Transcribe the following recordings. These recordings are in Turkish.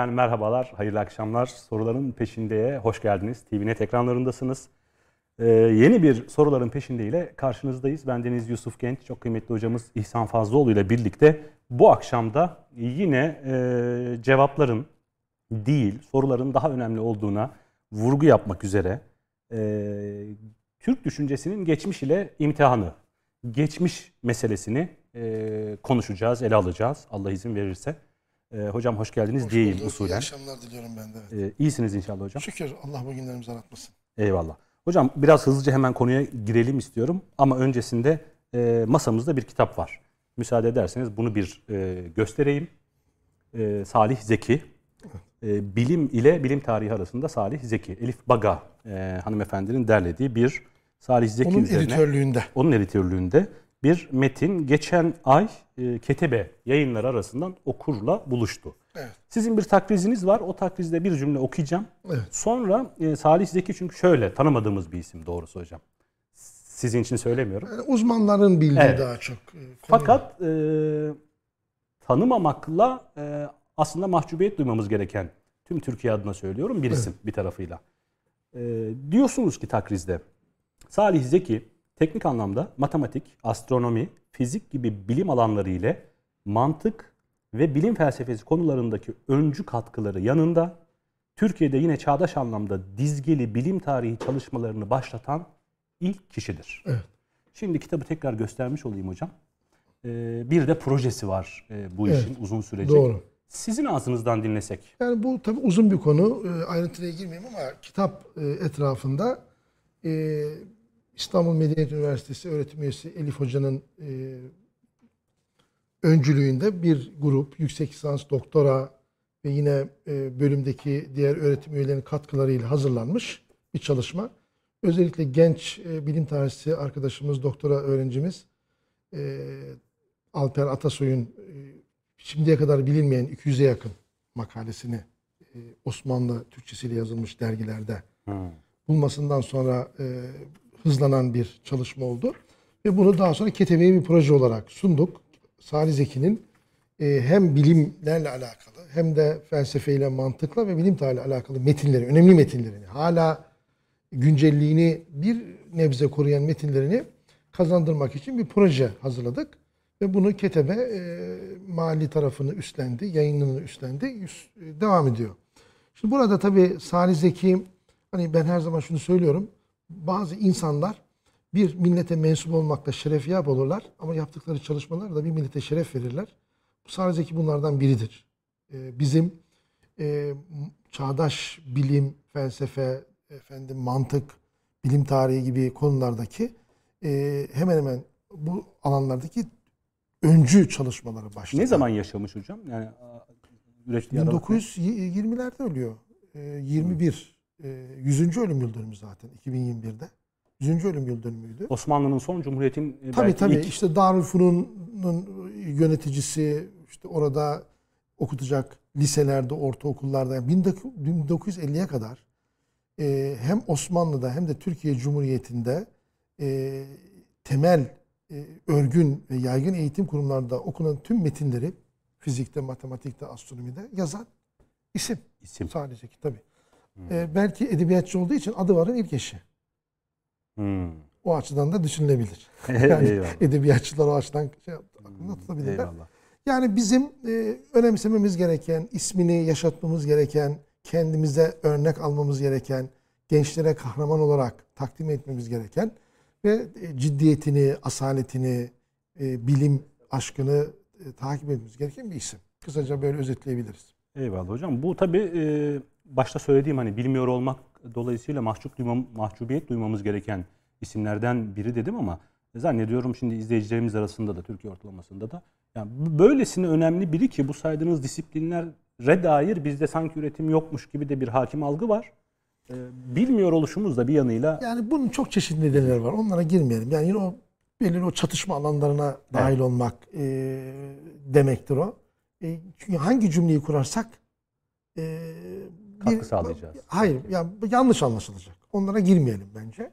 Efendim merhabalar, hayırlı akşamlar. Soruların peşindeye hoş geldiniz. TVNet ekranlarındasınız. Ee, yeni bir soruların peşinde ile karşınızdayız. Ben Deniz Yusuf Genç, çok kıymetli hocamız İhsan Fazlıoğlu ile birlikte bu akşamda yine e, cevapların değil, soruların daha önemli olduğuna vurgu yapmak üzere e, Türk düşüncesinin geçmiş ile imtihanı, geçmiş meselesini e, konuşacağız, ele alacağız Allah izin verirse. E, hocam hoş geldiniz Hoş diyeyim bulduk. usulen. İyi akşamlar diliyorum ben de. Evet. E, iyisiniz inşallah hocam. Şükür Allah bu günlerimizi aratmasın. Eyvallah. Hocam biraz hızlıca hemen konuya girelim istiyorum ama öncesinde e, masamızda bir kitap var. Müsaade ederseniz bunu bir e, göstereyim. E, Salih Zeki. E, bilim ile bilim tarihi arasında Salih Zeki. Elif Baga e, hanımefendinin derlediği bir Salih Zeki Onun üzerine. editörlüğünde. Onun editörlüğünde bir metin geçen ay e, Ketebe yayınları arasından okurla buluştu. Evet. Sizin bir takriziniz var. O takrizde bir cümle okuyacağım. Evet. Sonra e, Salih Zeki çünkü şöyle tanımadığımız bir isim doğrusu hocam. Sizin için söylemiyorum. Yani uzmanların bildiği Evet. daha çok. e. Fakat e, tanımamakla e, aslında mahcubiyet duymamız gereken tüm Türkiye adına söylüyorum bir isim bir tarafıyla. E, diyorsunuz ki takrizde Salih Zeki teknik anlamda matematik, astronomi, fizik gibi bilim alanları ile mantık ve bilim felsefesi konularındaki öncü katkıları yanında Türkiye'de yine çağdaş anlamda dizgeli bilim tarihi çalışmalarını başlatan ilk kişidir. Evet. Şimdi kitabı tekrar göstermiş olayım hocam. Ee, bir de projesi var e, bu Evet, işin uzun sürecek. Doğru. Sizin ağzınızdan dinlesek. Yani bu tabii uzun bir konu. E, ayrıntıya girmeyeyim ama kitap e, etrafında e, İstanbul Medeniyet Üniversitesi öğretim üyesi Elif Hoca'nın e, öncülüğünde bir grup yüksek lisans, doktora ve yine e, bölümdeki diğer öğretim üyelerinin katkılarıyla hazırlanmış bir çalışma. Özellikle genç e, bilim tarihçisi arkadaşımız, doktora öğrencimiz e, Alper Atasoy'un e, şimdiye kadar bilinmeyen 200'e yakın makalesini e, Osmanlı Türkçesiyle yazılmış dergilerde bulmasından sonra e, hızlanan bir çalışma oldu. Ve bunu daha sonra KTV'ye bir proje olarak sunduk. Salih Zeki'nin e, hem bilimlerle alakalı hem de felsefeyle, mantıkla ve bilim tarihiyle alakalı metinleri, önemli metinlerini, hala güncelliğini bir nebze koruyan metinlerini kazandırmak için bir proje hazırladık. Ve bunu Ketebe e, mali tarafını üstlendi, yayınını üstlendi, üst- e, devam ediyor. Şimdi burada tabii Salih Zeki, hani ben her zaman şunu söylüyorum, bazı insanlar bir millete mensup olmakla şerefiyap olurlar ama yaptıkları çalışmalar da bir millete şeref verirler. Bu Salih Zeki bunlardan biridir. E, bizim e, çağdaş bilim, felsefe, efendim mantık, bilim tarihi gibi konulardaki e, hemen hemen bu alanlardaki öncü çalışmaları başladı. Ne zaman yaşamış hocam? Yani a, ürettiği aralık ne? 1920'lerde ölüyor. E, 21 e, 100. ölüm yıl dönümü zaten 2021'de. 100. ölüm yıl dönümüydü. Osmanlı'nın son cumhuriyetin e, Tabii belki tabii ilk işte Darülfünun'un yöneticisi işte orada okutacak liselerde, ortaokullarda yani 1950'ye kadar e, hem Osmanlı'da hem de Türkiye Cumhuriyeti'nde e, temel e, örgün ve yaygın eğitim kurumlarında okunan tüm metinleri fizikte, matematikte, astronomide yazan isim. isim. Salih Zeki tabii. E, belki edebiyatçı olduğu için adı varın ilk eşi. Hmm. O açıdan da düşünülebilir. Yani edebiyatçılar o açıdan şey, aklında tutabilirler. Eyvallah. Yani bizim e, önemsememiz gereken, ismini yaşatmamız gereken, kendimize örnek almamız gereken, gençlere kahraman olarak takdim etmemiz gereken ve e, ciddiyetini, asaletini, e, bilim aşkını e, takip etmemiz gereken bir isim. Kısaca böyle özetleyebiliriz. Eyvallah hocam. Bu tabii e, başta söylediğim hani bilmiyor olmak dolayısıyla mahcup duymam, mahcubiyet duymamız gereken isimlerden biri dedim ama zannediyorum şimdi izleyicilerimiz arasında da Türkiye ortalamasında da yani böylesine önemli biri ki bu saydığınız disiplinlere dair bizde sanki üretim yokmuş gibi de bir hakim algı var. E, bilmiyor oluşumuz da bir yanıyla Yani bunun çok çeşitli nedenleri var. Onlara girmeyelim. Yani yine o belirli o çatışma alanlarına dahil olmak e, demektir o. E, çünkü hangi cümleyi kurarsak e, Katkı sağlayacağız. Hayır, yani yanlış anlaşılacak. Onlara girmeyelim bence.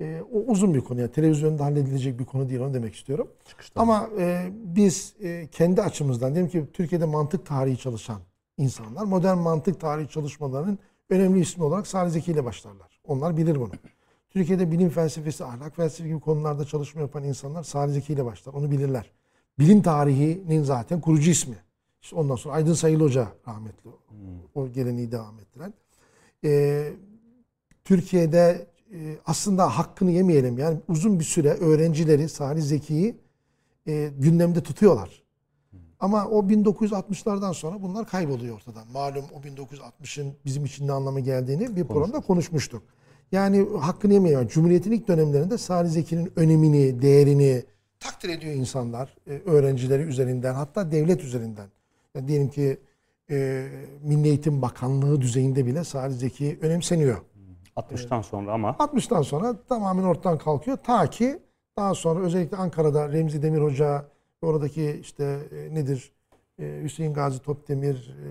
E, o uzun bir konu. Yani televizyonda halledilecek bir konu değil onu demek istiyorum. çıkışta Ama e, biz e, kendi açımızdan diyelim ki Türkiye'de mantık tarihi çalışan insanlar modern mantık tarihi çalışmalarının önemli ismi olarak Salih Zeki ile başlarlar. Onlar bilir bunu. Türkiye'de bilim felsefesi, ahlak felsefesi gibi konularda çalışma yapan insanlar Salih Zeki ile başlar. Onu bilirler. Bilim tarihinin zaten kurucu ismi. İşte ondan sonra Aydın Sayıl Hoca rahmetli. O geleneği devam ettiren. Ee, Türkiye'de e, aslında hakkını yemeyelim. Yani uzun bir süre öğrencileri Salih Zeki'yi e, gündemde tutuyorlar. Ama o 1960'lardan sonra bunlar kayboluyor ortadan. Malum o 1960'ın bizim için ne anlama geldiğini bir programda konuşmuştuk. Yani hakkını yemeyelim. Cumhuriyet'in ilk dönemlerinde Salih Zeki'nin önemini, değerini takdir ediyor insanlar. E, öğrencileri üzerinden hatta devlet üzerinden. Yani diyelim ki e, Milli Eğitim Bakanlığı düzeyinde bile Salih Zeki önemseniyor. 60'tan sonra ama 60'tan sonra tamamen ortadan kalkıyor. Ta ki daha sonra özellikle Ankara'da Remzi Demir Hoca, oradaki işte e, nedir e, Hüseyin Gazi Topdemir, e,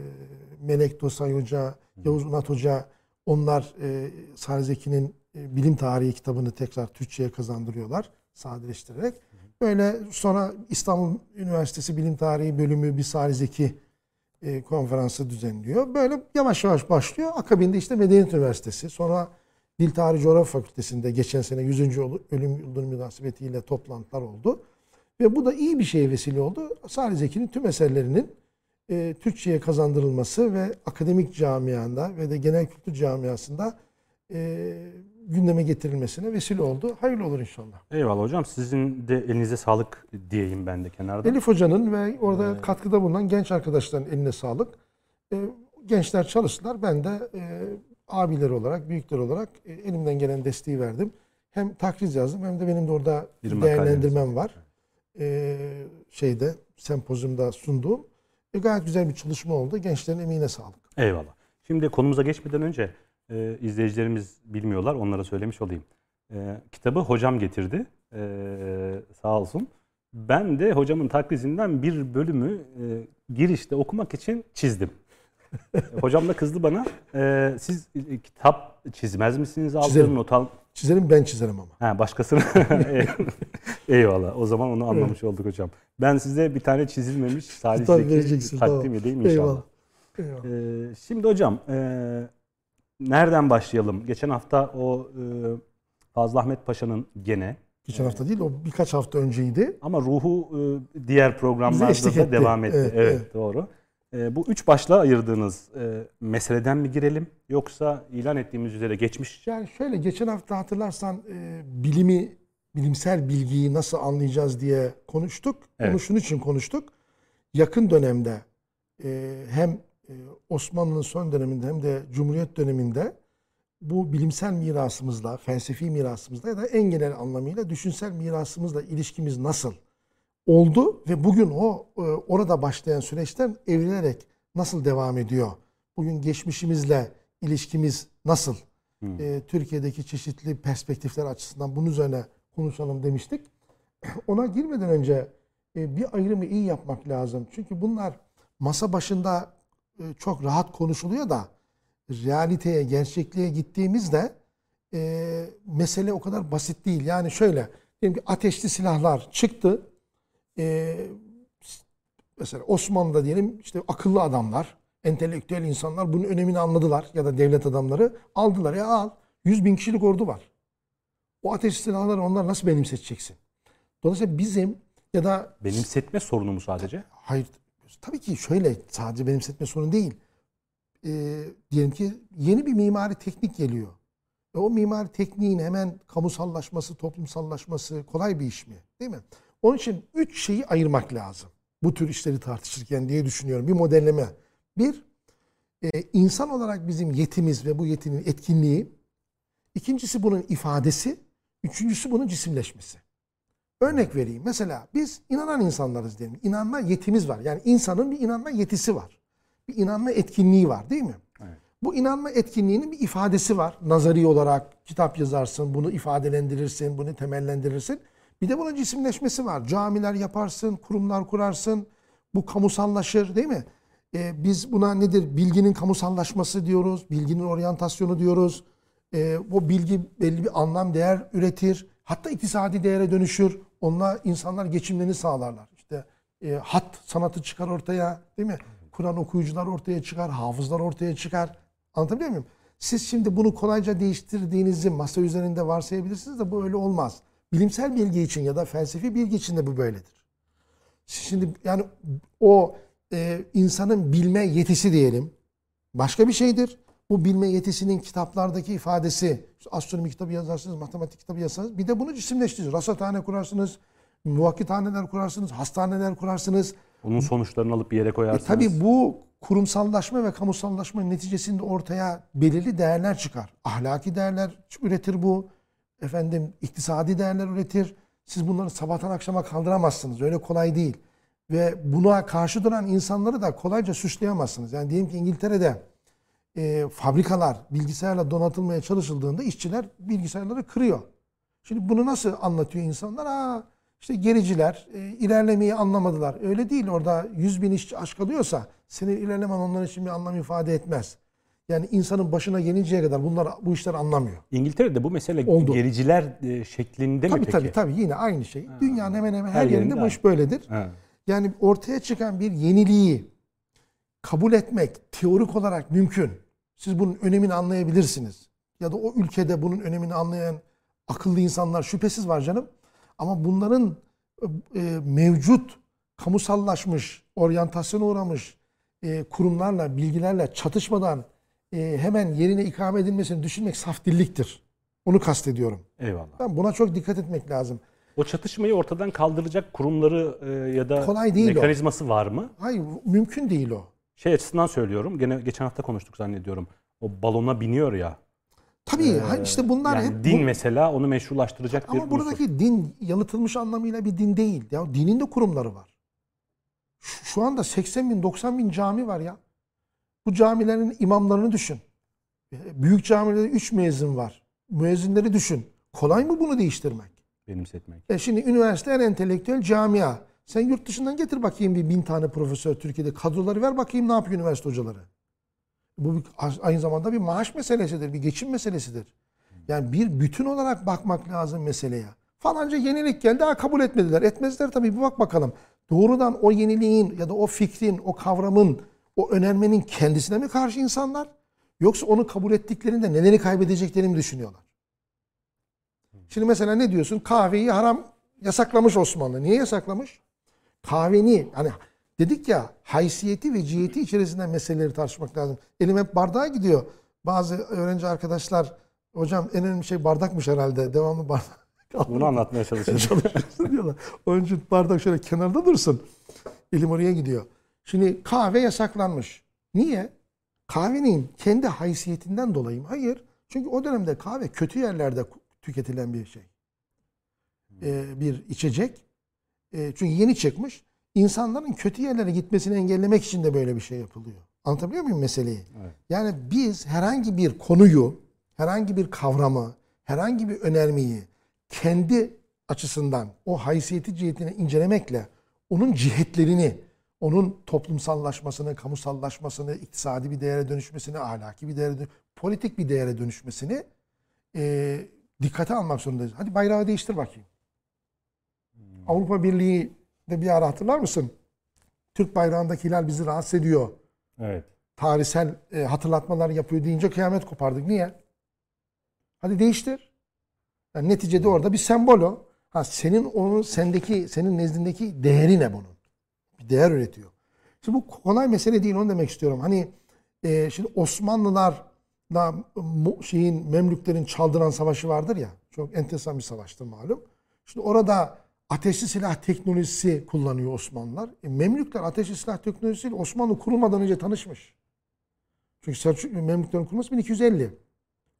Melek Dosay Hoca, Yavuz Unat Hoca onlar e, Salih Zeki'nin e, bilim tarihi kitabını tekrar Türkçe'ye kazandırıyorlar sadeleştirerek. Böyle sonra İstanbul Üniversitesi Bilim Tarihi bölümü bir Salih Zeki e, konferansı düzenliyor. Böyle yavaş yavaş başlıyor. Akabinde işte Medeniyet Üniversitesi, sonra Dil Tarihi Coğrafya Fakültesi'nde geçen sene 100. yıl- ölüm yıldönümü münasebetiyle toplantılar oldu. Ve bu da iyi bir şeye vesile oldu. Salih Zeki'nin tüm eserlerinin e, Türkçe'ye kazandırılması ve akademik camianda ve de genel kültür camiasında e, gündeme getirilmesine vesile oldu. Hayırlı olur inşallah. eyvallah hocam sizin de elinize sağlık diyeyim ben de kenarda. Elif Hoca'nın ve orada katkıda bulunan genç arkadaşların eline sağlık. E, gençler çalıştılar. Ben de e, abiler olarak, büyükler olarak e, elimden gelen desteği verdim. Hem takriz yazdım hem de benim de orada Bir değerlendirmem var. Şeyde, sempozyumda sunduğum. E, gayet güzel bir çalışma oldu. Gençlerin emeğine sağlık. Eyvallah. Şimdi konumuza geçmeden önce e, izleyicilerimiz bilmiyorlar. Onlara söylemiş olayım. E, kitabı hocam getirdi. E, sağ olsun. Ben de hocamın taklizinden bir bölümü e, girişte okumak için çizdim. Hocam da kızdı bana. E, siz e, kitap çizmez misiniz? Çizerim. Aldığın not al. Çizerim ben çizerim ama. Ha, başkasını. Eyvallah. O zaman onu anlamış olduk hocam. Ben size bir tane çizilmemiş Salih Zeki takdim tamam. edeyim inşallah. Eyvallah. Eyvallah. Ee, şimdi hocam e, nereden başlayalım? Geçen hafta o e, Fazıl Ahmet Paşa'nın gene Geçen hafta değil, o birkaç hafta önceydi. ama ruhu e, diğer programlarda da devam etti. Evet, Evet, evet. doğru. E, bu üç başlığa ayırdığınız e, meseleden mi girelim yoksa ilan ettiğimiz üzere geçmiş Yani şöyle geçen hafta hatırlarsan e, bilimi, bilimsel bilgiyi nasıl anlayacağız diye konuştuk. Evet. Onu şunun için konuştuk. Yakın dönemde e, hem e, Osmanlı'nın son döneminde hem de Cumhuriyet döneminde bu bilimsel mirasımızla, felsefi mirasımızla ya da en genel anlamıyla düşünsel mirasımızla ilişkimiz nasıl oldu ve bugün o e, orada başlayan süreçten evrilerek nasıl devam ediyor? Bugün geçmişimizle ilişkimiz nasıl? E, Türkiye'deki çeşitli perspektifler açısından bunun üzerine konuşalım demiştik. Ona girmeden önce e, bir ayrımı iyi yapmak lazım. Çünkü bunlar masa başında çok rahat konuşuluyor da realiteye, gerçekliğe gittiğimizde e, mesele o kadar basit değil. Yani şöyle, diyelim ki ateşli silahlar çıktı. E, mesela Osmanlı'da diyelim işte akıllı adamlar, entelektüel insanlar bunun önemini anladılar ya da devlet adamları aldılar. Ya al 100 bin kişilik ordu var. O ateşli silahları onlar nasıl benimseteceksin? Dolayısıyla bizim ya da benimsetme sorunu mu sadece? Hayır. Tabii ki şöyle sadece benimsetme sorunu değil. Ee, diyelim ki yeni bir mimari teknik geliyor. Ve o mimari tekniğin hemen kamusallaşması, toplumsallaşması kolay bir iş mi? Değil mi? Onun için üç şeyi ayırmak lazım. Bu tür işleri tartışırken diye düşünüyorum. Bir modelleme. Bir, e, insan olarak bizim yetimiz ve bu yetinin etkinliği. İkincisi bunun ifadesi. Üçüncüsü bunun cisimleşmesi. Örnek vereyim. Mesela biz inanan insanlarız diyelim. İnanma yetimiz var. Yani insanın bir inanma yetisi var. Bir inanma etkinliği var değil mi? Evet. Bu inanma etkinliğinin bir ifadesi var. Nazari olarak kitap yazarsın, bunu ifadelendirirsin, bunu temellendirirsin. Bir de bunun cisimleşmesi var. Camiler yaparsın, kurumlar kurarsın. Bu kamusallaşır değil mi? Ee, biz buna nedir? Bilginin kamusallaşması diyoruz. Bilginin oryantasyonu diyoruz. Ee, o bilgi belli bir anlam, değer üretir. Hatta iktisadi değere dönüşür. Onunla insanlar geçimlerini sağlarlar. İşte e, hat sanatı çıkar ortaya değil mi? Kur'an okuyucular ortaya çıkar, hafızlar ortaya çıkar. Anlatabiliyor muyum? Siz şimdi bunu kolayca değiştirdiğinizi masa üzerinde varsayabilirsiniz de bu öyle olmaz. Bilimsel bilgi için ya da felsefi bilgi için de bu böyledir. Şimdi yani o e, insanın bilme yetisi diyelim başka bir şeydir. Bu bilme yetisinin kitaplardaki ifadesi, işte astronomi kitabı yazarsınız, matematik kitabı yazarsınız. Bir de bunu cisimleştiririz. Rasathane kurarsınız, muvakkithaneler kurarsınız, hastaneler kurarsınız. Onun sonuçlarını alıp bir yere E, koyarsınız. tabii bu kurumsallaşma ve kamusallaşma neticesinde ortaya belirli değerler çıkar. Ahlaki değerler üretir bu. Efendim iktisadi değerler üretir. Siz bunları sabahtan akşama kaldıramazsınız. Öyle kolay değil. Ve buna karşı duran insanları da kolayca suçlayamazsınız. Yani diyelim ki İngiltere'de e, fabrikalar bilgisayarla donatılmaya çalışıldığında işçiler bilgisayarları kırıyor. Şimdi bunu nasıl anlatıyor insanlar? Aa, işte gericiler e, ilerlemeyi anlamadılar. Öyle değil. Orada 100 bin işçi aç kalıyorsa senin ilerlemen onlar için bir anlam ifade etmez. Yani insanın başına gelinceye kadar bunlar bu işler anlamıyor. İngiltere'de bu mesele Oldu. gericiler e, şeklinde mi Tabii peki? tabii tabii yine aynı şey. Dünyanın hemen hemen her, Her yerinde yerinde bu iş böyledir. Ha. Yani ortaya çıkan bir yeniliği kabul etmek teorik olarak mümkün. Siz bunun önemini anlayabilirsiniz. Ya da o ülkede bunun önemini anlayan akıllı insanlar şüphesiz var canım. Ama bunların e, mevcut kamusallaşmış, oryantasyona uğramış e, kurumlarla, bilgilerle çatışmadan e, hemen yerine ikame edilmesini düşünmek saf dilliktir. Onu kastediyorum. Eyvallah. Ben buna çok dikkat etmek lazım. O çatışmayı ortadan kaldıracak kurumları e, ya da Kolay değil o. mekanizması var mı? Hayır mümkün değil o. Şey açısından söylüyorum. Gene geçen hafta konuştuk zannediyorum. O balona biniyor ya. Tabii hani işte bunlar yani hep din bu- mesela onu meşrulaştıracak bir Ama buradaki din yalıtılmış anlamıyla bir din değil. Ya dinin de kurumları var. Şu, şu anda 80 bin 90 bin cami var ya. Bu camilerin imamlarını düşün. E, Büyük camilerde 3 müezzin var. Müezzinleri düşün. Kolay mı bunu değiştirmek? benimsetmek. E şimdi üniversite en entelektüel camia. Sen yurt dışından getir bakayım bir bin tane profesör Türkiye'de. Kadroları ver bakayım ne yapıyor üniversite hocaları. Bu bir- aynı zamanda bir maaş meselesidir, bir geçim meselesidir. Yani bir bütün olarak bakmak lazım meseleye. Falanca yenilik geldi, ha kabul etmediler. Etmezler tabii bir bak bakalım. Doğrudan o yeniliğin ya da o fikrin, o kavramın, o önermenin kendisine mi karşı insanlar? Yoksa onu kabul ettiklerinde neleri kaybedeceklerini mi düşünüyorlar? Şimdi mesela ne diyorsun? Kahveyi haram yasaklamış Osmanlı. Niye yasaklamış? Kahveni hani dedik ya haysiyeti ve ciheti içerisinden meseleleri tartışmak lazım. Elim hep bardağa gidiyor. Bazı öğrenci arkadaşlar hocam en önemli şey bardakmış herhalde. Devamlı bardak. Bunu anlatmaya çalışıyorsun diyorlar. Onun için bardak şöyle kenarda dursun. Elim oraya gidiyor. Şimdi kahve yasaklanmış. Niye? Kahvenin kendi haysiyetinden dolayı mı? Hayır. Çünkü o dönemde kahve kötü yerlerde tüketilen bir şey. Ee, bir içecek. Ee, çünkü yeni çıkmış. İnsanların kötü yerlere gitmesini engellemek için de böyle bir şey yapılıyor. Anlatabiliyor muyum meseleyi? Evet. Yani biz herhangi bir konuyu, herhangi bir kavramı, herhangi bir önermeyi kendi açısından o haysiyeti cihetini incelemekle onun cihetlerini, onun toplumsallaşmasını, kamusallaşmasını, iktisadi bir değere dönüşmesini, ahlaki bir değere, politik bir değere dönüşmesini e, dikkate almak zorundayız. Hadi bayrağı değiştir bakayım. Avrupa Birliği'de bir ara hatırlar mısın? Türk bayrağındaki hilal bizi rahatsız ediyor. evet. Tarihsel e, hatırlatmalar yapıyor deyince kıyamet kopardık. Niye? Hadi değiştir. Yani neticede orada bir sembol o. Ha senin onun sendeki senin nezdindeki değeri ne bunun? Bir değer üretiyor. Şimdi bu kolay mesele değil onu demek istiyorum. Hani e, şimdi Osmanlılarla mu- şeyin Memlüklerin çaldıran savaşı vardır ya. Çok enteresan bir savaştır malum. Şimdi orada ateşli silah teknolojisi kullanıyor Osmanlılar. E, Memlükler ateşli silah teknolojisiyle Osmanlı kurulmadan önce tanışmış. Çünkü Selçuk Memlüklerin kurulması 1250.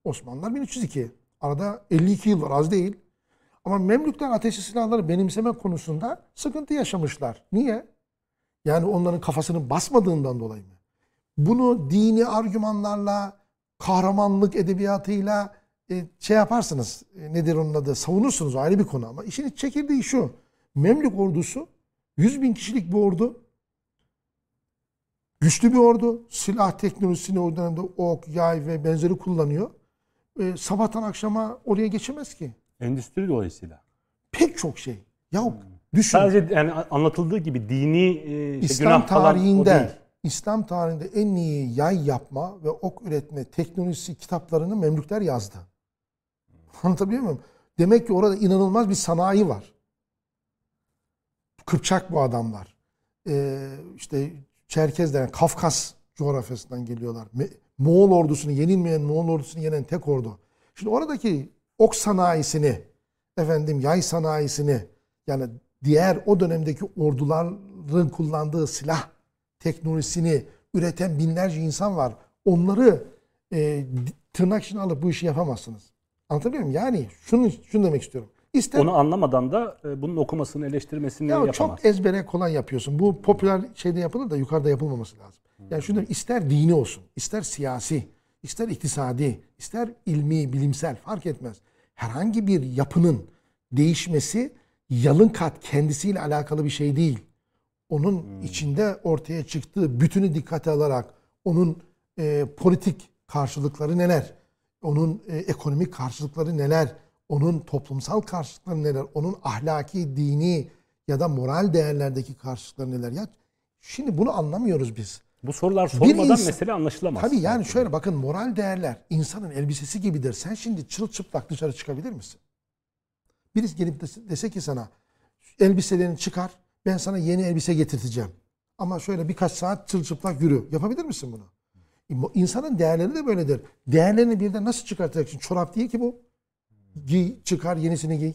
Osmanlılar 1302. Arada 52 yıl var az değil. Ama Memlükler ateşli silahları benimseme konusunda sıkıntı yaşamışlar. Niye? Yani onların kafasını basmadığından dolayı mı? Bunu dini argümanlarla, kahramanlık edebiyatıyla e, şey yaparsınız. E, nedir onun adı? Savunursunuz ayrı bir konu ama işin çekirdeği şu. Memlük ordusu 100 bin kişilik bir ordu. Güçlü bir ordu. Silah teknolojisini o dönemde ok, yay ve benzeri kullanıyor. E, sabahtan akşama oraya geçemez ki. Endüstri dolayısıyla. Pek çok şey. Ya düşün. Sadece yani anlatıldığı gibi dini e, İslam falan tarihinde değil. İslam tarihinde en iyi yay yapma ve ok üretme teknolojisi kitaplarını Memlükler yazdı. Anlatabiliyor muyum? Demek ki orada inanılmaz bir sanayi var. Kıpçak bu adamlar. Ee, işte Çerkezler, Kafkas coğrafyasından geliyorlar. Moğol ordusunu, yenilmeyen Moğol ordusunu yenen tek ordu. Şimdi oradaki ok sanayisini, efendim yay sanayisini, yani diğer o dönemdeki orduların kullandığı silah teknolojisini üreten binlerce insan var. Onları e, tırnak içine alıp bu işi yapamazsınız. Anlatabiliyor muyum? Yani şunu, şunu demek istiyorum. İster Onu anlamadan da e, bunun okumasını, eleştirmesini ya yapamaz. çok ezbere kolay yapıyorsun. Bu popüler şeyde yapılır da yukarıda yapılmaması lazım. Yani şunu demek, ister dini olsun, ister siyasi, ister iktisadi, ister ilmi, bilimsel fark etmez. Herhangi bir yapının değişmesi yalın kat kendisiyle alakalı bir şey değil. Onun içinde ortaya çıktığı bütünü dikkate alarak onun e, politik karşılıkları neler, onun e, ekonomik karşılıkları neler, onun toplumsal karşılıkları neler, onun ahlaki, dini ya da moral değerlerdeki karşılıkları neler. Ya şimdi bunu anlamıyoruz biz. Bu sorular sormadan insan- mesele anlaşılamaz. Tabii yani şöyle bakın moral değerler insanın elbisesi gibidir. Sen şimdi çırılçıplak dışarı çıkabilir misin? Birisi gelip dese, dese ki sana elbiselerini çıkar ben sana yeni elbise getirteceğim. Ama şöyle birkaç saat çırılçıplak yürü. Yapabilir misin bunu? İnsanın değerleri de böyledir. Değerlerini birden nasıl çıkartacaksın? Çorap değil ki bu. Giy, çıkar yenisini giy.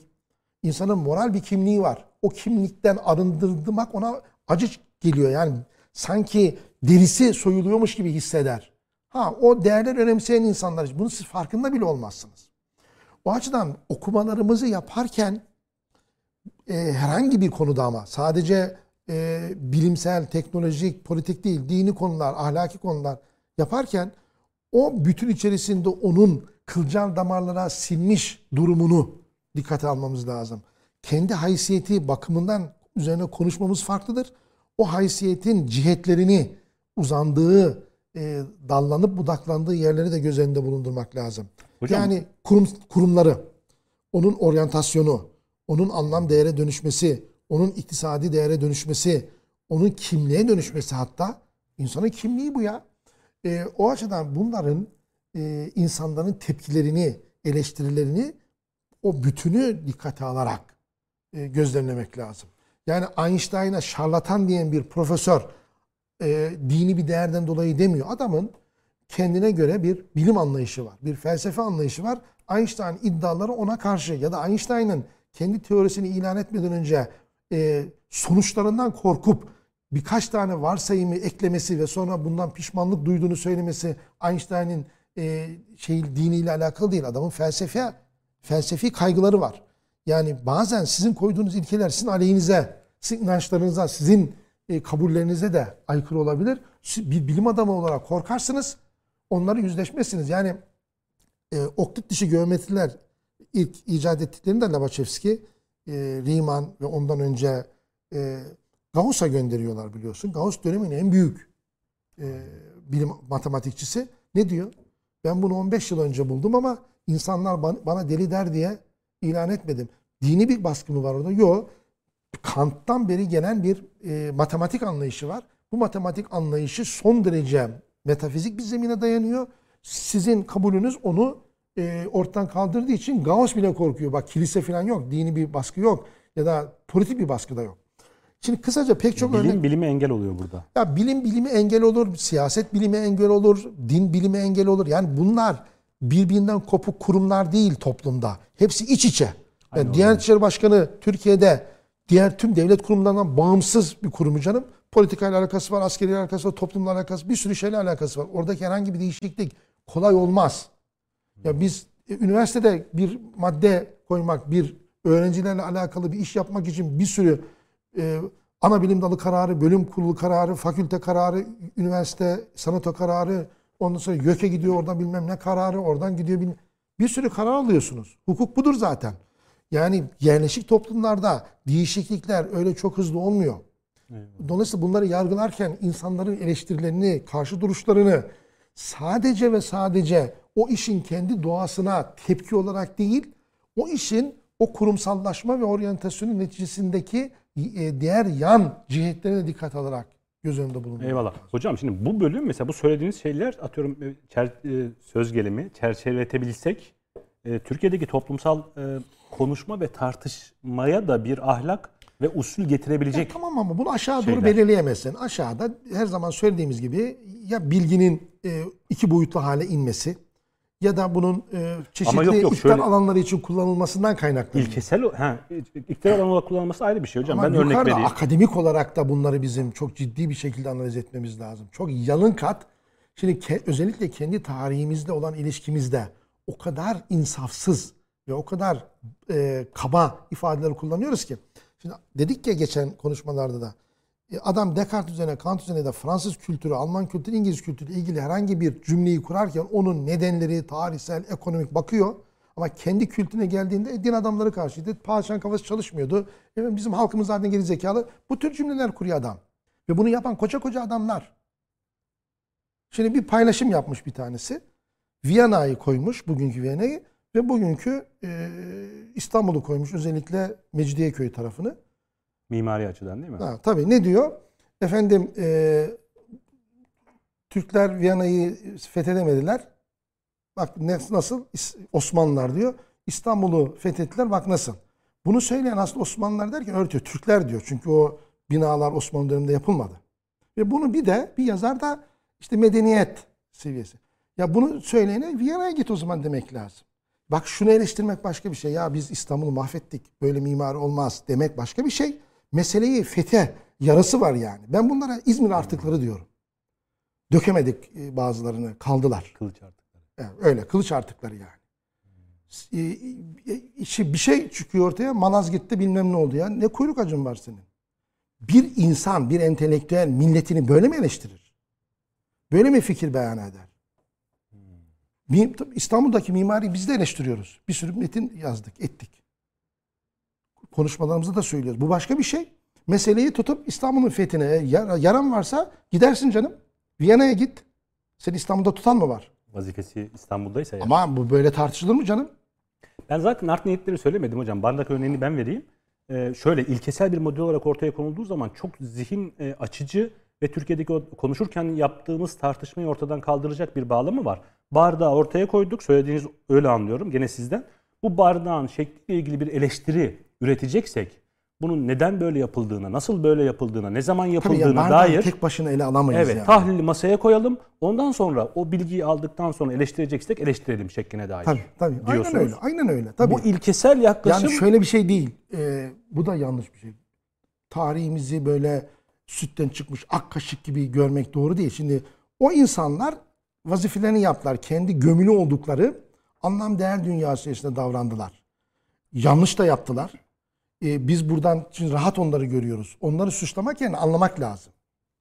İnsanın moral bir kimliği var. O kimlikten arındırmak ona acı geliyor. Yani sanki derisi soyuluyormuş gibi hisseder. Ha o değerler önemseyen insanlar. Bunu siz farkında bile olmazsınız. O açıdan okumalarımızı yaparken e, herhangi bir konuda ama sadece e, bilimsel, teknolojik, politik değil, dini konular, ahlaki konular yaparken o bütün içerisinde onun kılcal damarlara sinmiş durumunu dikkate almamız lazım. Kendi haysiyeti bakımından üzerine konuşmamız farklıdır. O haysiyetin cihetlerini uzandığı, e, dallanıp budaklandığı yerleri de göz önünde bulundurmak lazım. Hocam- yani kurum, kurumları, onun oryantasyonu, onun anlam değere dönüşmesi, onun iktisadi değere dönüşmesi, onun kimliğe dönüşmesi hatta insanın kimliği bu ya. E, o açıdan bunların e, insanların tepkilerini, eleştirilerini o bütünü dikkate alarak e, gözlemlemek lazım. Yani Einstein'a şarlatan diyen bir profesör e, dini bir değerden dolayı demiyor. Adamın kendine göre bir bilim anlayışı var, bir felsefe anlayışı var. Einstein iddiaları ona karşı ya da Einstein'ın kendi teorisini ilan etmeden önce e, sonuçlarından korkup birkaç tane varsayımı eklemesi ve sonra bundan pişmanlık duyduğunu söylemesi Einstein'in e, şey diniyle alakalı değil. Adamın felsefe felsefi kaygıları var. Yani bazen sizin koyduğunuz ilkeler sizin aleyhinize, sizin inançlarınıza, sizin e, kabullerinize de aykırı olabilir. Siz bir bilim adamı olarak korkarsınız. Onları yüzleşmezsiniz. Yani e, oklit dışı geometriler ilk icat ettiklerinde Lobachevski, e, Riemann ve ondan önce e, Gauss'a gönderiyorlar biliyorsun. Gauss dönemin en büyük e, bilim matematikçisi. Ne diyor? Ben bunu 15 yıl önce buldum ama insanlar ban- bana deli der diye ilan etmedim. Dini bir baskı mı var orada? Yok. Kant'tan beri gelen bir e, matematik anlayışı var. Bu matematik anlayışı son derece metafizik bir zemine dayanıyor. Sizin kabulünüz onu e, ortadan kaldırdığı için Gauss bile korkuyor. Bak kilise falan yok, dini bir baskı yok ya da politik bir baskı da yok. Şimdi kısaca pek çok örnek Bilim bilime engel oluyor burada. ya bilim bilimi engel olur, siyaset bilimi engel olur, din bilimi engel olur. Yani bunlar birbirinden kopuk kurumlar değil toplumda. Hepsi iç içe. Yani Diyanet İşleri Başkanı Türkiye'de diğer tüm devlet kurumlarından bağımsız bir kurumu canım. Politikayla alakası var, askeri alakası var, toplumla alakası bir sürü şeyle alakası var. Oradaki herhangi bir değişiklik kolay olmaz. Ya biz e, üniversitede bir madde koymak, bir öğrencilerle alakalı bir iş yapmak için bir sürü e, ana bilim dalı kararı, bölüm kurulu kararı, fakülte kararı, üniversite sanato kararı, ondan sonra YÖK'e gidiyor oradan bilmem ne kararı, oradan gidiyor bilmem. Bir sürü karar alıyorsunuz. Hukuk budur zaten. Yani yerleşik toplumlarda değişiklikler öyle çok hızlı olmuyor. Dolayısıyla bunları yargılarken insanların eleştirilerini, karşı duruşlarını sadece ve sadece o işin kendi doğasına tepki olarak değil, o işin o kurumsallaşma ve oryantasyonun neticesindeki e, diğer yan cihetlerine dikkat alarak göz önünde bulunduruyor. Eyvallah. Hocam şimdi bu bölüm mesela bu söylediğiniz şeyler atıyorum e, çer- e, söz gelimi çerçeveletebilsek Türkiye'deki toplumsal konuşma ve tartışmaya da bir ahlak ve usul getirebilecek. Ya tamam ama bunu aşağı şeyler. doğru belirleyemezsin. Aşağıda her zaman söylediğimiz gibi ya bilginin iki boyutlu hale inmesi ya da bunun e, çeşitli yok, yok, iktidar şöyle- alanları için kullanılmasından kaynaklı. İlkesel ha iktidar olarak kullanılması ayrı bir şey hocam. Ama ben örnek vereyim. akademik olarak da bunları bizim çok ciddi bir şekilde analiz etmemiz lazım. Çok yalın kat. Şimdi ke- özellikle kendi tarihimizle olan ilişkimizde o kadar insafsız ve o kadar e, kaba ifadeler kullanıyoruz ki. Şimdi dedik ya geçen konuşmalarda da e, adam Descartes üzerine, Kant üzerine de Fransız kültürü, Alman kültürü, İngiliz kültürü ilgili herhangi bir cümleyi kurarken onun nedenleri, tarihsel, ekonomik bakıyor. Ama kendi kültürüne geldiğinde e, din adamları karşıydı. Padişahın kafası çalışmıyordu. Efendim bizim halkımız zaten geri zekalı. Bu tür cümleler kuruyor adam. Ve bunu yapan koca koca adamlar. Şimdi bir paylaşım yapmış bir tanesi. Viyana'yı koymuş, bugünkü Viyana'yı ve bugünkü e, İstanbul'u koymuş. Özellikle Mecidiyeköy tarafını. Mimari açıdan değil mi? Ha, tabii ne diyor? Efendim e, Türkler Viyana'yı fethedemediler. Bak nasıl? Osmanlılar diyor. İstanbul'u fethettiler bak nasıl. Bunu söyleyen aslında Osmanlılar derken öğretiyor. Türkler diyor. Çünkü o binalar Osmanlı döneminde yapılmadı. Ve bunu bir de bir yazar da işte medeniyet seviyesi. Ya bunu söyleyene Viyana'ya git o zaman demek lazım. Bak şunu eleştirmek başka bir şey. Ya biz İstanbul'u mahvettik. Böyle mimari olmaz demek başka bir şey. Meseleyi fethe yarası var yani. Ben bunlara İzmir artıkları diyorum. Dökemedik e, bazılarını. Kaldılar. Kılıç artıkları. Yani öyle kılıç artıkları yani. E, e, işi- bir şey çıkıyor ortaya Malazgirt'te bilmem ne oldu ya. Ne kuyruk acın var senin? Bir insan, bir entelektüel milletini böyle mi eleştirir? Böyle mi fikir beyan eder? Tabii İstanbul'daki mimari biz de eleştiriyoruz. Bir sürü metin yazdık, ettik. Konuşmalarımızda da söylüyoruz. Bu başka bir şey. Meseleyi tutup İstanbul'un fethine yar- yaran varsa gidersin canım. Viyana'ya git. Seni İstanbul'da tutan mı var? Vazifesi İstanbul'daysa ya. Ama bu böyle tartışılır mı canım? Ben zaten art niyetleri söylemedim hocam. Bardak örneğini ben vereyim. Ee, şöyle ilkesel bir model olarak ortaya konulduğu zaman çok zihin e, açıcı ve Türkiye'deki o konuşurken yaptığımız tartışmayı ortadan kaldıracak bir bağlamı var. Bardağı ortaya koyduk. Söylediğiniz öyle anlıyorum gene sizden. Bu bardağın şekliyle ilgili bir eleştiri üreteceksek bunun neden böyle yapıldığına, nasıl böyle yapıldığına, ne zaman Tabii ya yapıldığına dair tek başına ele alamayız Evet, yani. tahlili masaya koyalım. Ondan sonra o bilgiyi aldıktan sonra eleştireceksek eleştirelim şekline dair. Tabii tabii. Aynen diyorsunuz. öyle. Aynen öyle. Tabii. Bu ilkesel yaklaşım Yani şöyle bir şey değil. Ee, bu da yanlış bir şey. Tarihimizi böyle sütten çıkmış ak kaşık gibi görmek doğru değil. Şimdi o insanlar vazifelerini yaptılar. Kendi gömülü oldukları anlam değer dünyası içerisinde davrandılar. Yanlış da yaptılar. Ee, biz buradan şimdi rahat onları görüyoruz. Onları suçlamak yerine anlamak lazım.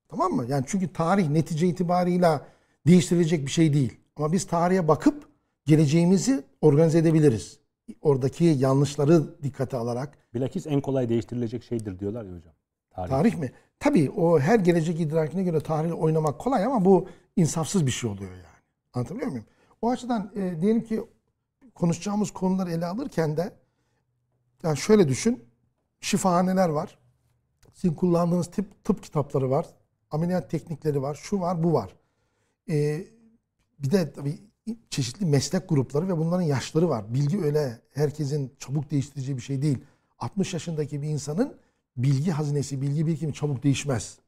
Tamam mı? Yani çünkü tarih netice itibarıyla değiştirilecek bir şey değil. Ama biz tarihe bakıp geleceğimizi organize edebiliriz. Oradaki yanlışları dikkate alarak. bilakis en kolay değiştirilecek şeydir diyorlar ya hocam. Tarih. Tarih mi? Tabii o her gelecek idrakine göre tarihle oynamak kolay ama bu insafsız bir şey oluyor yani. Anlatabiliyor muyum? O açıdan e, diyelim ki konuşacağımız konuları ele alırken de yani şöyle düşün. Şifahaneler var. Sizin kullandığınız tıp, tıp kitapları var. Ameliyat teknikleri var. Şu var, bu var. E, bir de tabii çeşitli meslek grupları ve bunların yaşları var. Bilgi öyle herkesin çabuk değiştireceği bir şey değil. 60 yaşındaki bir insanın bilgi hazinesi, bilgi birikimi çabuk değişmez.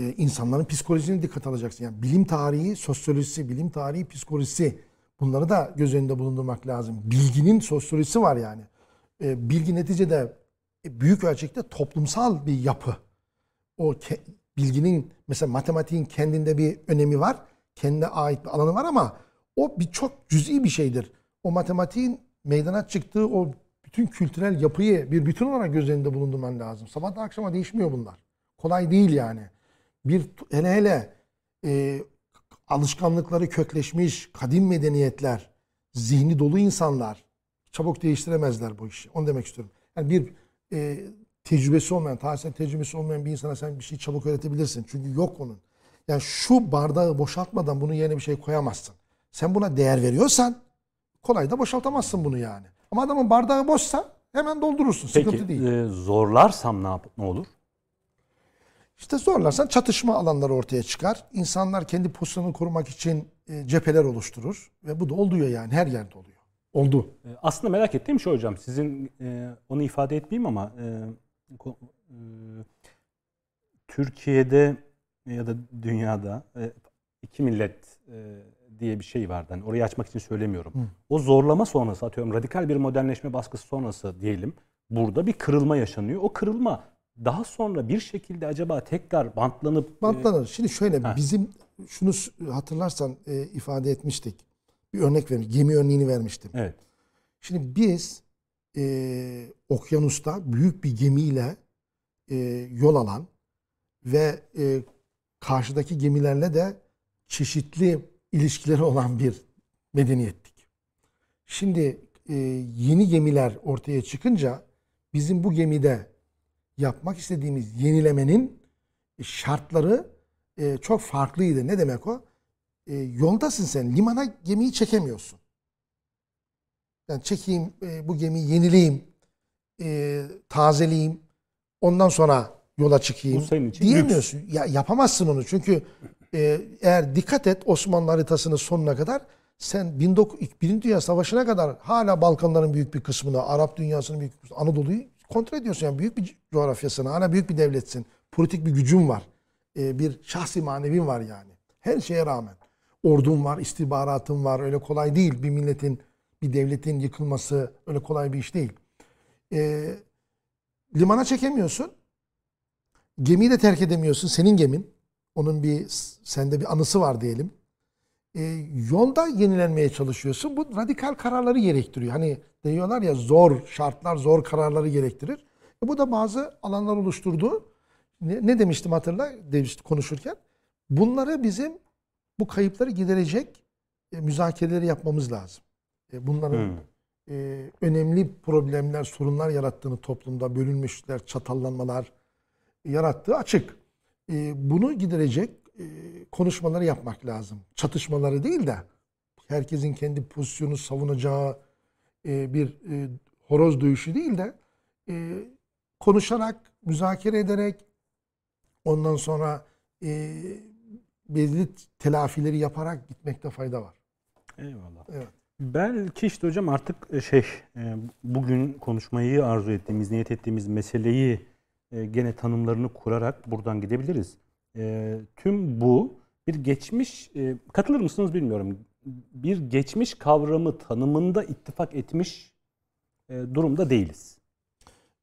Ee, insanların psikolojisine dikkat alacaksın. Yani bilim tarihi, sosyolojisi, bilim tarihi, psikolojisi bunları da göz önünde bulundurmak lazım. Bilginin sosyolojisi var yani. Ee, bilgi neticede büyük ölçekte toplumsal bir yapı. O bilginin mesela matematiğin kendinde bir önemi var. Kendine ait bir alanı var ama o bir çok cüz'i bir şeydir. O matematiğin meydana çıktığı o bütün kültürel yapıyı bir bütün olarak göz önünde bulundurman lazım. Sabahtan akşama değişmiyor bunlar. Kolay değil yani. Bir hele hele e, alışkanlıkları kökleşmiş kadim medeniyetler, zihni dolu insanlar çabuk değiştiremezler bu işi. Onu demek istiyorum. Yani bir e, tecrübesi olmayan, tarihsel tecrübesi olmayan bir insana sen bir şey çabuk öğretebilirsin. Çünkü yok onun. Yani şu bardağı boşaltmadan bunun yerine bir şey koyamazsın. Sen buna değer veriyorsan kolay da boşaltamazsın bunu yani. Ama adamın bardağı boşsa hemen doldurursun. Sıkıntı Peki değil. e, zorlarsam ne, yap ne olur? İşte zorlarsan çatışma alanları ortaya çıkar. İnsanlar kendi pozisyonunu korumak için e, cepheler oluşturur. Ve bu da oluyor yani her yerde oluyor. Oldu. E, Aslında merak ettiğim şey hocam. Sizin e, onu ifade etmeyeyim ama e, ko- e, Türkiye'de ya da dünyada e, iki millet e, diye bir şey vardı. Hani orayı açmak için söylemiyorum. O zorlama sonrası atıyorum radikal bir modernleşme baskısı sonrası diyelim. Burada bir kırılma yaşanıyor. O kırılma daha sonra bir şekilde acaba tekrar bantlanıp e, Bantlanır. Şimdi şöyle Ha. bizim şunu hatırlarsan e, ifade etmiştik. Bir örnek vermiş. Gemi örneğini vermiştim. evet. Şimdi biz e, okyanusta büyük bir gemiyle e, yol alan ve e, karşıdaki gemilerle de çeşitli ilişkileri olan bir medeniyettik. Şimdi e, yeni gemiler ortaya çıkınca bizim bu gemide yapmak istediğimiz yenilemenin şartları e, çok farklıydı. Ne demek o? E, yoldasın sen. Limana gemiyi çekemiyorsun. Yani çekeyim, e, bu gemiyi yenileyim, e, tazeleyeyim, ondan sonra yola çıkayım. Bu senin için Diyemiyorsun. Ya, yapamazsın onu çünkü e, eğer dikkat et Osmanlı haritasının sonuna kadar sen 19 Birinci Dünya Savaşı'na kadar hala Balkanların büyük bir kısmını, Arap dünyasının büyük bir kısmını, Anadolu'yu kontrol ediyorsun. Yani büyük bir coğrafyasını, hala büyük bir devletsin. Politik bir gücün var. E, bir şahsi manevin var yani. Her şeye rağmen. Ordun var, istihbaratın var. Öyle kolay değil bir milletin, bir devletin yıkılması öyle kolay bir iş değil. E, limana çekemiyorsun. Gemiyi de terk edemiyorsun. Senin gemin. Onun bir sende bir anısı var diyelim. E, yolda yenilenmeye çalışıyorsun. Bu radikal kararları gerektiriyor. Hani diyorlar ya zor şartlar, zor kararları gerektirir. E, bu da bazı alanlar oluşturdu. Ne, ne demiştim hatırla demiştim konuşurken. Bunları bizim bu kayıpları giderecek e, müzakereleri yapmamız lazım. E, bunların Hmm. e, önemli problemler, sorunlar yarattığını toplumda bölünmüşler, çatallanmalar yarattığı açık. E, bunu giderecek e, konuşmaları yapmak lazım. Çatışmaları değil de herkesin kendi pozisyonu savunacağı e, bir e, horoz dövüşü değil de e, konuşarak, müzakere ederek ondan sonra e, belli telafileri yaparak gitmekte fayda var. Eyvallah. Evet. Belki işte hocam artık e, şey e, bugün konuşmayı arzu ettiğimiz, niyet ettiğimiz meseleyi e, gene tanımlarını kurarak buradan gidebiliriz. Tüm bu bir geçmiş, katılır mısınız bilmiyorum, bir geçmiş kavramı tanımında ittifak etmiş durumda değiliz.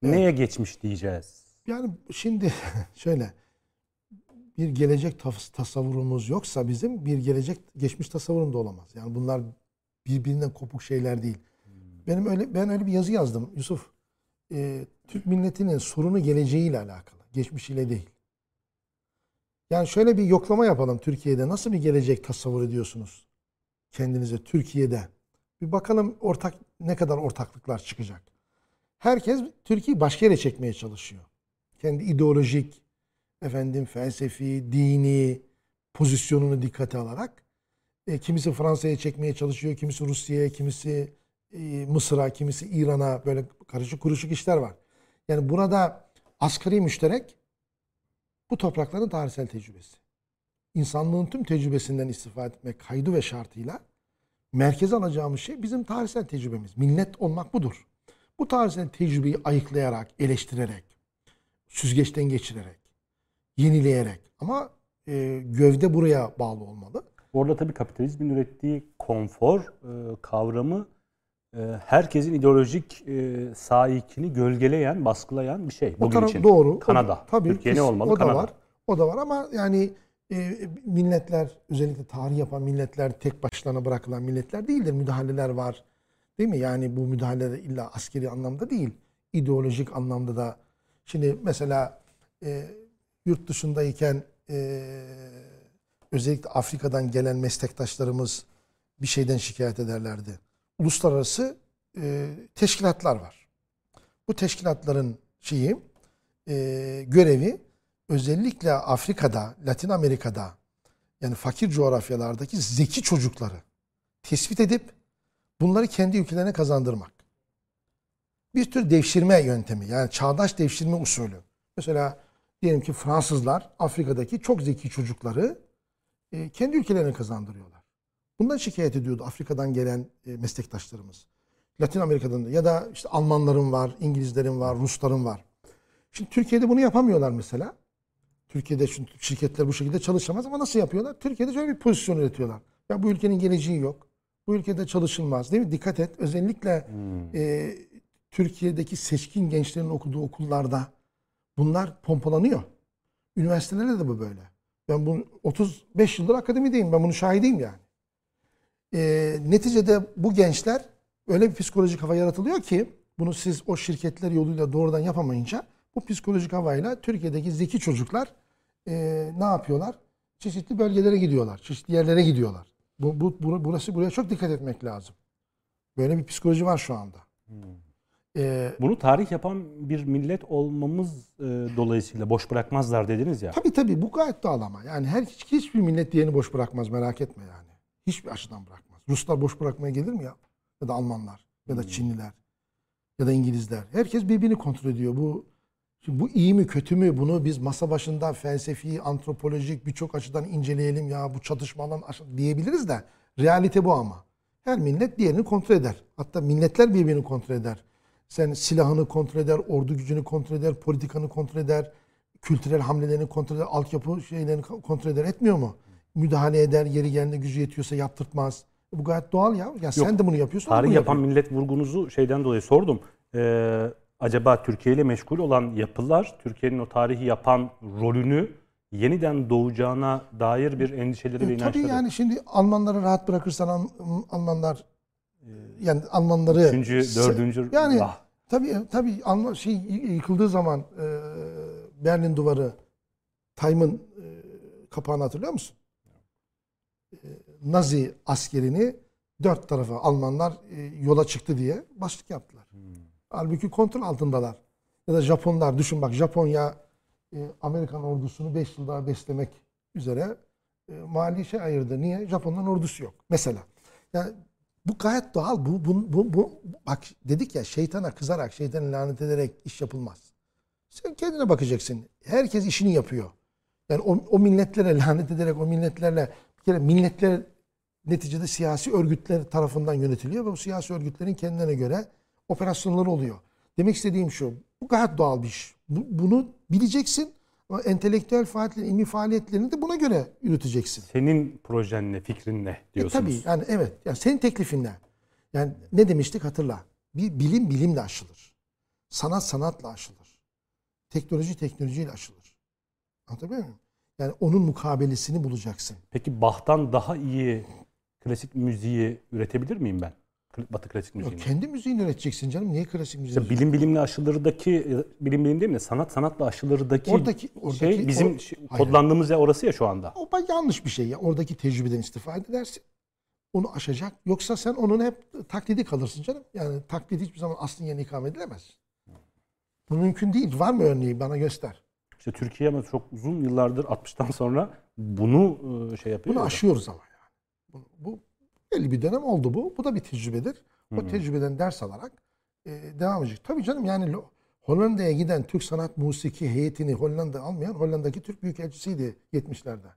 Neye geçmiş diyeceğiz? Yani şimdi şöyle bir gelecek tas- tasavvurumuz yoksa bizim bir gelecek geçmiş tasavvurum da olamaz. Yani bunlar birbirinden kopuk şeyler değil. Benim öyle ben öyle bir yazı yazdım Yusuf. Ee, Türk milletinin sorunu geleceğiyle alakalı, geçmişiyle değil. Yani şöyle bir yoklama yapalım Türkiye'de nasıl bir gelecek tasavvur ediyorsunuz kendinize Türkiye'de? Bir bakalım ortak ne kadar ortaklıklar çıkacak. Herkes Türkiye'yi başka yere çekmeye çalışıyor. Kendi ideolojik, efendim felsefi, dini pozisyonunu dikkate alarak e, kimisi Fransa'ya çekmeye çalışıyor, kimisi Rusya'ya, kimisi e, Mısır'a, kimisi İran'a böyle karışık kuruşuk işler var. Yani burada asgari müşterek bu toprakların tarihsel tecrübesi. İnsanlığın tüm tecrübesinden istifade etmek kaydı ve şartıyla merkeze alacağımız şey bizim tarihsel tecrübemiz. Millet olmak budur. Bu tarihsel tecrübeyi ayıklayarak, eleştirerek, süzgeçten geçirerek, yenileyerek ama e, gövde buraya bağlı olmalı. Orada tabii kapitalizmin ürettiği konfor e, kavramı e, herkesin ideolojik e, sahikini gölgeleyen, baskılayan bir şey O bugün taraf için. doğru. O- Kanada. tabii Türkiye ne olmalı? O da Kanada. var. O da var ama yani e, milletler özellikle tarih yapan milletler tek başlarına bırakılan milletler değildir. Müdahaleler var. Değil mi? Yani bu müdahaleler illa askeri anlamda değil. ideolojik anlamda da. Şimdi mesela e, yurt dışındayken e, özellikle Afrika'dan gelen meslektaşlarımız bir şeyden şikayet ederlerdi. Uluslararası e, teşkilatlar var. Bu teşkilatların şeyi e, görevi özellikle Afrika'da, Latin Amerika'da yani fakir coğrafyalardaki zeki çocukları tespit edip bunları kendi ülkelerine kazandırmak. Bir tür devşirme yöntemi yani çağdaş devşirme usulü. Mesela diyelim ki Fransızlar Afrika'daki çok zeki çocukları e, kendi ülkelerine kazandırıyorlar. Bundan şikayet ediyordu Afrika'dan gelen e, meslektaşlarımız. Latin Amerika'dan da ya da işte Almanların var, İngilizlerin var, Rusların var. Şimdi Türkiye'de bunu yapamıyorlar mesela. Türkiye'de çünkü şirketler bu şekilde çalışamaz ama nasıl yapıyorlar? Türkiye'de şöyle bir pozisyon üretiyorlar. Ya bu ülkenin geleceği yok. Bu ülkede çalışılmaz değil mi? Dikkat et. Özellikle e, Türkiye'deki seçkin gençlerin okuduğu okullarda bunlar pompalanıyor. Üniversitelerde de bu böyle. Ben bunu 35 yıldır akademideyim. Ben bunun şahidiyim yani. E, neticede bu gençler öyle bir psikolojik hava yaratılıyor ki bunu siz o şirketler yoluyla doğrudan yapamayınca bu psikolojik havayla Türkiye'deki zeki çocuklar e, ne yapıyorlar? Çeşitli bölgelere gidiyorlar. Çeşitli yerlere gidiyorlar. Bu, bu, bu- burası buraya çok dikkat etmek lazım. Böyle bir psikoloji var şu anda. E, Bunu tarih yapan bir millet olmamız e, dolayısıyla boş bırakmazlar dediniz ya. tabii tabii bu gayet doğal ama. Yani her hiç, hiçbir millet diğerini boş bırakmaz merak etme yani. Hiçbir açıdan bırakmaz. Ruslar boş bırakmaya gelir mi ya? Ya da Almanlar ya da Çinliler ya da İngilizler. Herkes birbirini kontrol ediyor. Bu Şimdi bu iyi mi kötü mü bunu biz masa başında felsefi, antropolojik birçok açıdan inceleyelim ya bu çatışmadan diyebiliriz de realite bu ama. Her millet diğerini kontrol eder. Hatta milletler birbirini kontrol eder. Sen silahını kontrol eder, ordu gücünü kontrol eder, politikanı kontrol eder, kültürel hamlelerini kontrol eder, altyapı şeylerini ko- kontrol eder. Etmiyor mu? Müdahale eder, yeri geldiğinde gücü yetiyorsa yaptırtmaz. Bu gayet doğal ya. Ya sen de bunu yapıyorsun. Tarih bunu yapan yapıyor. millet vurgunuzu şeyden dolayı sordum. Ee, acaba Türkiye ile meşgul olan yapılar Türkiye'nin o tarihi yapan rolünü yeniden doğacağına dair bir endişeleri ve E, Tabii inançları. yani şimdi Almanları rahat bırakırsan Al- Almanlar e, yani Almanları Üçüncü, dördüncü yani ah, tabii tabii Alman şey yıkıldığı zaman e, Berlin duvarı Taym'ın e, kapağını hatırlıyor musun? E, Nazi askerini dört tarafa Almanlar e, yola çıktı diye başlık yaptılar. Halbuki kontrol altındalar. Ya da Japonlar düşün bak Japonya e, Amerikan ordusunu 5 yıl daha beslemek üzere e, mali şey ayırdı. Niye? Japonların ordusu yok. Mesela. Yani bu gayet doğal. Bu, bu, bu, bu bak dedik ya şeytana kızarak, şeytanı lanet ederek iş yapılmaz. Sen kendine bakacaksın. Herkes işini yapıyor. Yani o, o milletlere lanet ederek o milletlerle bir kere milletler neticede siyasi örgütler tarafından yönetiliyor ve bu siyasi örgütlerin kendine göre operasyonları oluyor. Demek istediğim şu. Bu gayet doğal bir iş. Bu- bunu bileceksin entelektüel faaliyetlerin, ilmi faaliyetlerini de buna göre yürüteceksin. senin projen ne, fikrin ne E diyorsunuz. tabii yani evet. Yani senin teklifin ne? Yani ne demiştik hatırla. Bir bilim bilimle aşılır. Sanat sanatla aşılır. Teknoloji teknolojiyle aşılır. Anlatabiliyor muyum? Yani onun mukabelesini bulacaksın. Peki Bach'tan daha iyi klasik müziği üretebilir miyim ben? Batı klasik müziğini. kendi müziğini üreteceksin canım. Niye klasik müziği? İşte bilim bilimle aşılarıdaki, e, bilim bilim değil mi? Sanat sanatla aşılarıdaki Oradaki- oradaki- şey bizim o- şey- Hayır. kodlandığımız yer orası ya şu anda. O yanlış bir şey ya. Oradaki tecrübeden istifade edersin. Onu aşacak. Yoksa sen onun hep taklidi kalırsın canım. Yani taklit hiçbir zaman aslın yerine ikame edilemez. Bu mümkün değil. Var mı örneği? Bana göster. İşte Türkiye ama çok uzun yıllardır 60'tan sonra bunu e, şey yapıyor. Bunu aşıyoruz ama yani. Bu, bu belli bir dönem oldu bu. Bu da bir tecrübedir. O tecrübeden ders alarak e, devam edecek. Tabii canım yani Hollanda'ya giden Türk sanat musiki heyetini Hollanda almayan Hollanda'daki Türk Büyükelçisiydi 70'lerde.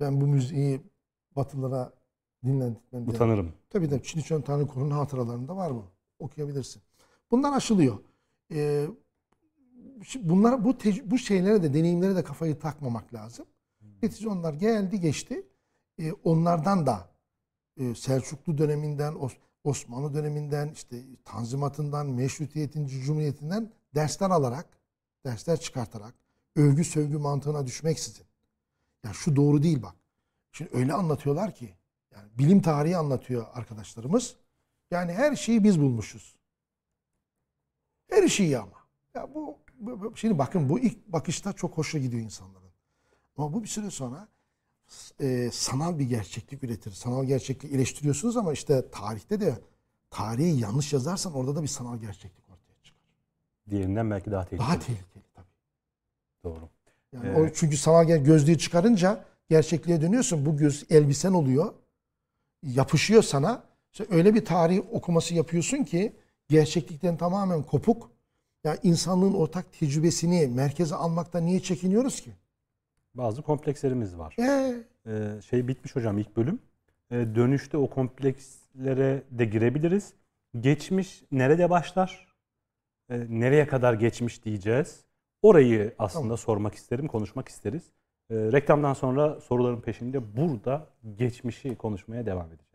Ben bu müziği Batılılara dinletmem. Utanırım. Tabii de Çin Çön Tanrı Kuru'nun hatıralarında var bu. Okuyabilirsin. Bunlar aşılıyor. Ee, bunlar bu bu şeylere de deneyimlere de kafayı takmamak lazım. Netice onlar geldi geçti. Ee, onlardan da e, Selçuklu döneminden, Os- Osmanlı döneminden, işte Tanzimat'ından, Meşrutiyetin, Cumhuriyetinden dersler alarak, dersler çıkartarak, övgü sövgü mantığına düşmeksizin. Ya şu doğru değil bak. Şimdi öyle anlatıyorlar ki, yani bilim tarihi anlatıyor arkadaşlarımız. Yani her şeyi biz bulmuşuz. Her şeyi ama. Ya bu, bu- bu- şimdi bakın bu ilk bakışta çok hoşa gidiyor insanların. Ama bu bir süre sonra e, sanal bir gerçeklik üretir. Sanal gerçekliği eleştiriyorsunuz ama işte tarihte de tarihi yanlış yazarsan orada da bir sanal gerçeklik ortaya çıkar. Diğerinden belki daha tehlikeli. Daha tehlikeli tabii. Doğru. Yani Evet. o çünkü sanal gözlüğü çıkarınca gerçekliğe dönüyorsun. Bu göz elbisen oluyor. Yapışıyor sana. İşte öyle bir tarih okuması yapıyorsun ki gerçeklikten tamamen kopuk. Ya insanlığın ortak tecrübesini merkeze almakta niye çekiniyoruz ki? Bazı komplekslerimiz var. Ee, şey bitmiş hocam ilk bölüm. Ee, dönüşte o komplekslere de girebiliriz. Geçmiş nerede başlar? Ee, nereye kadar geçmiş diyeceğiz. Orayı aslında sormak isterim, konuşmak isteriz. Ee, reklamdan sonra soruların peşinde burada geçmişi konuşmaya devam edeceğiz.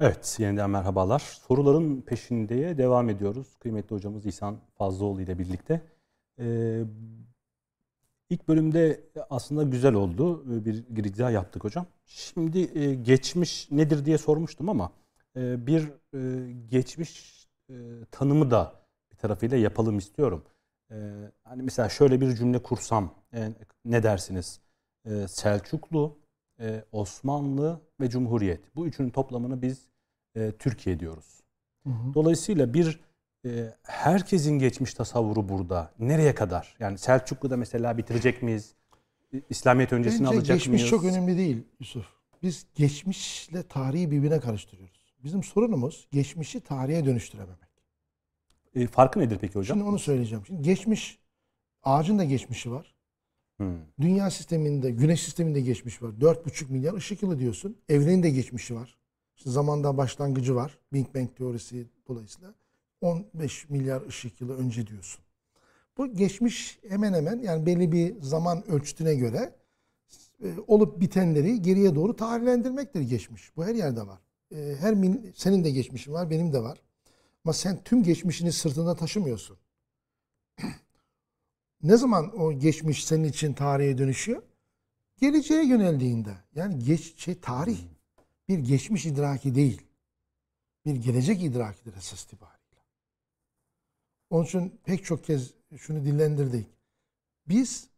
Evet, yeniden merhabalar. Soruların peşindeye devam ediyoruz. Kıymetli hocamız İhsan Fazlıoğlu ile birlikte. Ee, ilk bölümde aslında güzel oldu. Bir girizgah yaptık hocam. Şimdi e, geçmiş nedir diye sormuştum ama e, bir e, geçmiş e, tanımı da bir tarafıyla yapalım istiyorum. E, hani mesela şöyle bir cümle kursam e, ne dersiniz? E, Selçuklu, e, Osmanlı ve Cumhuriyet. Bu üçünün toplamını biz e, Türkiye diyoruz. hı hı. Dolayısıyla bir e, herkesin geçmiş tasavvuru burada. Nereye kadar? Yani Selçuklu'da mesela bitirecek miyiz? İslamiyet öncesini Bence alacak geçmiş mıyız? çok önemli değil Yusuf. Biz geçmişle tarihi birbirine karıştırıyoruz. Bizim sorunumuz geçmişi tarihe dönüştürememek. E, farkı nedir peki hocam? Şimdi onu söyleyeceğim. Şimdi geçmiş, ağacın da geçmişi var. Hmm. Dünya sisteminde, güneş sisteminde geçmiş var. 4,5 milyar ışık yılı diyorsun. Evrenin de geçmişi var. İşte zamanda başlangıcı var. Big Bang teorisi dolayısıyla. 15 milyar ışık yılı önce diyorsun. Bu geçmiş hemen hemen yani belli bir zaman ölçütüne göre e, olup bitenleri geriye doğru tarihlendirmektir geçmiş. Bu her yerde var. E, Her min- senin de geçmişin var, benim de var. Ama sen tüm geçmişini sırtında taşımıyorsun. Ne zaman o geçmiş senin için tarihe dönüşüyor? Geleceğe yöneldiğinde. Yani geç şey tarih bir geçmiş idraki değil. Bir gelecek idrakidir esas itibariyle. Onun için pek çok kez şunu dillendirdik. Biz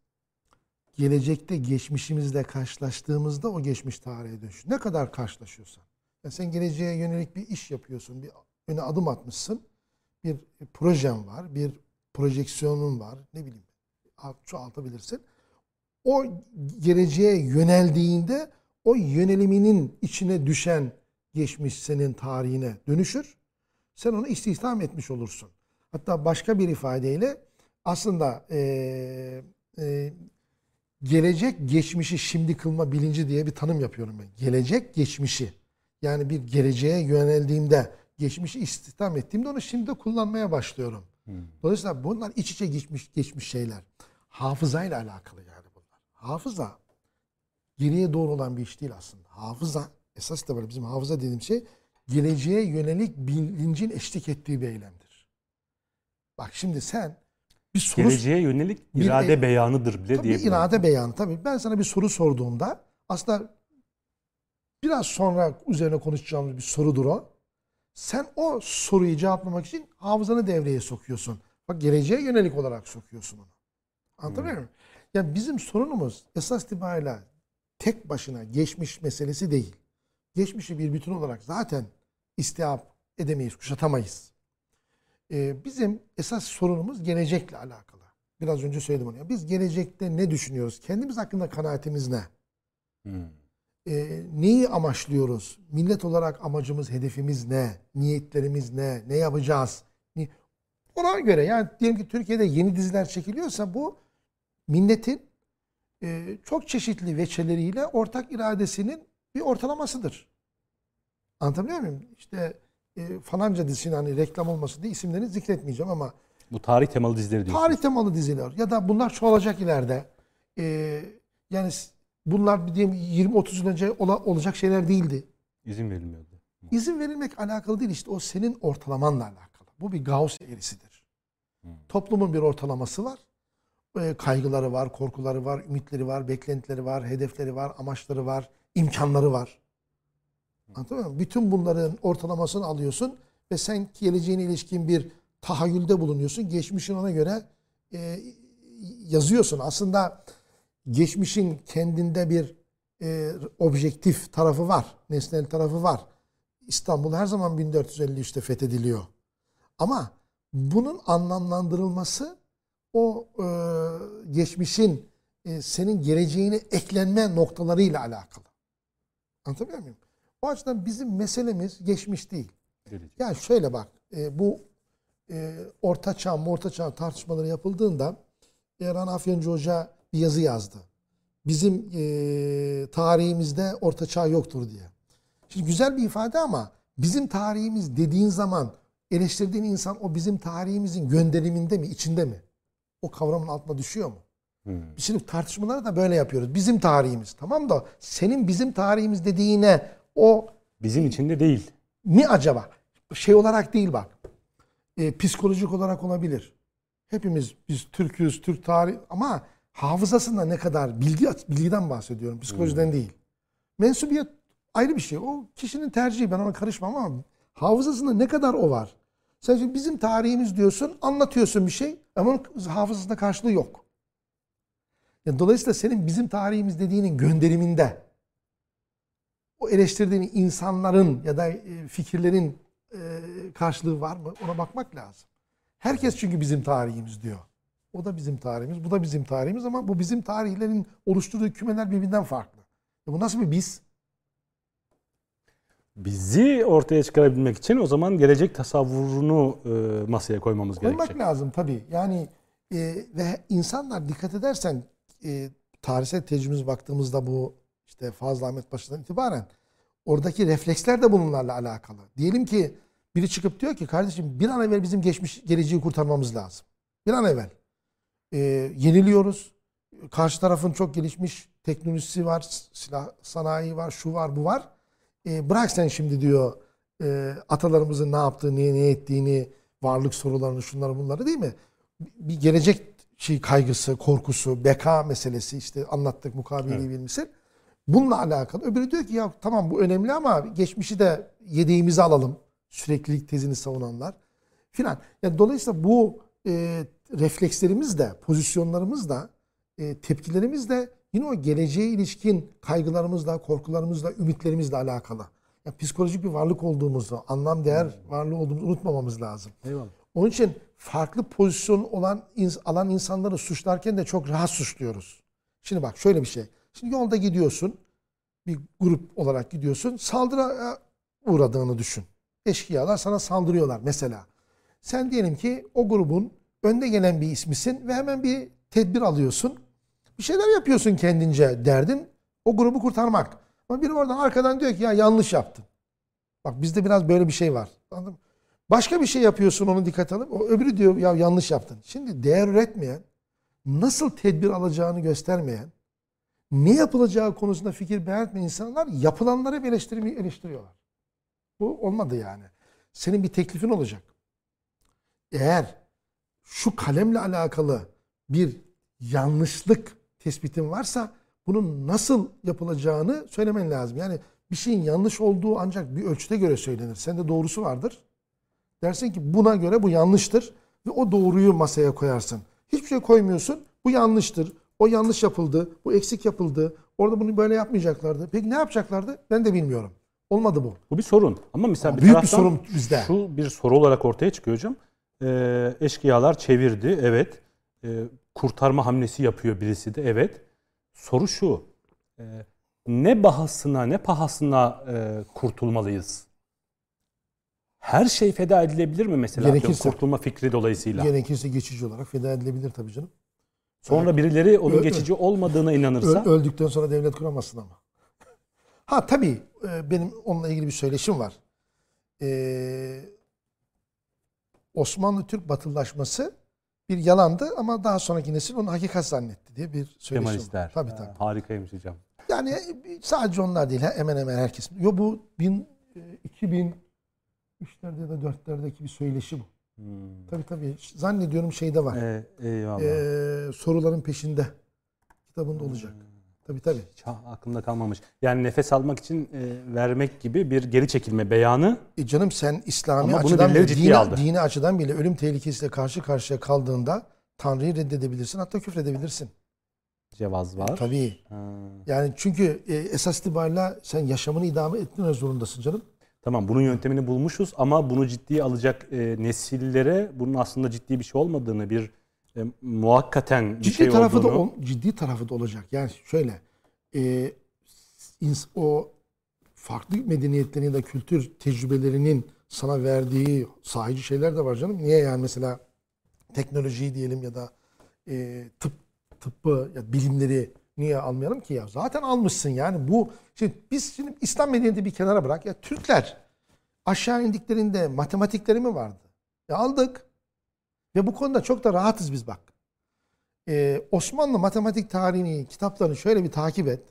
gelecekte geçmişimizle karşılaştığımızda o geçmiş tarihe dönüşüyor. Ne kadar karşılaşıyorsan. Yani sen geleceğe yönelik bir iş yapıyorsun, bir öne adım atmışsın. Bir projen var, bir projeksiyonun var, ne bileyim çoğaltabilirsin. O geleceğe yöneldiğinde o yöneliminin içine düşen geçmiş senin tarihine dönüşür. Sen onu istihdam etmiş olursun. Hatta başka bir ifadeyle aslında eee, eee, gelecek geçmişi şimdi kılma bilinci diye bir tanım yapıyorum ben. Gelecek geçmişi. Yani bir geleceğe yöneldiğimde, geçmişi istihdam ettiğimde onu şimdi kullanmaya başlıyorum. Dolayısıyla bunlar iç içe geçmiş geçmiş şeyler. Hafızayla alakalı yani bunlar. Hafıza geriye doğru olan bir iş değil aslında. Hafıza esas itibariyle bizim hafıza dediğim şey geleceğe yönelik bilincin eşlik ettiği bir eylemdir. Bak şimdi sen bir soru Geleceğe yönelik Bir- irade beyanıdır bile Tabii diyebilirim. irade beyanı tabii. Ben sana bir soru sorduğumda aslında biraz sonra üzerine konuşacağımız bir sorudur o. Sen o soruyu cevaplamak için hafızanı devreye sokuyorsun. Bak geleceğe yönelik olarak sokuyorsun onu. Anlatabiliyor muyum? Yani bizim sorunumuz esas itibariyle tek başına geçmiş meselesi değil. Geçmişi bir bütün olarak zaten istihap edemeyiz, kuşatamayız. Ee, bizim esas sorunumuz gelecekle alakalı. Biraz önce söyledim onu. Biz gelecekte ne düşünüyoruz? Kendimiz hakkında kanaatimiz ne? Hmm. Ee, neyi amaçlıyoruz? Millet olarak amacımız, hedefimiz ne? Niyetlerimiz ne? Ne yapacağız? Ni- Ona göre yani diyelim ki Türkiye'de yeni diziler çekiliyorsa bu milletin e, çok çeşitli veçeleriyle ortak iradesinin bir ortalamasıdır. Anlatabiliyor muyum? İşte e, falanca dizisinin hani reklam olmasın diye isimlerini zikretmeyeceğim ama Bu tarih temalı dizileri diyorsunuz. Tarih temalı diziler ya da bunlar çoğalacak ileride. Ee, yani bunlar bir diyelim 20-30 yıl önce ola- olacak şeyler değildi. İzin verilmiyordu. İzin verilmek alakalı değil işte o senin ortalamanla alakalı. Bu bir Gauss eğrisidir. Toplumun bir ortalaması var. Ee, kaygıları var, korkuları var, ümitleri var, beklentileri var, hedefleri var, amaçları var, imkanları var. Anlatabiliyor muyum? Bütün bunların ortalamasını alıyorsun ve sen geleceğine ilişkin bir tahayyülde bulunuyorsun. Geçmişin ona göre e, yazıyorsun. Aslında geçmişin kendinde bir e, objektif tarafı var. Nesnel tarafı var. İstanbul her zaman 1453'te fethediliyor. Ama bunun anlamlandırılması o e, geçmişin e, senin geleceğine eklenme noktalarıyla alakalı. Anlatabiliyor muyum? O açıdan bizim meselemiz geçmiş değil. Gelecek. Yani şöyle bak, e, bu e, orta çağ, orta çağ tartışmaları yapıldığında Erhan Afyoncu Hoca bir yazı yazdı. Bizim e, tarihimizde orta çağ yoktur diye. Şimdi güzel bir ifade ama bizim tarihimiz dediğin zaman eleştirdiğin insan o bizim tarihimizin gönderiminde mi, içinde mi? O kavramın altına düşüyor mu? Hmm. Şimdi tartışmaları da böyle yapıyoruz. Bizim tarihimiz. Tamam da senin bizim tarihimiz dediğine o Bizim içinde değil. mi acaba? Şey olarak değil bak. E, psikolojik olarak olabilir. Hepimiz biz Türk'üz, Türk tarihi ama hafızasında ne kadar bilgi bilgiden bahsediyorum. Psikolojiden değil. Mensubiyet ayrı bir şey. O kişinin tercihi. Ben ona karışmam ama hafızasında ne kadar o var. Sen şimdi bizim tarihimiz diyorsun, anlatıyorsun bir şey ama onun hafızasında karşılığı yok. Yani dolayısıyla senin bizim tarihimiz dediğinin gönderiminde o eleştirdiğin insanların ya da e, fikirlerin e, karşılığı var mı? Ona bakmak lazım. Herkes çünkü bizim tarihimiz diyor. O da bizim tarihimiz, bu da bizim tarihimiz ama bu bizim tarihlerin oluşturduğu kümeler birbirinden farklı. E bu nasıl bir biz? Bizi ortaya çıkarabilmek için o zaman gelecek tasavvurunu e, masaya koymamız Koymak gerekecek. lazım tabii. Yani e, ve insanlar dikkat edersen e, tarihsel tecrübemize baktığımızda bu işte Fazıl Ahmet Paşa'dan itibaren oradaki refleksler de bunlarla alakalı. Diyelim ki biri çıkıp diyor ki kardeşim bir an evvel bizim geçmiş geleceği kurtarmamız lazım. Bir an evvel. E, yeniliyoruz. Karşı tarafın çok gelişmiş teknolojisi var, silah sanayi var, şu var, bu var. E, bırak sen şimdi diyor e, atalarımızın ne yaptığını, ne, ne ettiğini, varlık sorularını, şunları bunları değil mi? Bir gelecek şey kaygısı, korkusu, beka meselesi işte anlattık mukabeleyi Evet. bilmişsin. Bununla alakalı. Öbürü diyor ki ya tamam bu önemli ama geçmişi de yedeğimizi alalım. Süreklilik tezini savunanlar filan. Yani dolayısıyla bu e, reflekslerimiz de, pozisyonlarımız da, e, tepkilerimiz de yine o geleceğe ilişkin kaygılarımızla, korkularımızla, ümitlerimizle alakalı. Yani psikolojik bir varlık olduğumuzu, anlam değer varlığı olduğumuzu unutmamamız lazım. Eyvallah. Onun için farklı pozisyon olan alan insanları suçlarken de çok rahat suçluyoruz. Şimdi bak şöyle bir şey. Şimdi yolda gidiyorsun. Bir grup olarak gidiyorsun. Saldırıya uğradığını düşün. Eşkıyalar sana saldırıyorlar mesela. Sen diyelim ki o grubun önde gelen bir ismisin ve hemen bir tedbir alıyorsun. Bir şeyler yapıyorsun kendince derdin. O grubu kurtarmak. Ama biri oradan arkadan diyor ki ya yanlış yaptın. Bak bizde biraz böyle bir şey var. Anladın mı? Başka bir şey yapıyorsun onu dikkat alıp o öbürü diyor ya yanlış yaptın. Şimdi değer üretmeyen, nasıl tedbir alacağını göstermeyen, ne yapılacağı konusunda fikir beyan etmeyen insanlar yapılanları eleştirmeyi eleştiriyorlar. Bu olmadı yani. Senin bir teklifin olacak. Eğer şu kalemle alakalı bir yanlışlık tespitin varsa bunun nasıl yapılacağını söylemen lazım. Yani bir şeyin yanlış olduğu ancak bir ölçüde göre söylenir. Sende doğrusu vardır. Dersin ki buna göre bu yanlıştır ve o doğruyu masaya koyarsın. Hiçbir şey koymuyorsun. Bu yanlıştır. O yanlış yapıldı. Bu eksik yapıldı. Orada bunu böyle yapmayacaklardı. Peki ne yapacaklardı? Ben de bilmiyorum. Olmadı bu. Bu bir sorun. Ama mesela bir Büyük bir taraftan sorun bizde. Şu bir soru olarak ortaya çıkıyor hocam. Ee, eşkıyalar çevirdi. Evet. Ee, kurtarma hamlesi yapıyor birisi de. Evet. Soru şu. Ee, ne bahasına ne pahasına e, kurtulmalıyız? Her şey feda edilebilir mi mesela? Gerekirse. Kurtulma fikri dolayısıyla. Gerekirse geçici olarak feda edilebilir tabii canım. Sonra birileri onun geçici olmadığına inanırsa. Öl- öldükten sonra devlet kuramazsın ama. Ha tabii e, benim onunla ilgili bir söyleşim var. Ee, Osmanlı Türk batılılaşması bir yalandı ama daha sonraki nesil onu hakikat zannetti diye bir söyleşim Kemalistler. var. Tabii Ha, tabii. harikaymış hocam. Yani sadece onlar değil hemen hemen herkes. Yo bu bin, e, 2003'lerde ya da 4'lerdeki bir söyleşi bu. Hmm. Tabii tabii zannediyorum şeyde var. Ee, eyvallah. Ee, soruların peşinde kitabında olacak. Tabii tabii. Hiç aklımda kalmamış. Yani nefes almak için e, vermek gibi bir geri çekilme beyanı E canım sen İslami açıdan bile, dini, aldı. dini açıdan bile ölüm tehlikesiyle karşı karşıya kaldığında Tanrı'yı reddedebilirsin hatta küfredebilirsin. cevaz var. Tabii. Ha. Yani çünkü e, esas itibariyle sen yaşamını idame ettirmek zorundasın canım. Tamam bunun yöntemini bulmuşuz ama bunu ciddiye alacak e, nesillere bunun aslında ciddi bir şey olmadığını bir e, muhakkaten bir ciddi şey tarafı olduğunu... da ol- ciddi tarafı da olacak. Yani şöyle e, ins- o farklı medeniyetlerin ya da kültür tecrübelerinin sana verdiği sahici şeyler de var canım. Niye yani mesela teknolojiyi diyelim ya da e, tıp tıbbı ya bilimleri niye almayalım ki ya? Zaten almışsın yani bu şimdi biz şimdi İslam medeniyeti bir kenara bırak ya Türkler aşağı indiklerinde matematikleri mi vardı? E aldık. Ve bu konuda çok da rahatız biz bak. Ee, Osmanlı matematik tarihini, kitaplarını şöyle bir takip et.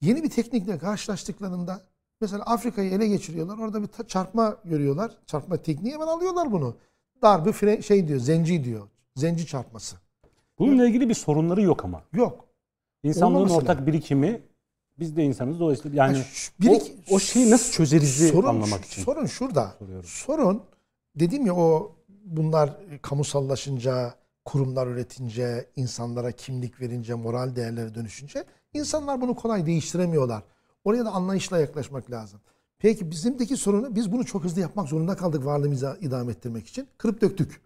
Yeni bir teknikle karşılaştıklarında mesela Afrika'yı ele geçiriyorlar. Orada bir çarpma görüyorlar. Çarpma tekniği hemen alıyorlar bunu. Darbe fre- şey diyor, zenci diyor. Zenci çarpması. Bununla ilgili bir sorunları yok ama. Yok. İnsanlığın Olmaması ortak birikimi biz de insanız dolayısıyla yani Yani şu- o, o şeyi nasıl çözerizi sorun, anlamak için. Sorun şurada. soruyorum. Sorun dedim ya o bunlar kamusallaşınca, kurumlar üretince, insanlara kimlik verince, moral değerlere dönüşünce insanlar bunu kolay değiştiremiyorlar. Oraya da anlayışla yaklaşmak lazım. Peki bizimdeki sorunu biz bunu çok hızlı yapmak zorunda kaldık varlığımızı idame ettirmek için. Kırıp döktük.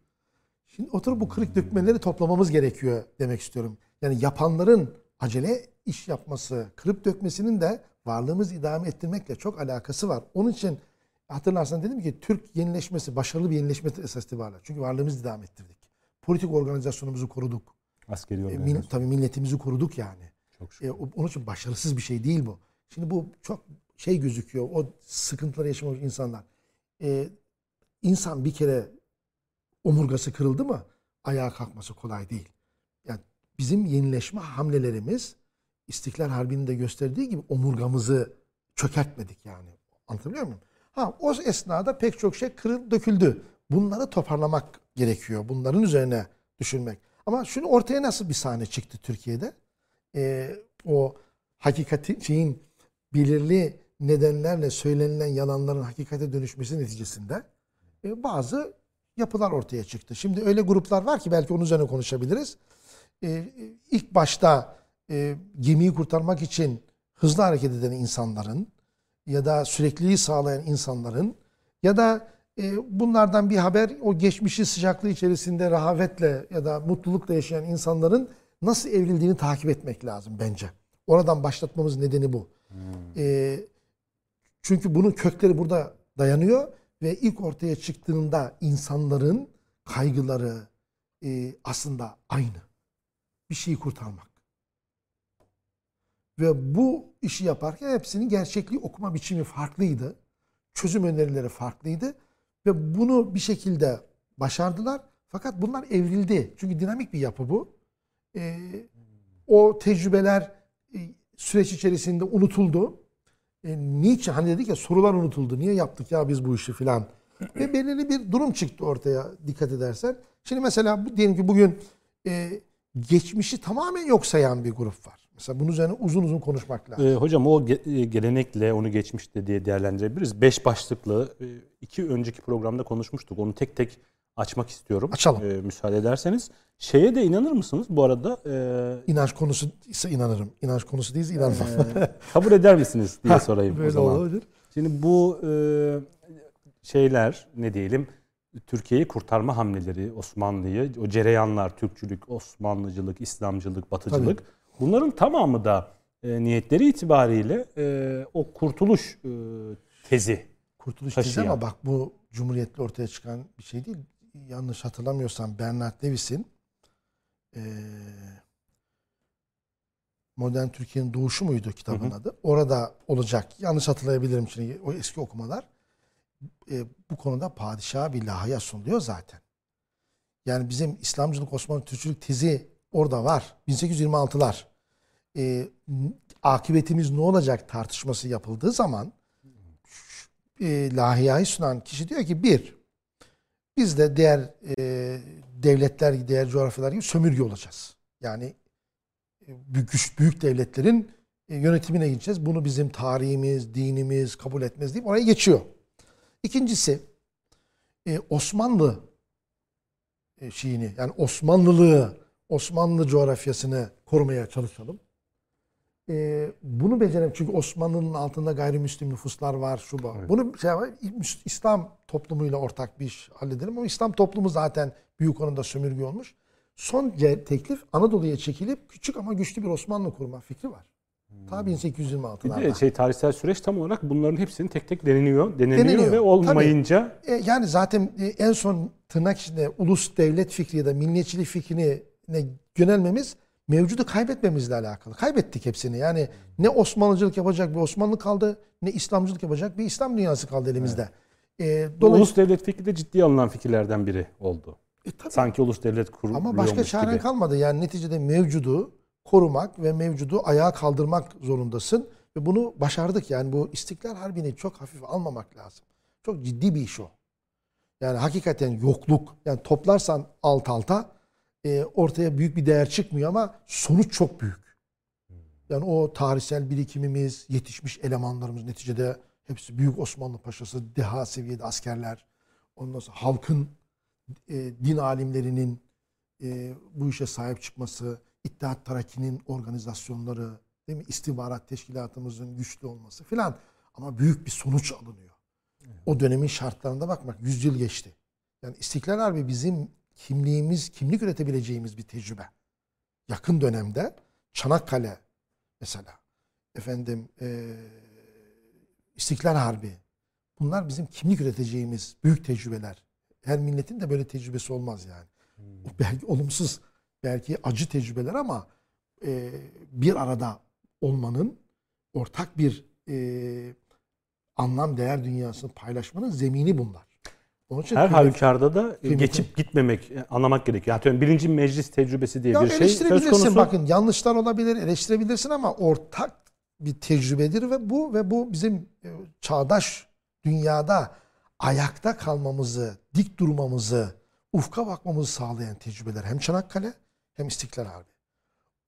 Şimdi oturup bu kırık dökmeleri toplamamız gerekiyor demek istiyorum. Yani yapanların acele iş yapması, kırıp dökmesinin de varlığımızı idame ettirmekle çok alakası var. Onun için hatırlarsan dedim ki Türk yenileşmesi, başarılı bir yenileşme esas itibariyle. Çünkü varlığımızı idame ettirdik. Politik organizasyonumuzu koruduk. Askeri E, organizasyon. min, tabii milletimizi koruduk yani. Çok şükür. E, onun için başarısız bir şey değil bu. Şimdi bu çok şey gözüküyor. O sıkıntıları yaşamış insanlar. E, insan bir kere omurgası kırıldı mı ayağa kalkması kolay değil. Yani bizim yenileşme hamlelerimiz İstiklal Harbi'nin de gösterdiği gibi omurgamızı çökertmedik yani. Anlatabiliyor muyum? Ha o esnada pek çok şey kırıl döküldü. Bunları toparlamak gerekiyor. Bunların üzerine düşünmek. Ama şunu ortaya nasıl bir sahne çıktı Türkiye'de? Ee, o hakikati şeyin belirli nedenlerle söylenilen yalanların hakikate dönüşmesi neticesinde e, bazı yapılar ortaya çıktı. Şimdi öyle gruplar var ki belki onun üzerine konuşabiliriz. E, ilk başta e, gemiyi kurtarmak için hızlı hareket eden insanların ya da sürekliliği sağlayan insanların ya da e, bunlardan bir haber o geçmişi sıcaklığı içerisinde rahavetle ya da mutlulukla yaşayan insanların nasıl evrildiğini takip etmek lazım bence. Oradan başlatmamız nedeni bu. E, çünkü bunun kökleri burada dayanıyor ve ilk ortaya çıktığında insanların kaygıları e, aslında aynı. Bir şeyi kurtarmak. Ve bu işi yaparken hepsinin gerçekliği okuma biçimi farklıydı. Çözüm önerileri farklıydı. Ve bunu bir şekilde başardılar. Fakat bunlar evrildi. Çünkü dinamik bir yapı bu. E, o tecrübeler e, süreç içerisinde unutuldu. E, niçin? Hani dedik ya sorular unutuldu. Niye yaptık ya biz bu işi filan. Ve belirli bir durum çıktı ortaya dikkat edersen. Şimdi mesela bu- diyelim ki bugün e, geçmişi tamamen yok sayan bir grup var. Mesela bunun üzerine uzun uzun konuşmak lazım. Ee, hocam o ge- e, gelenekle onu geçmişte diye değerlendirebiliriz. Beş başlıklı e, iki önceki programda konuşmuştuk. Onu tek tek açmak istiyorum. Açalım. Ee, müsaade ederseniz. Şeye de inanır mısınız bu arada? e, İnanç konusu ise inanırım. İnanç konusu değilse inanmam. kabul eder misiniz diye sorayım o Böyle zaman. olabilir. Şimdi bu e, şeyler ne diyelim Türkiye'yi kurtarma hamleleri, Osmanlı'yı, o cereyanlar, Türkçülük, Osmanlıcılık, İslamcılık, Batıcılık bunların tamamı da e, niyetleri itibariyle e, o kurtuluş e, tezi. Kurtuluş Taşıyan. tezi ama bak bu Cumhuriyet'le ortaya çıkan bir şey değil. Yanlış hatırlamıyorsam Bernard Lewis'in eee, Modern Türkiye'nin Doğuşu muydu kitabın adı? Orada olacak. Yanlış hatırlayabilirim şimdi o eski okumalar. E, bu konuda padişaha bir lahaya sunuluyor zaten. Yani bizim İslamcılık, Osmanlı Türkçülük tezi orada var. 1826'lar. E, n- akıbetimiz ne olacak tartışması yapıldığı zaman e, lahiyayı sunan kişi diyor ki bir, biz de diğer e, devletler, diğer coğrafyalar gibi sömürge olacağız. Yani e, büyük, büyük devletlerin e, yönetimine gideceğiz. Bunu bizim tarihimiz, dinimiz kabul etmez deyip oraya geçiyor. İkincisi e, Osmanlı şeyini yani Osmanlılığı, Osmanlı coğrafyasını korumaya çalışalım. E, bunu becerem çünkü Osmanlı'nın altında gayrimüslim nüfuslar var şu bu. Evet. Bunu şey, İslam toplumuyla ortak bir iş halledelim ama İslam toplumu zaten büyük oranda sömürge olmuş. Son teklif Anadolu'ya çekilip küçük ama güçlü bir Osmanlı kurma fikri var. Ta Hmm. Bir 1826'larda. de şey tarihsel süreç tam olarak bunların hepsinin tek tek deneniyor, deneniyor, Deneniyor. ve olmayınca E, yani zaten e, en son tırnak içinde ulus devlet fikri ya da milliyetçilik fikrine yönelmemiz mevcudu kaybetmemizle alakalı. Kaybettik hepsini. Yani ne Osmanlıcılık yapacak bir Osmanlı kaldı, ne İslamcılık yapacak bir İslam dünyası kaldı elimizde. E, bu dolayısıyla ulus devlet fikri de ciddiye alınan fikirlerden biri oldu. E, tabii. Sanki ulus devlet kuruluyormuş Ama başka çaren gibi. kalmadı. Yani neticede mevcudu korumak ve mevcudu ayağa kaldırmak zorundasın. Ve bunu başardık. Yani bu İstiklal Harbi'ni çok hafife almamak lazım. Çok ciddi bir iş o. Yani hakikaten yokluk. Yani toplarsan alt alta e, ortaya büyük bir değer çıkmıyor ama sonuç çok büyük. Yani o tarihsel birikimimiz, yetişmiş elemanlarımız neticede hepsi büyük Osmanlı paşası, deha seviyede askerler. Ondan sonra halkın, e, din alimlerinin e, bu işe sahip çıkması, İttihat Terakki'nin organizasyonları, değil mi? İstihbarat teşkilatımızın güçlü olması filan. Ama büyük bir sonuç alınıyor. O dönemin şartlarında bakmak 100 yıl geçti. Yani İstiklal Harbi bizim kimliğimiz, kimlik üretebileceğimiz bir tecrübe. Yakın dönemde Çanakkale mesela, efendim eee İstiklal Harbi. Bunlar bizim kimlik üreteceğimiz büyük tecrübeler. Her milletin de böyle tecrübesi olmaz yani. O belki olumsuz, belki acı tecrübeler ama e, bir arada olmanın, ortak bir e, anlam değer dünyasını paylaşmanın zemini bunlar. Onun için Her kıymet- halükarda da kıymeti- geçip gitmemek, e, anlamak gerekiyor. Yani birinci meclis tecrübesi diye Ya bir şey söz konusu. bakın yanlışlar olabilir eleştirebilirsin ama ortak bir tecrübedir ve bu ve bu bizim e, çağdaş dünyada ayakta kalmamızı, dik durmamızı, ufka bakmamızı sağlayan tecrübeler hem Çanakkale hem İstiklal Harbi.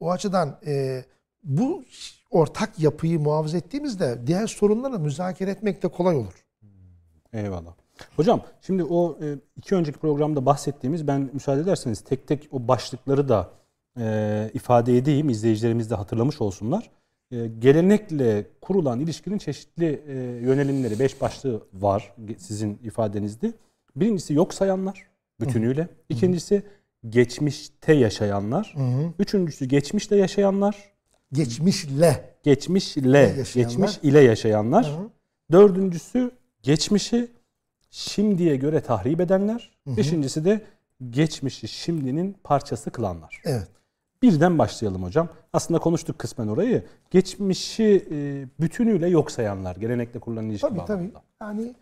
O açıdan e, bu ortak yapıyı muhafaza ettiğimizde diğer sorunları müzakere etmek de kolay olur. Eyvallah. Hocam şimdi o e, iki önceki programda bahsettiğimiz ben müsaade ederseniz tek tek o başlıkları da e, ifade edeyim. izleyicilerimiz de hatırlamış olsunlar. E, gelenekle kurulan ilişkinin çeşitli e, yönelimleri, beş başlığı var sizin ifadenizde. Birincisi yok sayanlar bütünüyle. İkincisi geçmişte yaşayanlar. Üçüncüsü geçmişte yaşayanlar. Geçmişle Geçmişle, geçmiş ile yaşayanlar. Hı hı. Dördüncüsü geçmişi şimdiye göre tahrip edenler. Beşincisi de geçmişi şimdinin parçası kılanlar. evet. Birden başlayalım hocam. Aslında konuştuk kısmen orayı. Geçmişi e, bütünüyle yok sayanlar. Gelenekle kurulan ilişki Tabii tabii. bağlamında. Yani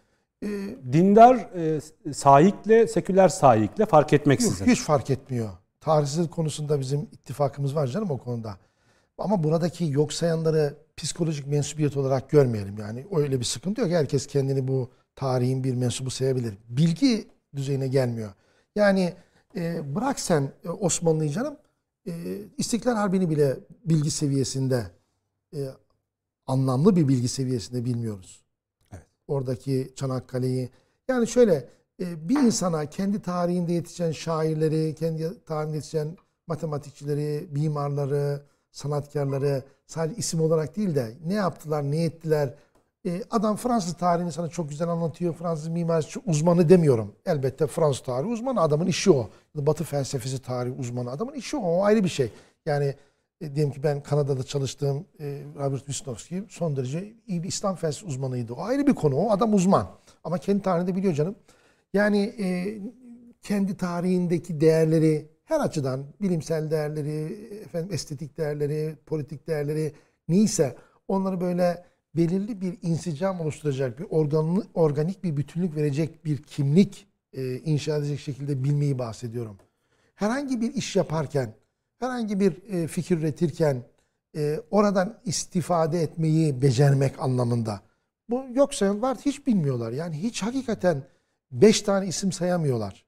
e, Dindar e, sahikle, seküler sahikle fark etmeksizin. Yok, hiç fark etmiyor. Tarihsizlik konusunda bizim ittifakımız var canım o konuda. Ama buradaki yok sayanları psikolojik mensubiyet olarak görmeyelim. Yani öyle bir sıkıntı yok. Herkes kendini bu tarihin bir mensubu sayabilir. Bilgi düzeyine gelmiyor. Yani e, bırak sen e, Osmanlı'yı canım e, İstiklal Harbi'ni bile bilgi seviyesinde e, anlamlı bir bilgi seviyesinde bilmiyoruz. Evet. Oradaki Çanakkale'yi yani şöyle e, bir insana kendi tarihinde yetişen şairleri, kendi tarihinde yetişen matematikçileri, mimarları, sanatkarları sadece isim olarak değil de ne yaptılar, ne ettiler. E, adam Fransız tarihini sana çok güzel anlatıyor. Fransız mimarisi uzmanı demiyorum. Elbette Fransız tarihi uzmanı adamın işi o. Batı felsefesi tarihi uzmanı adamın işi o. O ayrı bir şey. Yani e, diyelim ki ben Kanada'da çalıştığım e, Robert Wisnowski son derece iyi bir İslam felsefesi uzmanıydı. O ayrı bir konu. O adam uzman. Ama kendi tarihini de biliyor canım. Yani e, kendi tarihindeki değerleri her açıdan bilimsel değerleri, efendim estetik değerleri, politik değerleri neyse onları böyle belirli bir insicam oluşturacak bir organlı, organik bir bütünlük verecek bir kimlik e, inşa edecek şekilde bilmeyi bahsediyorum. Herhangi bir iş yaparken, herhangi bir e, fikir üretirken e, oradan istifade etmeyi becermek anlamında. Bu yok sayan var hiç bilmiyorlar. Yani hiç hakikaten beş tane isim sayamıyorlar.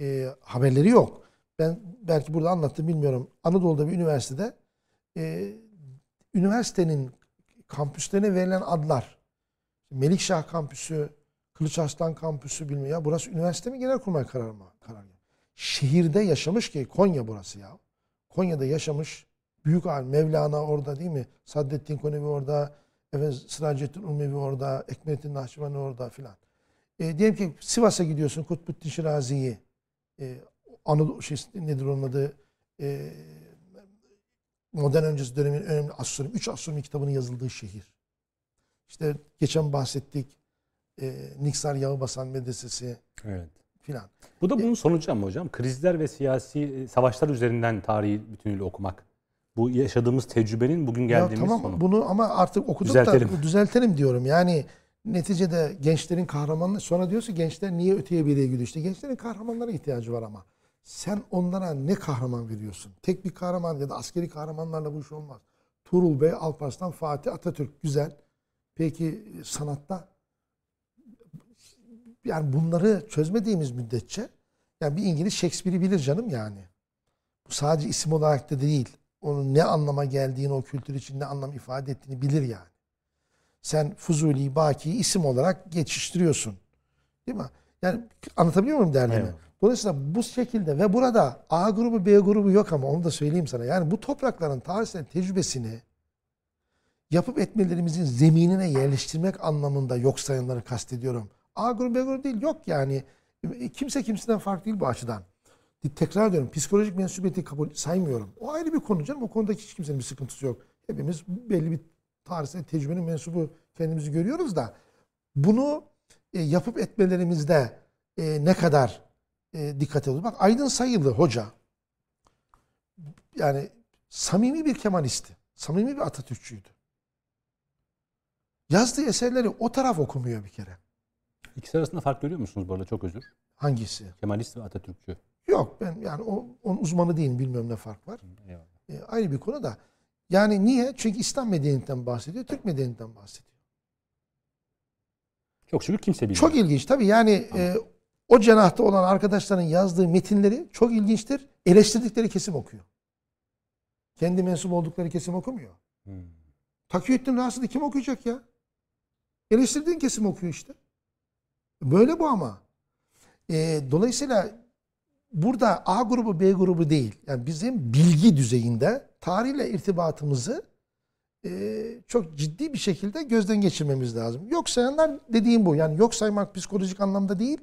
E, haberleri yok. Ben belki burada anlattım bilmiyorum. Anadolu'da bir üniversitede e, üniversitenin kampüslerine verilen adlar. Melikşah kampüsü, Kılıçarslan kampüsü bilmiyorum ya. Burası üniversite mi genelkurmay kararı mı? Karar. Şehirde yaşamış ki Konya burası ya. Konya'da yaşamış büyük alim Mevlana orada değil mi? Saddettin Konevi orada, efendim Sıracettin Ulmevi orada, Ekmelettin Nahçıvani orada filan. E, diyelim ki Sivas'a gidiyorsun Kutbuddin Şirazi'yi. E, Anadolu şey nedir onun adı? E, modern öncesi dönemin önemli astronomi, 3 astronomi kitabının yazıldığı şehir. İşte geçen bahsettik e, Niksar Yağı Basan Medresesi Evet. filan. Bu da bunun sonucu ama hocam. Krizler ve siyasi e, savaşlar üzerinden tarihi bütünüyle okumak. Bu yaşadığımız tecrübenin bugün Ya geldiğimiz tamam sonu. bunu ama artık okuduk Düzeltelim. da düzeltelim diyorum. Yani neticede gençlerin kahramanlığı sonra diyorsun gençler niye öteye biriye gidiyor? İşte gençlerin kahramanlara ihtiyacı var ama. Sen onlara ne kahraman veriyorsun? Tek bir kahraman ya da askeri kahramanlarla bu iş olmaz. Tuğrul Bey, Alparslan, Fatih, Atatürk güzel. Peki sanatta yani bunları çözmediğimiz müddetçe yani bir İngiliz Shakespeare'i bilir canım yani. Bu sadece isim olarak da değil. Onun ne anlama geldiğini, o kültür için ne anlam ifade ettiğini bilir yani. Sen Fuzuli, Baki'yi isim olarak geçiştiriyorsun. Değil mi? Yani anlatabiliyor muyum derdimi? Evet. Dolayısıyla bu şekilde ve burada A grubu, B grubu yok ama onu da söyleyeyim sana. Yani bu toprakların tarihsel tecrübesini yapıp etmelerimizin zeminine yerleştirmek anlamında yok sayanları kastediyorum. A grubu, B grubu değil. Yok yani. Kimse kimseden farklı değil bu açıdan. Tekrar diyorum psikolojik mensubiyeti kabul saymıyorum. O ayrı bir konu canım. O konuda hiç kimsenin bir sıkıntısı yok. Hepimiz belli bir tarihsel tecrübenin mensubu kendimizi görüyoruz da bunu e, yapıp etmelerimizde e, ne kadar e, dikkat ediyoruz. Bak Aydın Sayılı hoca yani samimi bir Kemalisti. Samimi bir Atatürkçüydü. Yazdığı eserleri o taraf okumuyor bir kere. İkisi arasında fark görüyor musunuz bu arada? Çok özür. Hangisi? Kemalist ve Atatürkçü. Yok ben yani o, onun uzmanı değilim bilmiyorum ne fark var. Eyvallah. E, ayrı bir konu da. Yani niye? Çünkü İslam medeniyetinden bahsediyor, Türk medeniyetinden bahsediyor. Çok şükür kimse bilmiyor. Çok ilginç tabii yani e, o cenahta olan arkadaşların yazdığı metinleri çok ilginçtir. Eleştirdikleri kesim okuyor. Kendi mensup oldukları kesim okumuyor. Hmm. Takiyüddin Rası'nı kim okuyacak ya? Eleştirdiğin kesim okuyor işte. Böyle bu ama. E, dolayısıyla burada A grubu B grubu değil. Yani bizim bilgi düzeyinde tarihle irtibatımızı e, çok ciddi bir şekilde gözden geçirmemiz lazım. Yok sayanlar dediğim bu. Yani yok saymak psikolojik anlamda değil.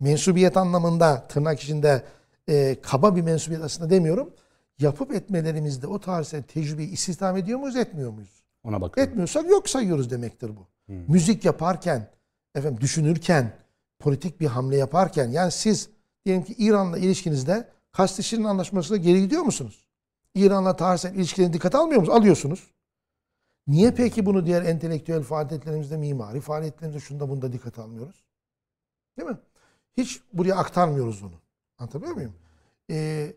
Mensubiyet anlamında tırnak içinde e, kaba bir mensubiyet aslında demiyorum. Yapıp etmelerimizde o tarihsel tecrübeyi istihdam ediyor muyuz etmiyor muyuz? Ona bakıyorum. Etmiyorsak yok sayıyoruz demektir bu. Müzik yaparken, efendim düşünürken, politik bir hamle yaparken yani siz diyelim ki İran'la ilişkinizde Kastişirin anlaşmasına geri gidiyor musunuz? İran'la tarihsel ilişkilerini dikkate almıyor musunuz? Alıyorsunuz. Niye peki bunu diğer entelektüel faaliyetlerimizde, mimari faaliyetlerimizde şunda bunda dikkate almıyoruz? Değil mi? Hiç buraya aktarmıyoruz onu. Anlatabiliyor muyum? Ee,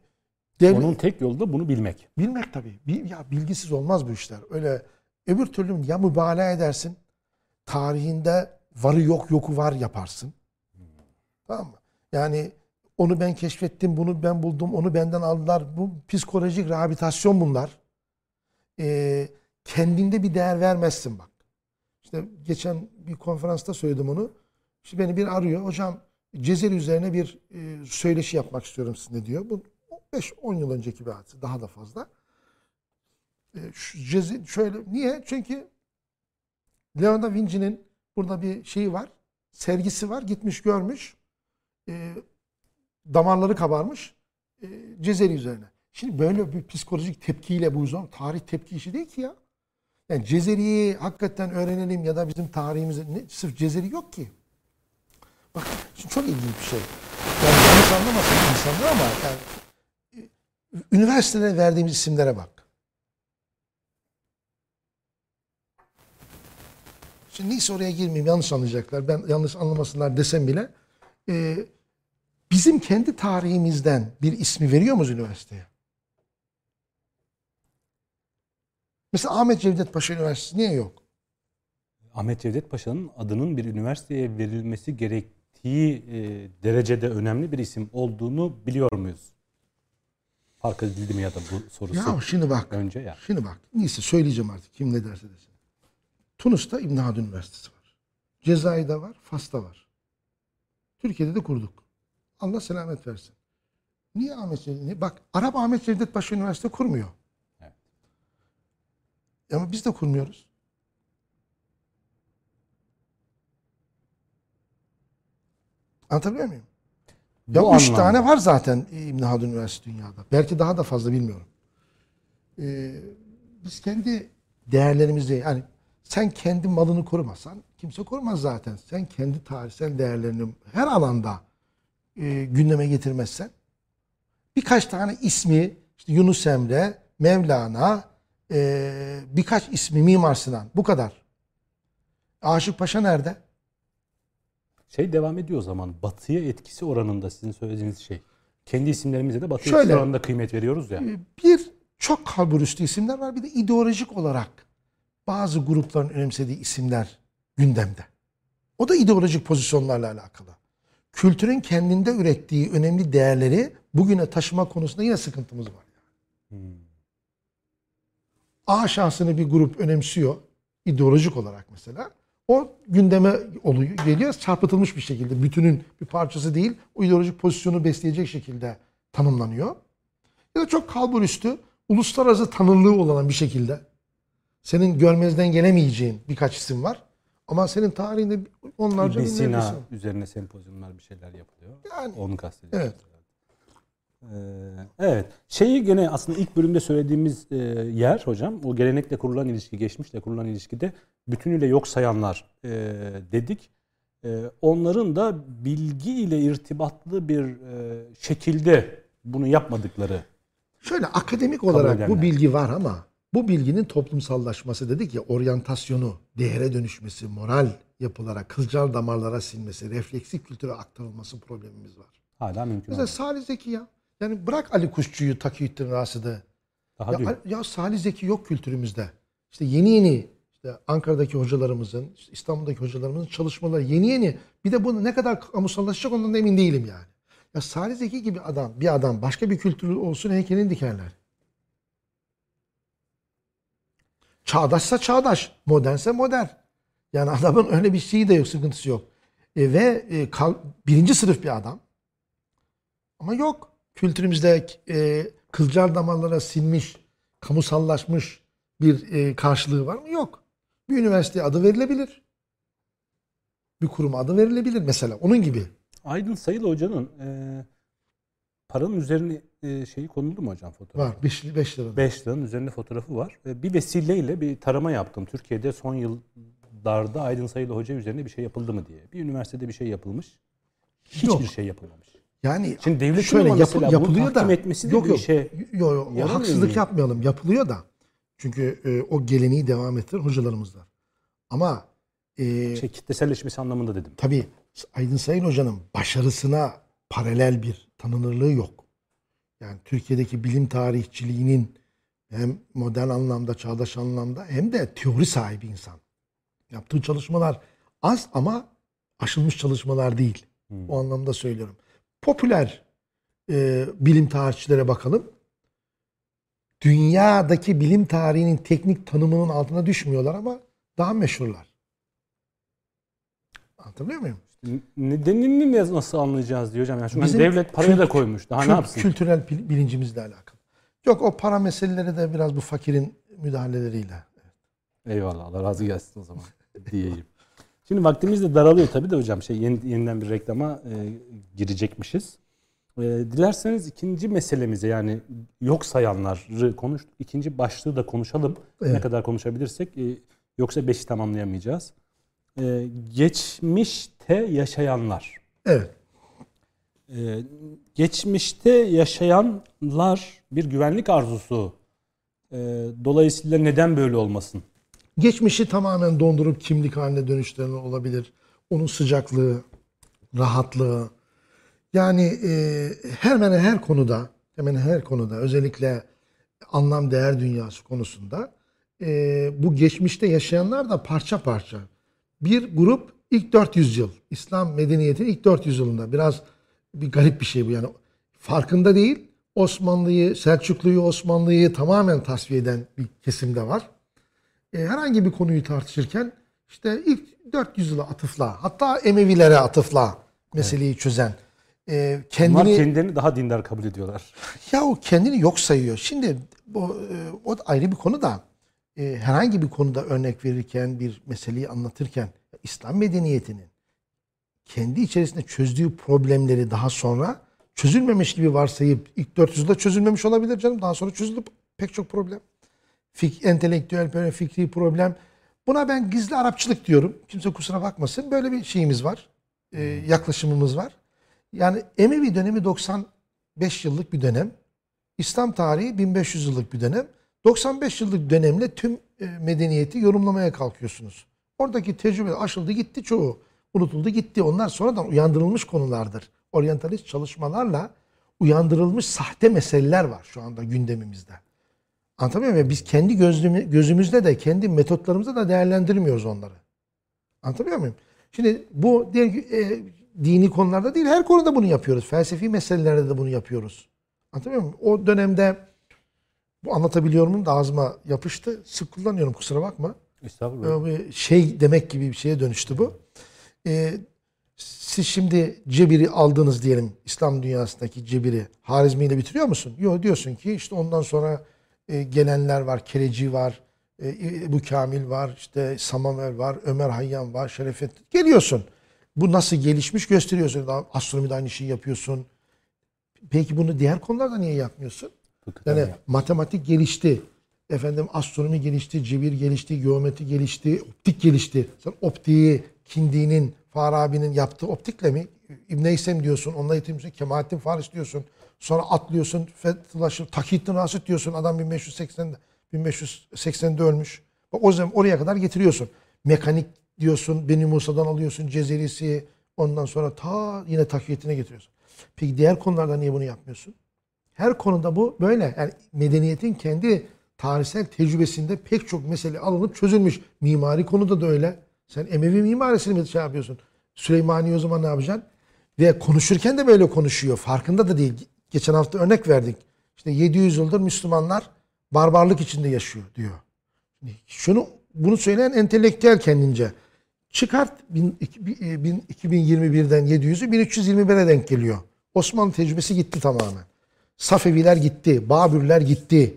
devlet- Onun tek yolu da bunu bilmek. Bilmek tabii. Bil- ya bilgisiz olmaz bu işler. Öyle öbür türlü ya mübalağa edersin. Tarihinde varı yok yoku var yaparsın. Tamam mı? Yani onu ben keşfettim, bunu ben buldum, onu benden aldılar. Bu psikolojik rehabilitasyon bunlar. Ee, kendinde bir değer vermezsin bak. İşte geçen bir konferansta söyledim onu. İşte beni bir arıyor. Hocam Cezeri üzerine bir e, söyleşi yapmak istiyorum sizinle diyor. Bu 5-10 yıl önceki bir hadise. Daha da fazla. E, şu Cezi, şöyle niye? Çünkü Leonardo da Vinci'nin burada bir şeyi var. Sergisi var. Gitmiş görmüş. E, damarları kabarmış. E, Cezeri üzerine. Şimdi böyle bir psikolojik tepkiyle bu zor. Tarih tepki işi değil ki ya. Yani Cezeri'yi hakikaten öğrenelim ya da bizim tarihimizi ne, sırf Cezeri yok ki. Bak şimdi çok ilginç bir şey. Yani yanlış anlamasın insanlar ama yani üniversitelere verdiğimiz isimlere bak. Şimdi neyse oraya girmeyeyim yanlış anlayacaklar. Ben yanlış anlamasınlar desem bile e, bizim kendi tarihimizden bir ismi veriyor muyuz üniversiteye? Mesela Ahmet Cevdet Paşa Üniversitesi niye yok? Ahmet Cevdet Paşa'nın adının bir üniversiteye verilmesi gerektiği e, derecede önemli bir isim olduğunu biliyor muyuz? Fark edildi mi ya da bu sorusu Ya şimdi bak. önce ya. Şimdi bak. Neyse söyleyeceğim artık. Kim ne derse desin. Tunus'ta İbn Haldun Üniversitesi var. Cezayir'de var. Fas'ta var. Türkiye'de de kurduk. Allah selamet versin. Niye Ahmet Cevdet? Bak Arap Ahmet Cevdet Paşa Üniversite kurmuyor. Ama biz de kurmuyoruz. Anlatabiliyor muyum? Bu Ya üç anlamda. tane var zaten İbn Haldun Üniversitesi dünyada. Belki daha da fazla bilmiyorum. Ee, biz kendi değerlerimizi yani sen kendi malını korumasan kimse korumaz zaten. Sen kendi tarihsel değerlerini her alanda e, gündeme getirmezsen birkaç tane ismi işte Yunus Emre, Mevlana, e, birkaç ismi Mimar Sinan bu kadar. Aşık Paşa nerede? Şey devam ediyor o zaman. Batıya etkisi oranında sizin söylediğiniz şey. Kendi isimlerimize de batıya Şöyle. etkisi oranında kıymet veriyoruz ya. Bir çok kalburüstü isimler var. Bir de ideolojik olarak bazı grupların önemsediği isimler gündemde. O da ideolojik pozisyonlarla alakalı. Kültürün kendinde ürettiği önemli değerleri bugüne taşıma konusunda yine sıkıntımız var. A şahsını bir grup önemsiyor. ideolojik olarak mesela. O gündeme oluyor, geliyor çarpıtılmış bir şekilde. Bütünün bir parçası değil. O ideolojik pozisyonu besleyecek şekilde tanımlanıyor. Ya da çok kalburüstü, uluslararası tanınırlığı olan bir şekilde senin görmezden gelemeyeceğin birkaç isim var. Ama senin tarihinde onlarca binlerce isim. üzerine sempozyumlar bir şeyler yapılıyor. Yani, Onu kastediyorum. evet. Ee, evet. Şeyi gene aslında ilk bölümde söylediğimiz e, yer hocam o gelenekle kurulan ilişki, geçmişle kurulan ilişkide bütünüyle yok sayanlar e, dedik. E, onların da bilgi ile irtibatlı bir şekilde bunu yapmadıkları. Şöyle akademik olarak bu bilgi var ama bu bilginin toplumsallaşması dedik ya oryantasyonu, değere dönüşmesi, moral yapılara, kılcal damarlara sinmesi, refleksif kültüre aktarılması problemimiz var. Hala mümkün. Mesela. Salih Zeki ya. Yani bırak Ali Kuşçu'yu, Takiyüddin Raşid'i. Daha Ya, dün. ya Salih Zeki yok kültürümüzde. İşte yeni yeni işte Ankara'daki hocalarımızın, işte İstanbul'daki hocalarımızın çalışmaları yeni yeni. Bir de bunu ne kadar kamusallaşacak ondan da emin değilim yani. Ya Salih Zeki gibi adam, bir adam başka bir kültürü olsun heykelini dikerler. Çağdaşsa çağdaş, modernse modern. Yani adamın öyle bir şeyi de yok, sıkıntısı yok. E, ve e, kal- birinci sınıf bir adam. Ama yok. Kültürümüzde e, kılcal damarlara sinmiş, kamusallaşmış bir e, karşılığı var mı? Yok. Bir üniversiteye adı verilebilir. Bir kuruma adı verilebilir mesela. Onun gibi. Aydın Sayılı Hoca'nın e, paranın üzerine e, şeyi konuldu mu hocam fotoğrafı? Var. 5 beş lira. 5 liranın üzerinde fotoğrafı var. E, Bir vesileyle bir tarama yaptım. Türkiye'de son yıllarda Aydın Sayılı Hoca üzerine bir şey yapıldı mı diye. Bir üniversitede bir şey yapılmış. Hiçbir Yok. şey yapılmamış. Yani Şimdi devletin şöyle mesela bunu yapılıyor da etmesi de yok yok. işe Yok yok. O haksızlık mu? yapmayalım. Yapılıyor da. Çünkü e, o geleneği devam ettiren hocalarımız var. Ama e, şey kitleselleşmesi anlamında dedim. Tabii Aydın Sayın Hoca'nın başarısına paralel bir tanınırlığı yok. Yani Türkiye'deki bilim tarihçiliğinin hem modern anlamda, çağdaş anlamda hem de teori sahibi insan. Yaptığı çalışmalar az ama aşılmış çalışmalar değil. O anlamda söylüyorum. Popüler e, bilim tarihçilere bakalım. Dünyadaki bilim tarihinin teknik tanımının altına düşmüyorlar ama daha meşhurlar. Anlatabiliyor muyum? Nedenini ne- nasıl anlayacağız diyor hocam. Yani çünkü Bizim devlet parayı da koymuş. Daha ne yapsın? Kültürel bil- bilincimizle alakalı. Yok o para meseleleri de biraz bu fakirin müdahaleleriyle. Eyvallah Allah razı gelsin o zaman diyeyim. Şimdi vaktimiz de daralıyor tabii de hocam şey yeni- yeniden bir reklama e, girecekmişiz. E, dilerseniz ikinci meselemize yani yok sayanları konuştuk. İkinci başlığı da konuşalım. Ne Evet. kadar konuşabilirsek e, yoksa beşi tamamlayamayacağız. E, geçmişte yaşayanlar. Evet. Ee, geçmişte yaşayanlar bir güvenlik arzusu. Ee, dolayısıyla neden böyle olmasın? Geçmişi tamamen dondurup kimlik haline dönüştüren olabilir. Onun sıcaklığı, rahatlığı. Yani e, hemen her konuda, hemen her konuda özellikle anlam değer dünyası konusunda e, bu geçmişte yaşayanlar da parça parça. Bir grup ilk 400 yıl, İslam medeniyetinin ilk 400 yılında biraz bir garip bir şey bu yani farkında değil. Osmanlı'yı, Selçuklu'yu, Osmanlı'yı tamamen tasfiye eden bir kesim de var. E, herhangi bir konuyu tartışırken işte ilk 400 yıla atıfla hatta Emevilere atıfla meseleyi çözen e, Bunlar kendini kendilerini daha dindar kabul ediyorlar. ya o kendini yok sayıyor. Şimdi bu e, o da ayrı bir konu da e, herhangi bir konuda örnek verirken bir meseleyi anlatırken İslam medeniyetinin kendi içerisinde çözdüğü problemleri daha sonra çözülmemiş gibi varsayıp ilk 400 yılda çözülmemiş olabilir canım. Daha sonra çözüldü pek çok problem. Fik, entelektüel fikri problem. Buna ben gizli Arapçılık diyorum. Kimse kusura bakmasın. Böyle bir şeyimiz var. Ee, yaklaşımımız var. Yani Emevi dönemi 95 yıllık bir dönem. İslam tarihi 1500 yıllık bir dönem. 95 yıllık dönemle tüm e, medeniyeti yorumlamaya kalkıyorsunuz. Oradaki tecrübe aşıldı gitti çoğu. Unutuldu gitti. Onlar sonradan uyandırılmış konulardır. Oryantalist çalışmalarla uyandırılmış sahte meseleler var şu anda gündemimizde. Anlatabiliyor muyum? Biz kendi gözlüğümü, gözümüzde de kendi metotlarımızda da değerlendirmiyoruz onları. Anlatabiliyor muyum? Şimdi bu diğer e, dini konularda değil her konuda bunu yapıyoruz. Felsefi meselelerde de bunu yapıyoruz. Anlatabiliyor muyum? O dönemde bu anlatabiliyor muyum da ağzıma yapıştı. Sık kullanıyorum kusura bakma. Estağfurullah. Ee, Şey demek gibi bir şeye dönüştü bu. Ee, siz şimdi cebiri aldınız diyelim İslam dünyasındaki cebiri Harizmi ile bitiriyor musun? Yok diyorsun ki işte ondan sonra e, gelenler var, Kereci var, e, Ebu Kamil var, işte Samaver var, Ömer Hayyam var, Şerefet. Geliyorsun. Bu nasıl gelişmiş gösteriyorsun. Astronomide aynı şeyi yapıyorsun. Peki bunu diğer konularda niye yapmıyorsun? Yani ya. matematik gelişti. Efendim astronomi gelişti, cebir gelişti, geometri gelişti, optik gelişti. Sen optiği Kindi'nin, Farabi'nin yaptığı optikle mi? İbn Heysem diyorsun, onunla yetinmişsin. Kemalettin Faris diyorsun. Sonra atlıyorsun, Fethullah'ı, Takiyettin Rasit diyorsun. Adam 1580'de, 1580'de ölmüş. O zaman oraya kadar getiriyorsun. Mekanik diyorsun, Beni Musa'dan alıyorsun, Cezerisi. Ondan sonra ta yine Takiyettin'e getiriyorsun. Peki diğer konularda niye bunu yapmıyorsun? Her konuda bu böyle. Yani medeniyetin kendi tarihsel tecrübesinde pek çok mesele alınıp çözülmüş. Mimari konuda da öyle. Sen Emevi mimarisini mi şey yapıyorsun? Süleymaniye o zaman ne yapacaksın? Ve konuşurken de böyle konuşuyor. Farkında da değil. Geçen hafta örnek verdik. İşte 700 yıldır Müslümanlar barbarlık içinde yaşıyor diyor. Şunu bunu söyleyen entelektüel kendince. Çıkart bin- iki- bi- e, bin- 2021'den 700'ü 1321'e denk geliyor. Osmanlı tecrübesi gitti tamamen. Safeviler gitti, Babürler gitti.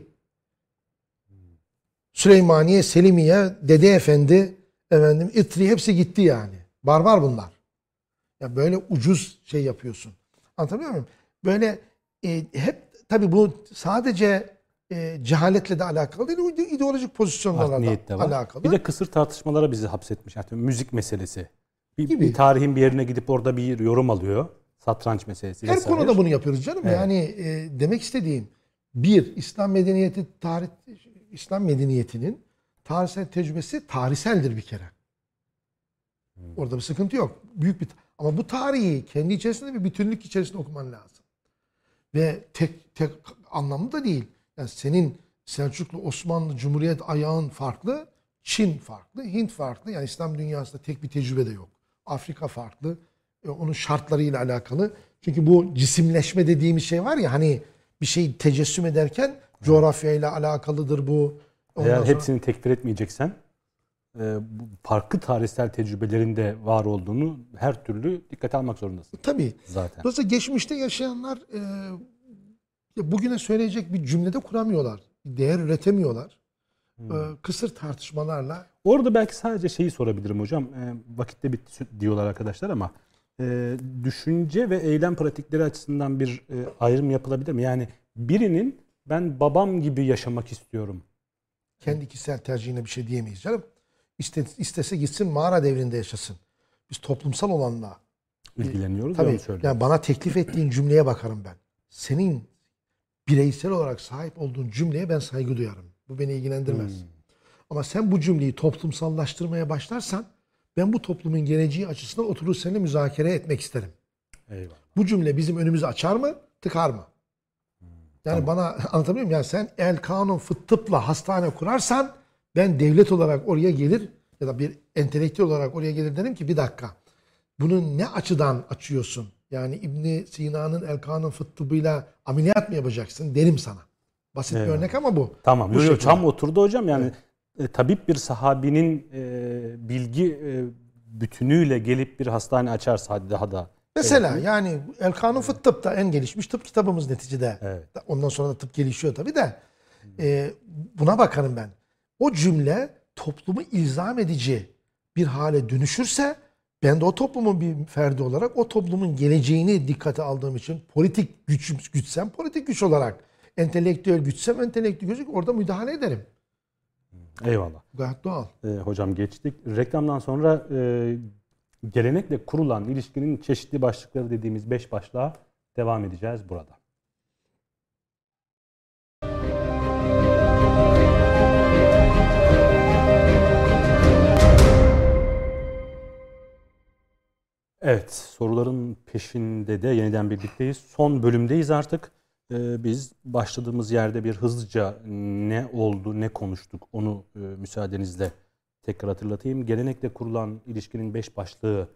Süleymaniye, Selimiye, Dede Efendi, efendim İtri hepsi gitti yani. Barbar bunlar. Ya böyle ucuz şey yapıyorsun. Anlatabiliyor muyum? Böyle e, hep tabii bu sadece e, cehaletle de alakalı değil, ide- ideolojik pozisyonlarla da alakalı. Bir de kısır tartışmalara bizi hapsetmiş. Yani müzik meselesi. Bir, Gibi. bir tarihin bir yerine gidip orada bir yorum alıyor. Satranç meselesi Her vesaire. konuda bunu yapıyoruz canım. Evet. Yani e, demek istediğim bir İslam medeniyeti tarih İslam medeniyetinin tarihsel tecrübesi tarihseldir bir kere. Orada bir sıkıntı yok. Büyük bir ama bu tarihi kendi içerisinde bir bütünlük içerisinde okuman lazım. Ve tek tek anlamlı da değil. Yani senin Selçuklu Osmanlı Cumhuriyet ayağın farklı, Çin farklı, Hint farklı. Yani İslam dünyasında tek bir tecrübe de yok. Afrika farklı. E, onun şartlarıyla alakalı. Çünkü bu cisimleşme dediğimiz şey var ya hani bir şey tecessüm ederken coğrafyayla alakalıdır bu. Ondan Eğer sonra- hepsini tekfir etmeyeceksen farklı tarihsel tecrübelerin de var olduğunu her türlü dikkate almak zorundasın Tabii. zaten. Dolayısıyla geçmişte yaşayanlar e, bugüne söyleyecek bir cümlede kuramıyorlar. Değer üretemiyorlar. E, kısır tartışmalarla Orada belki sadece şeyi sorabilirim hocam. E, vakitte bitti diyorlar arkadaşlar ama e, düşünce ve eylem pratikleri açısından bir e, ayrım yapılabilir mi? Yani birinin ben babam gibi yaşamak istiyorum. kendi kişisel tercihine bir şey diyemeyiz canım. İste, istese gitsin mağara devrinde yaşasın. Biz toplumsal olanla ilgileniyoruz. ya tabii söylüyorum. yani bana teklif ettiğin cümleye bakarım ben. Senin bireysel olarak sahip olduğun cümleye ben saygı duyarım. Bu beni ilgilendirmez. Hmm. Ama sen bu cümleyi toplumsallaştırmaya başlarsan ben bu toplumun geleceği açısından oturur seninle müzakere etmek isterim. Eyvallah. Bu cümle bizim önümüzü açar mı, tıkar mı? Yani bana anlatabiliyor muyum? Yani sen el kanun fıt tıpla hastane kurarsan ben devlet olarak oraya gelir ya da bir entelektüel olarak oraya gelir derim ki bir dakika. Bunu ne açıdan açıyorsun? Yani İbn Sina'nın el kanun fıt tıbbıyla ameliyat mı yapacaksın derim sana. Basit bir Eyvallah. örnek ama bu. Tamam. Bu Yo, yo, şekilde. tam oturdu hocam. Yani e, tabip bir sahabinin e, bilgi e, bütünüyle gelip bir hastane açarsa hadi daha da Mesela yani El Kanun Fıt Tıp'ta en gelişmiş tıp kitabımız neticede. Evet. Ondan sonra da tıp gelişiyor tabii de. Ee, buna bakarım ben. O cümle toplumu ilzam edici bir hale dönüşürse Ben de o toplumun bir ferdi olarak o toplumun geleceğini dikkate aldığım için politik güç, güçsem politik güç olarak, entelektüel güçsem entelektüel güç orada müdahale ederim. Eyvallah. Gayet doğal. Ee, hocam geçtik. Reklamdan sonra e, gelenekle kurulan ilişkinin çeşitli başlıkları dediğimiz 5 başlığa devam edeceğiz burada. Evet, soruların peşinde de yeniden birlikteyiz. Son bölümdeyiz artık. Ee, biz başladığımız yerde bir hızlıca ne oldu, ne konuştuk onu e, müsaadenizle tekrar hatırlatayım. Gelenekle kurulan ilişkinin beş başlığı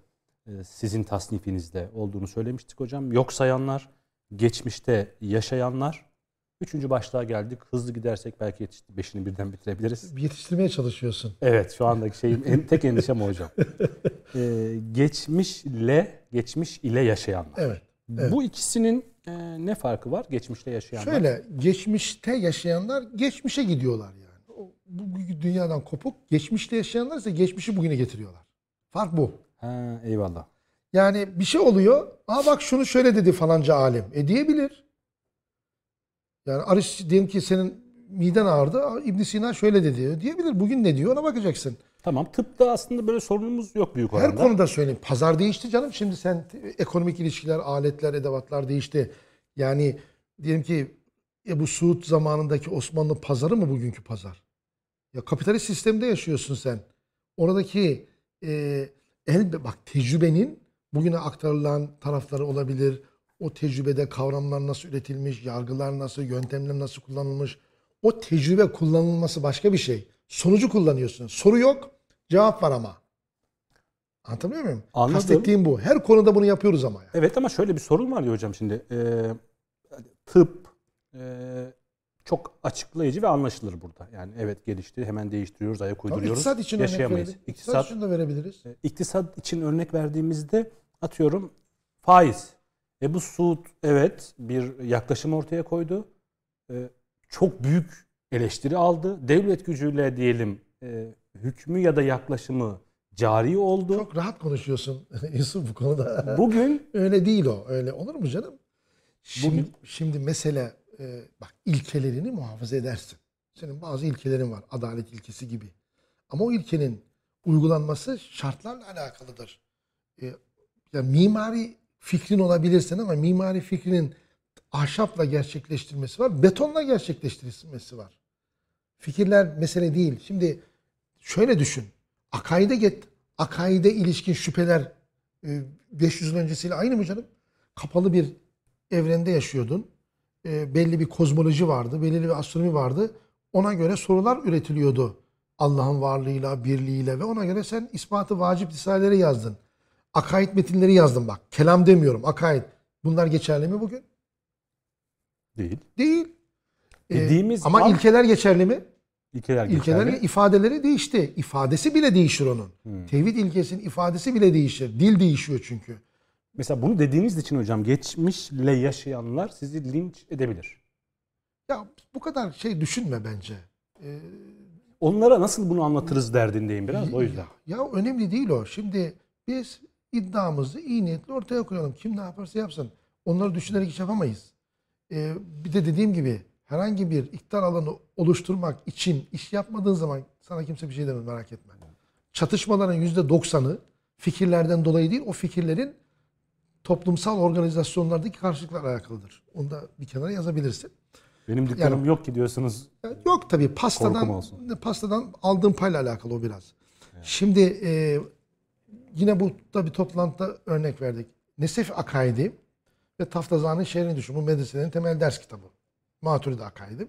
e, sizin tasnifinizde olduğunu söylemiştik hocam. Yok sayanlar, geçmişte yaşayanlar. Üçüncü başlığa geldik. Hızlı gidersek belki yetişti. Beşini birden bitirebiliriz. Yetiştirmeye çalışıyorsun. Evet şu andaki şeyim en, tek endişem o hocam. Ee, geçmişle, geçmiş ile yaşayanlar. Evet. evet. Bu ikisinin e, ne farkı var geçmişte yaşayanlar? Şöyle geçmişte yaşayanlar geçmişe gidiyorlar yani. O, bu dünyadan kopuk. Geçmişte yaşayanlar ise geçmişi bugüne getiriyorlar. Fark bu. Ha, eyvallah. Yani bir şey oluyor. Aa bak şunu şöyle dedi falanca alim. E diyebilir. Yani Ariş diyelim ki senin miden ağrıdı. İbn Sina şöyle dedi. Diyebilir. Bugün ne diyor ona bakacaksın. Tamam tıpta aslında böyle sorunumuz yok büyük oranda. Her konuda söyleyeyim. Pazar değişti canım. Şimdi sen ekonomik ilişkiler, aletler, edevatlar değişti. Yani diyelim ki Ebu Suud zamanındaki Osmanlı pazarı mı bugünkü pazar? Ya kapitalist sistemde yaşıyorsun sen. Oradaki e, el bak tecrübenin bugüne aktarılan tarafları olabilir. O tecrübede kavramlar nasıl üretilmiş, yargılar nasıl, yöntemler nasıl kullanılmış. O tecrübe kullanılması başka bir şey. Sonucu kullanıyorsun. Soru yok, cevap var ama. Anlatabiliyor muyum? Anladım. Kastettiğim bu. Her konuda bunu yapıyoruz ama. Yani. Evet ama şöyle bir sorun var ya hocam şimdi. Ee, tıp e, çok açıklayıcı ve anlaşılır burada. Yani evet gelişti hemen değiştiriyoruz, ayak uyduruyoruz. İktisat için yaşayamayız. örnek verelim. İktisat, için de verebiliriz. E, İktisat için örnek verdiğimizde atıyorum faiz. Ebu Suud evet bir yaklaşım ortaya koydu. Ee, çok büyük eleştiri aldı. Devlet gücüyle diyelim e, hükmü ya da yaklaşımı cari oldu. Çok rahat konuşuyorsun Yusuf bu konuda. Bugün öyle değil o. Öyle olur mu canım? Şimdi, Bugün- şimdi mesele e, bak ilkelerini muhafaza edersin. Senin bazı ilkelerin var. Adalet ilkesi gibi. Ama o ilkenin uygulanması şartlarla alakalıdır. E, ya mimari fikrin olabilirsin ama mimari fikrinin ahşapla gerçekleştirmesi var, betonla gerçekleştirilmesi var. Fikirler mesele değil. Şimdi şöyle düşün. Akaide git. Akaide ilişkin şüpheler e, 500 yıl öncesiyle aynı mı canım? Kapalı bir evrende yaşıyordun. E, belli bir kozmoloji vardı, belirli bir astronomi vardı. Ona göre sorular üretiliyordu. Allah'ın varlığıyla, birliğiyle ve ona göre sen ispatı vacip risaleleri yazdın. Akaid metinleri yazdın bak. Kelam demiyorum, akaid. Bunlar geçerli mi bugün? değil. Değil. E, Dediğimiz ama an- ilkeler geçerli mi? İlkeler İlkeler geçerli. ifadeleri değişti. İfadesi bile değişir onun. Tevhid ilkesinin ifadesi bile değişir. Dil değişiyor çünkü. Mesela bunu dediğiniz için hocam geçmişle yaşayanlar sizi linç edebilir. Ya bu kadar şey düşünme bence. Ee, Onlara nasıl bunu anlatırız derdindeyim biraz o yüzden. Ya önemli değil o. Şimdi biz iddiamızı iyi niyetle ortaya koyalım. Kim ne yaparsa yapsın. Onları düşünerek iş yapamayız. Ee, bir de dediğim gibi herhangi bir iktidar alanı oluşturmak için iş yapmadığın zaman sana kimse bir şey demez merak etme. Çatışmaların yüzde doksanı fikirlerden dolayı değil o fikirlerin toplumsal organizasyonlardaki karşılıklarla alakalıdır. Onu da bir kenara yazabilirsin. Benim dükkanım yok ki diyorsunuz. Yani Yok tabii pastadan pastadan aldığım payla alakalı o biraz. Şimdi e, yine bu da bir toplantıda örnek verdik. Nesef Akaidi ve Taftazani'nin şehrini düşün. Bu medreselerin temel ders kitabı. Maturidi Akaidi.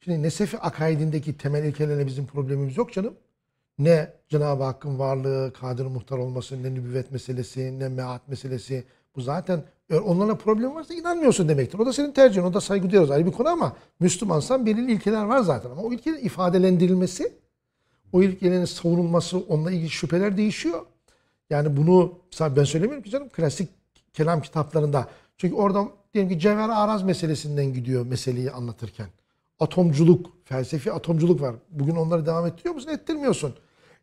Şimdi Nesefi Akaidindeki temel ilkelerle bizim problemimiz yok canım. Ne Cenab-ı Hakk'ın varlığı, kadir muhtar olması, ne nübüvvet meselesi, ne meat meselesi. Bu zaten eğer onlarla problem varsa inanmıyorsun demektir. O da senin tercihin. O da saygı duyuyoruz. Ayrı bir konu ama Müslümansan belirli ilkeler var zaten. Ama o ilkelerin ifadelendirilmesi, o ilkelerin savunulması, onunla ilgili şüpheler değişiyor. Yani bunu ben söylemiyorum ki canım klasik kelam kitaplarında. Çünkü orada diyelim ki cevher araz meselesinden gidiyor meseleyi anlatırken. Atomculuk, felsefi atomculuk var. Bugün onları devam ettiriyor musun? Ettirmiyorsun.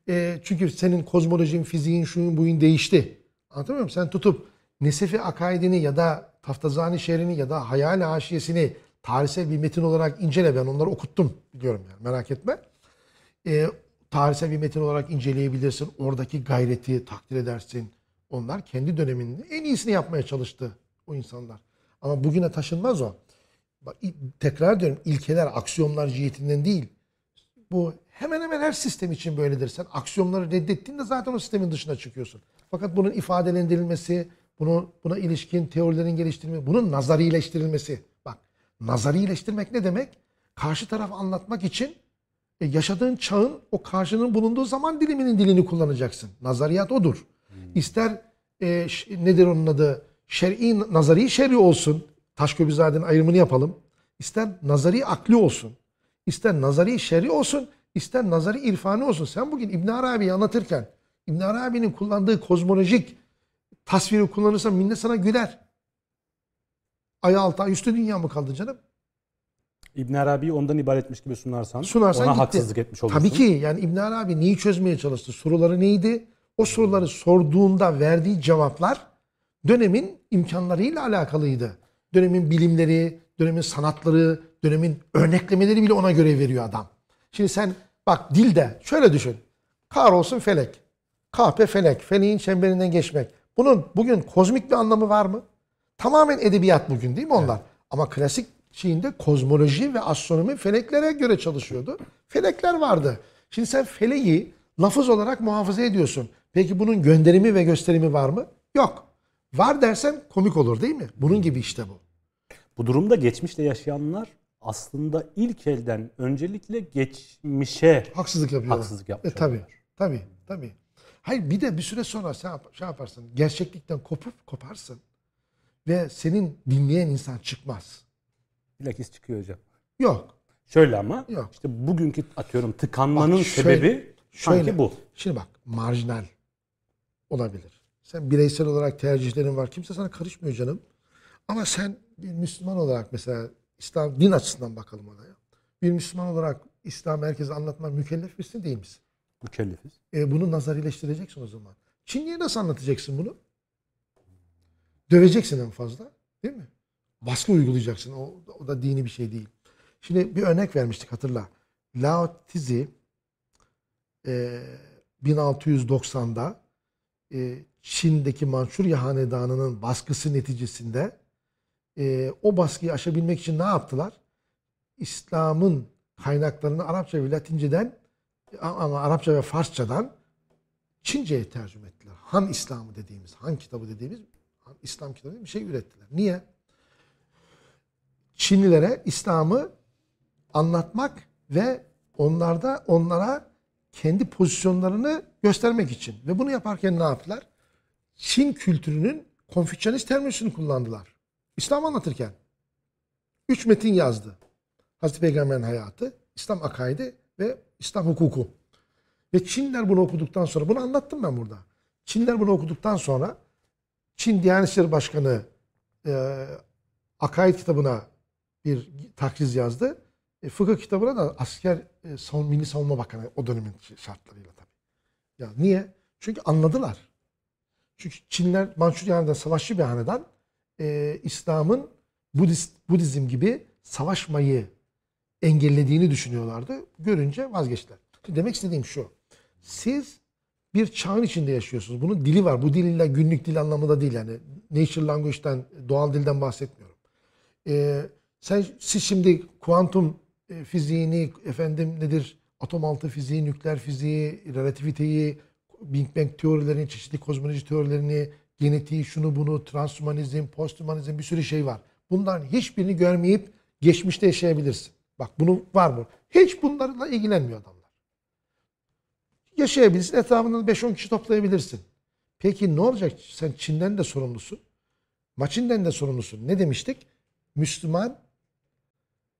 e, çünkü senin kozmolojin, fiziğin, şuyun buyun değişti. Anlatabiliyor muyum? Sen tutup Nesefi akaidini ya da Taftazani şehrini ya da Hayal haşiyesini tarihsel bir metin olarak incele. Ben onları okuttum biliyorum yani merak etme. E, tarihsel bir metin olarak inceleyebilirsin. Oradaki gayreti takdir edersin. Onlar kendi döneminin en iyisini yapmaya çalıştı o insanlar. Ama bugüne taşınmaz o. Bak, tekrar diyorum ilkeler, aksiyonlar cihetinden değil. Bu hemen hemen her sistem için böyledir. Sen aksiyonları reddettiğinde zaten o sistemin dışına çıkıyorsun. Fakat bunun ifadelendirilmesi, bunu, buna ilişkin teorilerin geliştirilmesi, bunun nazarileştirilmesi. Bak nazarileştirmek ne demek? Karşı tarafı anlatmak için e, yaşadığın çağın o karşının bulunduğu zaman diliminin dilini kullanacaksın. Nazariyat odur. İster e, nedir onun adı? Şer'i, nazari şer'i olsun. Taşköbizade'nin ayrımını yapalım. İster nazari akli olsun. İster nazari şer'i olsun. ister nazari irfani olsun. Sen bugün İbn Arabi'yi anlatırken İbn Arabi'nin kullandığı kozmolojik tasviri kullanırsan millet sana güler. Ay altı ay üstü dünya mı kaldı canım? İbn Arabi'yi ondan ibaretmiş gibi sunarsan, sunarsan ona gitti. haksızlık etmiş olursun. Tabii ki yani İbn Arabi neyi çözmeye çalıştı? Soruları neydi? O soruları sorduğunda verdiği cevaplar dönemin imkanlarıyla alakalıydı. Dönemin bilimleri, dönemin sanatları, dönemin örneklemeleri bile ona göre veriyor adam. Şimdi sen bak dilde şöyle düşün. Kahrolsun felek. Kahpe felek. Feleğin çemberinden geçmek. Bunun bugün kozmik bir anlamı var mı? Tamamen edebiyat bugün değil mi onlar? Ama klasik şeyinde kozmoloji ve astronomi feleklere göre çalışıyordu. Felekler vardı. Şimdi sen feleği lafız olarak muhafaza ediyorsun. Peki bunun gönderimi ve gösterimi var mı? Yok. Var dersen komik olur değil mi? Bunun gibi işte bu. Bu durumda geçmişte yaşayanlar aslında ilk elden öncelikle geçmişe Haksızlık yapıyorlar. haksızlık yapmış E, tabii, tabii, tabii. Hayır bir de bir süre sonra sen şey yaparsın. Gerçeklikten kopup koparsın. Ve senin dinleyen insan çıkmaz. Bilakis çıkıyor hocam. Yok. Şöyle ama Yok. işte bugünkü atıyorum tıkanmanın Bak şöyle- sebebi sanki bu. Şimdi bak marjinal olabilir. Sen bireysel olarak tercihlerin var. Kimse sana karışmıyor canım. Ama sen bir Müslüman olarak mesela İslam din açısından bakalım olaya. Bir Müslüman olarak İslam herkese anlatmak mükellef misin değil misin? Mükellefiz. E, bunu nazarileştireceksin o zaman. Çinli'ye nasıl anlatacaksın bunu? Döveceksin en fazla. Değil mi? Baskı uygulayacaksın. O, o da dini bir şey değil. Şimdi bir örnek vermiştik hatırla. Lao Tzu e, 1690'da e, Çin'deki Mançurya Hanedanı'nın baskısı neticesinde e, o baskıyı aşabilmek için ne yaptılar? İslam'ın kaynaklarını Arapça ve Latinceden ama Arapça ve Farsçadan Çince'ye tercüme ettiler. Han İslamı dediğimiz, Han kitabı dediğimiz Han İslam kitabı bir şey ürettiler. Niye? Çinlilere İslam'ı anlatmak ve onlarda onlara kendi pozisyonlarını göstermek için. Ve bunu yaparken ne yaptılar? Çin kültürünün Konfüçyanist terminolojisini kullandılar. İslam anlatırken. Üç metin yazdı. Hazreti Peygamber'in hayatı, İslam akaidi ve İslam hukuku. Ve Çinler bunu okuduktan sonra, bunu anlattım ben burada. Çinler bunu okuduktan sonra Çin Diyanet İşleri Başkanı e, akaid kitabına bir takriz yazdı. E, fıkıh kitabına da asker e, savun, Milli Savunma Bakanı o dönemin şartlarıyla tabii. Ya niye? Çünkü anladılar. Çünkü Çinler Mançurya'da savaşçı bir hanedan e, İslam'ın Budist, Budizm gibi savaşmayı engellediğini düşünüyorlardı. Görünce vazgeçtiler. Demek istediğim şu. Siz bir çağın içinde yaşıyorsunuz. Bunun dili var. Bu dil günlük dil anlamında değil yani. Natural language'den, doğal dilden bahsetmiyorum. Ee, sen siz şimdi kuantum e, fiziğini efendim nedir? Atom altı fiziği, nükleer fiziği, relativiteyi, Big Bang teorilerini, çeşitli kozmoloji teorilerini, genetiği, şunu bunu, transhumanizm, posthumanizm bir sürü şey var. Bunların hiçbirini görmeyip geçmişte yaşayabilirsin. Bak bunu var mı? Hiç bunlarla ilgilenmiyor adamlar. Yaşayabilirsin. Etrafından 5-10 kişi toplayabilirsin. Peki ne olacak? Sen Çin'den de sorumlusun. Maçinden de sorumlusun. Ne demiştik? Müslüman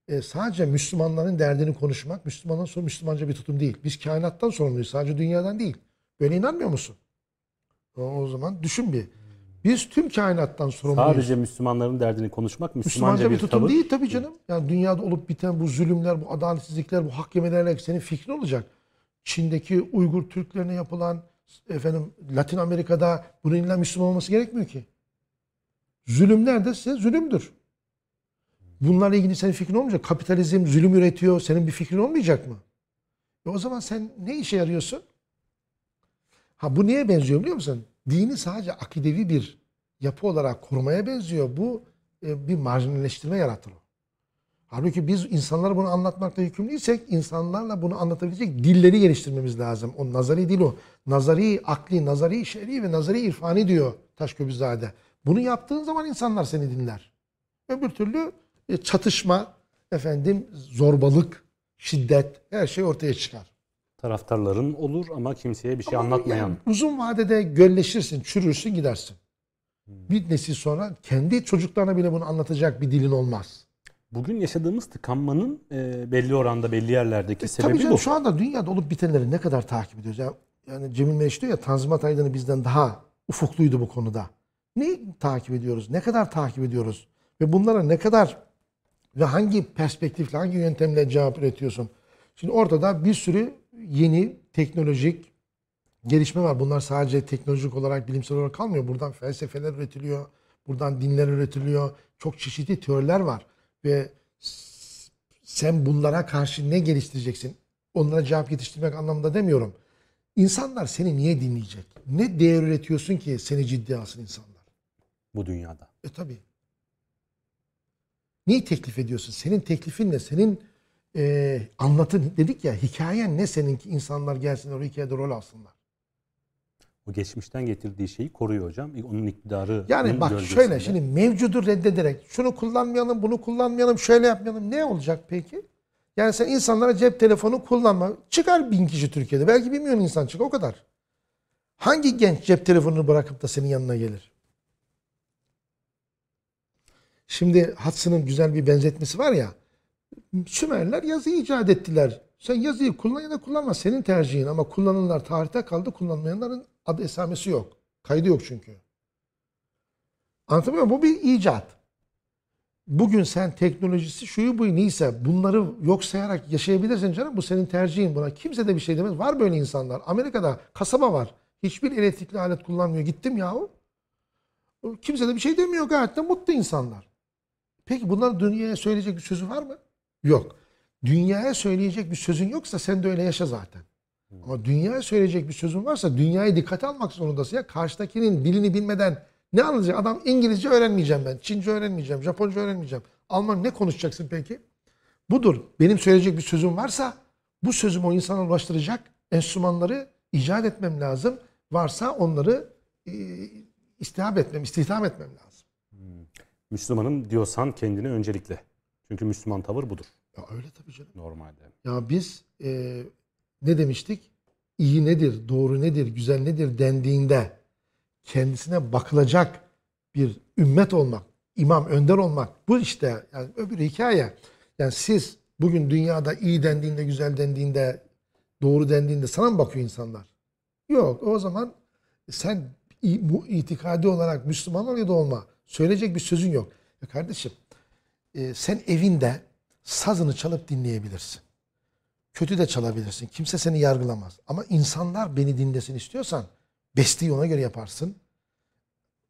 e, sadece Müslümanların derdini konuşmak, Müslümanların sonra Müslümanca bir tutum değil. Biz kainattan sorumluyuz. Sadece dünyadan değil. Böyle inanmıyor musun? O, o zaman düşün bir. Biz tüm kainattan sorumluyuz. Sadece Müslümanların derdini konuşmak Müslümanca, Müslümanca bir bir tutum tavır. değil tabii canım. Yani dünyada olup biten bu zulümler, bu adaletsizlikler, bu hak yemelerle senin fikrin olacak. Çin'deki Uygur Türklerine yapılan efendim Latin Amerika'da bunun illa Müslüman olması gerekmiyor ki. Zulüm neredeyse zulümdür. Bunlarla ilgili senin fikrin olmayacak. Kapitalizm zulüm üretiyor. Senin bir fikrin olmayacak mı? E o zaman sen ne işe yarıyorsun? Ha bu niye benziyor biliyor musun? Dini sadece akidevi bir yapı olarak korumaya benziyor. Bu e, bir marjinalleştirme yaratır. Halbuki biz insanlara bunu anlatmakla yükümlüysek insanlarla bunu anlatabilecek dilleri geliştirmemiz lazım. O nazari dil o. Nazari akli, nazari şer'i ve nazari irfani diyor Taşköprüzade. Bunu yaptığın zaman insanlar seni dinler. Öbür türlü çatışma, efendim zorbalık, şiddet her şey ortaya çıkar. Taraftarların olur ama kimseye bir şey Ama anlatmayan. yani uzun vadede gölleşirsin, çürürsün, gidersin. Bir nesil sonra kendi çocuklarına bile bunu anlatacak bir dilin olmaz. Bugün yaşadığımız tıkanmanın e, belli oranda belli yerlerdeki E, sebebi Tabii canım bu. şu anda dünyada olup bitenleri ne kadar takip ediyoruz? Ya, yani Cemil Meriç diyor ya Tanzimat Aydın'ı bizden daha ufukluydu bu konuda. Ne takip ediyoruz? Ne kadar takip ediyoruz? Ve bunlara ne kadar ve hangi perspektifle, hangi yöntemle cevap üretiyorsun? Şimdi ortada bir sürü yeni teknolojik gelişme var. Bunlar sadece teknolojik olarak, bilimsel olarak kalmıyor. Buradan felsefeler üretiliyor, buradan dinler üretiliyor. Çok çeşitli teoriler var. Ve sen bunlara karşı ne geliştireceksin? Onlara cevap yetiştirmek anlamında demiyorum. İnsanlar seni niye dinleyecek? Ne değer üretiyorsun ki seni ciddiye alsın insanlar? bu dünyada. E tabi. Neyi teklif ediyorsun? Senin teklifin ne? Senin e, anlatın dedik ya hikayen ne seninki insanlar gelsin o hikayede rol alsınlar. O geçmişten getirdiği şeyi koruyor hocam. Onun iktidarı Yani bak şöyle şimdi mevcudu reddederek şunu kullanmayalım bunu kullanmayalım şöyle yapmayalım ne olacak peki? Yani sen insanlara cep telefonu kullanma. Çıkar bin kişi Türkiye'de. Belki bir milyon insan çıkar o kadar. Hangi genç cep telefonunu bırakıp da senin yanına gelir? Şimdi Hudson'ın güzel bir benzetmesi var ya. Sümerler yazıyı icat ettiler. Sen yazıyı kullan ya da kullanma. Senin tercihin ama kullananlar tarihte kaldı. Kullanmayanların adı esamesi yok. Kaydı yok çünkü. Anlatabiliyor muyum? Bu bir icat. Bugün sen teknolojisi şuyu buyu neyse bunları yok sayarak yaşayabilirsin canım. Bu senin tercihin buna. Kimse de bir şey demez. Var böyle insanlar. Amerika'da kasaba var. Hiçbir elektrikli alet kullanmıyor. Gittim yahu. Kimse de bir şey demiyor. Gayet de mutlu insanlar. Peki bunların dünyaya söyleyecek bir sözü var mı? Yok. Dünyaya söyleyecek bir sözün yoksa sen de öyle yaşa zaten. Ama dünyaya söyleyecek bir sözün varsa dünyayı dikkate almak zorundasın. Ya karşıdakinin dilini bilmeden ne anlayacak? Adam İngilizce öğrenmeyeceğim ben. Çince öğrenmeyeceğim. Japonca öğrenmeyeceğim. Alman ne konuşacaksın peki? Budur. Benim söyleyecek bir sözüm varsa bu sözümü o insana ulaştıracak enstrümanları icat etmem lazım. Varsa onları e, istihap etmem, istihdam etmem lazım. Müslümanım diyorsan kendini öncelikle. Çünkü Müslüman tavır budur Ya öyle tabii canım. normalde. Ya biz e, ne demiştik? İyi nedir, doğru nedir, güzel nedir dendiğinde kendisine bakılacak bir ümmet olmak, imam, önder olmak. Bu işte yani öbür hikaye. Yani siz bugün dünyada iyi dendiğinde, güzel dendiğinde, doğru dendiğinde sana mı bakıyor insanlar? Yok. O zaman sen bu itikadi olarak Müslüman ol ya da olma. Söyleyecek bir sözün yok. Ya kardeşim e, sen evinde sazını çalıp dinleyebilirsin. Kötü de çalabilirsin. Kimse seni yargılamaz. Ama insanlar beni dinlesin istiyorsan besteyi ona göre yaparsın.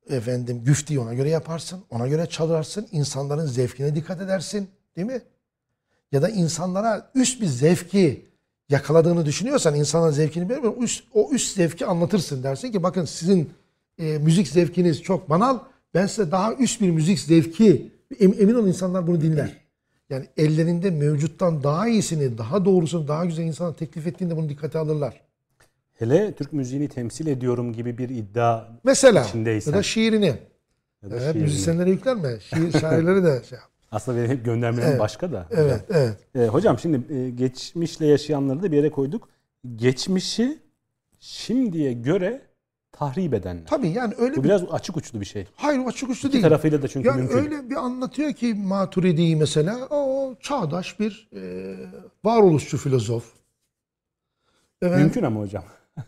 Efendim güfteyi ona göre yaparsın. Ona göre çalarsın. İnsanların zevkine dikkat edersin. Değil mi? Ya da insanlara üst bir zevki yakaladığını düşünüyorsan insanların zevkini üst, o üst zevki anlatırsın. Dersin ki bakın sizin e, müzik zevkiniz çok banal. Ben size daha üst bir müzik zevki em- emin olun insanlar bunu dinler. Yani ellerinde mevcuttan daha iyisini, daha doğrusunu, daha güzel insana teklif ettiğinde bunu dikkate alırlar. Hele Türk müziğini temsil ediyorum gibi bir iddia Mesela İçindeysen. ya da şiirini. ya da Evet, şiirini- müzisyenlere yüklenme. Şiir şairleri de şey yap. Aslında benim hep göndermelerim Evet. başka da. Evet, evet. E, hocam şimdi e, geçmişle yaşayanları da bir yere koyduk. Geçmişi şimdiye göre tahrip edenler. Tabii yani öyle Bu bir... biraz açık uçlu bir şey. Hayır açık uçlu İki değil. tarafıyla da çünkü Yani mümkün. öyle bir anlatıyor ki Maturidi mesela o çağdaş bir e, varoluşçu filozof. Evet. Mümkün ama hocam.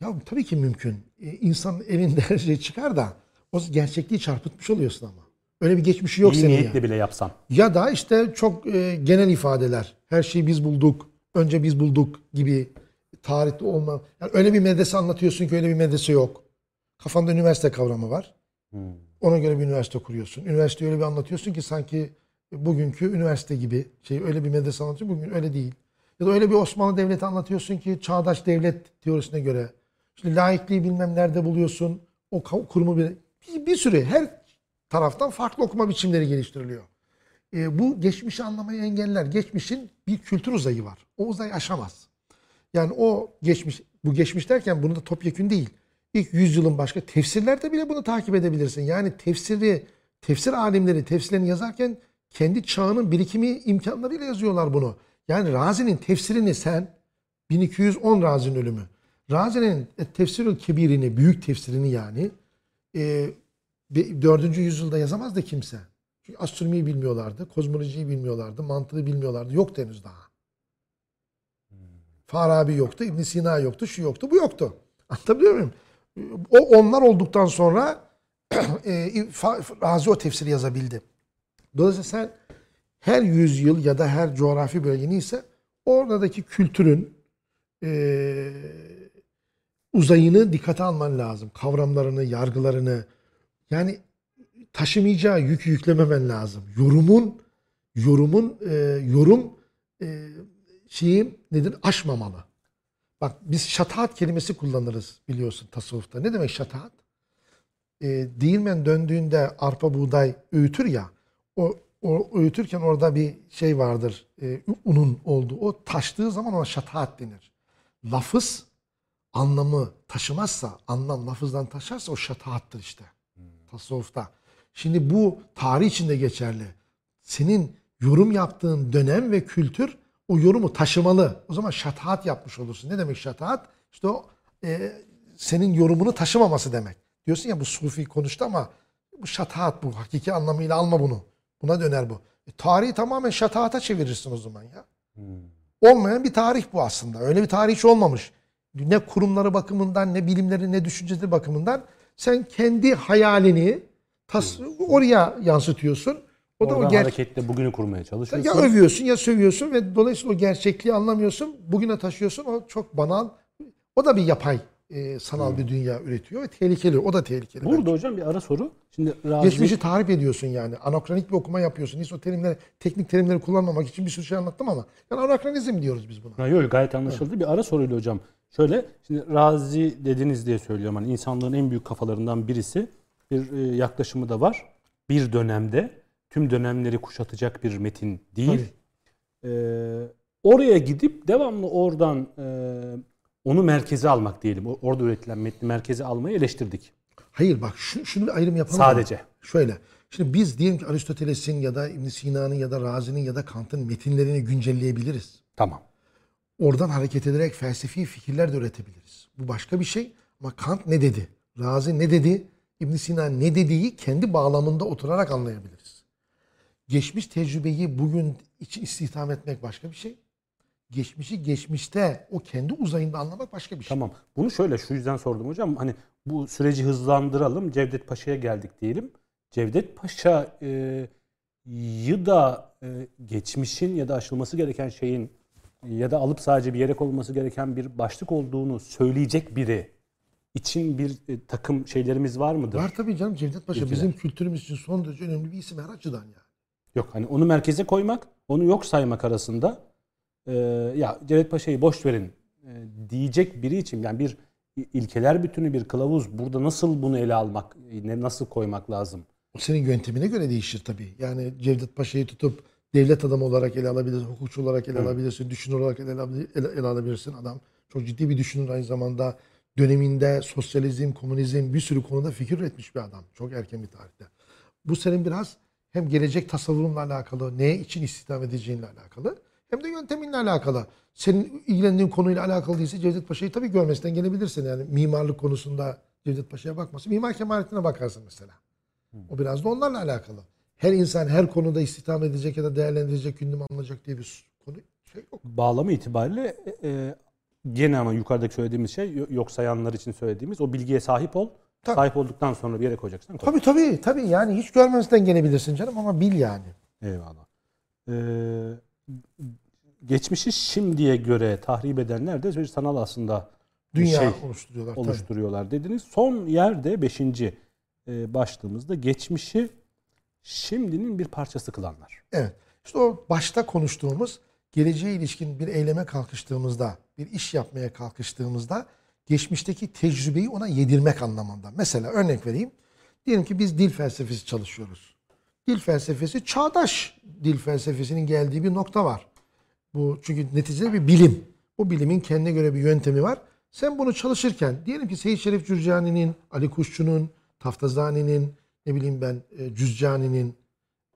Ya tabii ki mümkün. E, insanın elinde her şey çıkar da o gerçekliği çarpıtmış oluyorsun ama. Öyle bir geçmişi yok İyi senin niyetle ya. bile yapsan. Ya da işte çok e, genel ifadeler. Her şeyi biz bulduk, önce biz bulduk gibi tarihte olma. Yani öyle bir medrese anlatıyorsun ki öyle bir medrese yok. Kafanda üniversite kavramı var. Hmm. Ona göre bir üniversite kuruyorsun. Üniversiteyi öyle bir anlatıyorsun ki sanki bugünkü üniversite gibi şey öyle bir medrese anlatıyorsun. Bugün öyle değil. Ya da öyle bir Osmanlı Devleti anlatıyorsun ki çağdaş devlet teorisine göre. İşte laikliği bilmem nerede buluyorsun. O kurumu bir, bir, bir sürü her taraftan farklı okuma biçimleri geliştiriliyor. E, bu geçmişi anlamayı engeller. Geçmişin bir kültür uzayı var. O uzay aşamaz. Yani o geçmiş, bu geçmiş derken bunu da topyekün değil. İlk yüzyılın başka tefsirlerde bile bunu takip edebilirsin. Yani tefsiri, tefsir alimleri tefsirlerini yazarken kendi çağının birikimi imkanlarıyla yazıyorlar bunu. Yani Razi'nin tefsirini sen 1210 Razi'nin ölümü. Razi'nin tefsirül kebirini, büyük tefsirini yani e, 4. yüzyılda yazamaz da kimse. Çünkü astronomiyi bilmiyorlardı, kozmolojiyi bilmiyorlardı, mantığı bilmiyorlardı. Yok henüz daha. Farabi yoktu, İbn Sina yoktu, şu yoktu, bu yoktu. Anlatabiliyor muyum? O onlar olduktan sonra e, Razi o tefsiri yazabildi. Dolayısıyla sen her yüzyıl ya da her coğrafi bölge neyse oradaki kültürün e, uzayını dikkate alman lazım. Kavramlarını, yargılarını yani taşımayacağı yükü yüklememen lazım. Yorumun yorumun e, yorum e, şeyi nedir? Aşmamalı. Bak biz şataat kelimesi kullanırız biliyorsun tasavvufta. Ne demek şataat? E, değirmen döndüğünde arpa buğday öğütür ya. O, o öğütürken orada bir şey vardır. E, unun olduğu. O taştığı zaman ona şataat denir. Lafız anlamı taşımazsa, anlam lafızdan taşarsa o şataattır işte. Tasavvufta. Şimdi bu tarih içinde geçerli. Senin yorum yaptığın dönem ve kültür o yorumu taşımalı. O zaman şataat yapmış olursun. Ne demek şataat? İşte o e, senin yorumunu taşımaması demek. Diyorsun ya bu sufi konuştu ama bu şataat bu. Hakiki anlamıyla alma bunu. Buna döner bu. E, tarihi tamamen şataata çevirirsin o zaman ya. Olmayan bir tarih bu aslında. Öyle bir tarih hiç olmamış. Ne kurumları bakımından, ne bilimleri, ne düşünceleri bakımından sen kendi hayalini tas oraya yansıtıyorsun. O da o ger- hareketle bugünü kurmaya çalışıyorsun. ya övüyorsun ya sövüyorsun ve dolayısıyla o gerçekliği anlamıyorsun. Bugüne taşıyorsun. O çok banal. O da bir yapay e, sanal bir dünya üretiyor ve tehlikeli. O da tehlikeli. Burada hocam bir ara soru. Şimdi Razi Geçmişi tarif ediyorsun yani. Anakronik bir okuma yapıyorsun. Hiç o terimleri, teknik terimleri kullanmamak için bir sürü şey anlattım ama. Yani anakronizm diyoruz biz buna. Yok gayet anlaşıldı. Bir ara soruyla hocam. Şöyle şimdi Razi dediniz diye söylüyorum. Hani insanlığın en büyük kafalarından birisi. Bir e, yaklaşımı da var. Bir dönemde tüm dönemleri kuşatacak bir metin değil. Ee, oraya gidip devamlı oradan e, onu merkeze almak diyelim. O- Orada üretilen metni merkeze almayı eleştirdik. Hayır bak şu, şunu bir ayrım yapalım. Sadece. Şöyle. Şimdi biz diyelim ki Aristoteles'in ya da ibn Sina'nın ya da Razi'nin ya da Kant'ın metinlerini güncelleyebiliriz. Tamam. Oradan hareket ederek felsefi fikirler de üretebiliriz. Bu başka bir şey. Ama Kant ne dedi? Razi ne dedi? ibn Sina ne dediği kendi bağlamında oturarak anlayabiliriz. Geçmiş tecrübeyi bugün için istihdam etmek başka bir şey. Geçmişi geçmişte o kendi uzayında anlamak başka bir şey. Tamam. Bunu şöyle şu yüzden sordum hocam. Hani bu süreci hızlandıralım. Cevdet Paşa'ya geldik diyelim. Cevdet Paşa'yı da e, geçmişin ya da aşılması gereken şeyin ya da alıp sadece bir yere konulması gereken bir başlık olduğunu söyleyecek biri için bir e, takım şeylerimiz var mıdır? Var tabii canım Cevdet Paşa bizim kültürümüz için son derece önemli bir isim her açıdan yani. Yok hani onu merkeze koymak, onu yok saymak arasında e, ya Cevdet Paşa'yı boş verin e, diyecek biri için yani bir ilkeler bütünü bir kılavuz burada nasıl bunu ele almak, ne nasıl koymak lazım? Senin yöntemine göre değişir tabii. Yani Cevdet Paşa'yı tutup devlet adamı olarak ele alabilirsin, hukukçu olarak ele alabilirsin, düşünür olarak ele, ele, ele alabilirsin. Adam çok ciddi bir düşünür aynı zamanda. Döneminde sosyalizm, komünizm bir sürü konuda fikir üretmiş bir adam. Çok erken bir tarihte. Bu senin biraz hem gelecek tasavvurunla alakalı, neye için istihdam edeceğinle alakalı hem de yönteminle alakalı. Senin ilgilendiğin konuyla alakalı değilse Cevdet Paşa'yı tabii görmesinden gelebilirsin. Yani mimarlık konusunda Cevdet Paşa'ya bakmasın. Mimar Kemalettin'e bakarsın mesela. O biraz da onlarla alakalı. Her insan her konuda istihdam edecek ya da değerlendirecek, gündem alınacak diye bir konu şey yok. Bağlama itibariyle e, e, gene ama yukarıdaki söylediğimiz şey yo- yok sayanlar için söylediğimiz o bilgiye sahip ol. Tabii. Sahip olduktan sonra bir yere koyacaksın. Koy. Tabii tabii tabii yani hiç görmezden gelebilirsin canım ama bil yani. Eyvallah. Ee, geçmişi şimdiye göre tahrip edenler de bir sanal aslında Dünya şey oluşturuyorlar. tabii. oluşturuyorlar dediniz. Son yerde beşinci e, başlığımızda geçmişi şimdinin bir parçası kılanlar. Evet. İşte o başta konuştuğumuz geleceğe ilişkin bir eyleme kalkıştığımızda, bir iş yapmaya kalkıştığımızda geçmişteki tecrübeyi ona yedirmek anlamında. Mesela örnek vereyim. Diyelim ki biz dil felsefesi çalışıyoruz. Dil felsefesi çağdaş dil felsefesinin geldiği bir nokta var. Bu çünkü neticede bir bilim. Bu bilimin kendine göre bir yöntemi var. Sen bunu çalışırken diyelim ki Seyit Şerif Cürcani'nin, Ali Kuşçu'nun, Taftazani'nin, ne bileyim ben e, Cüzcani'nin,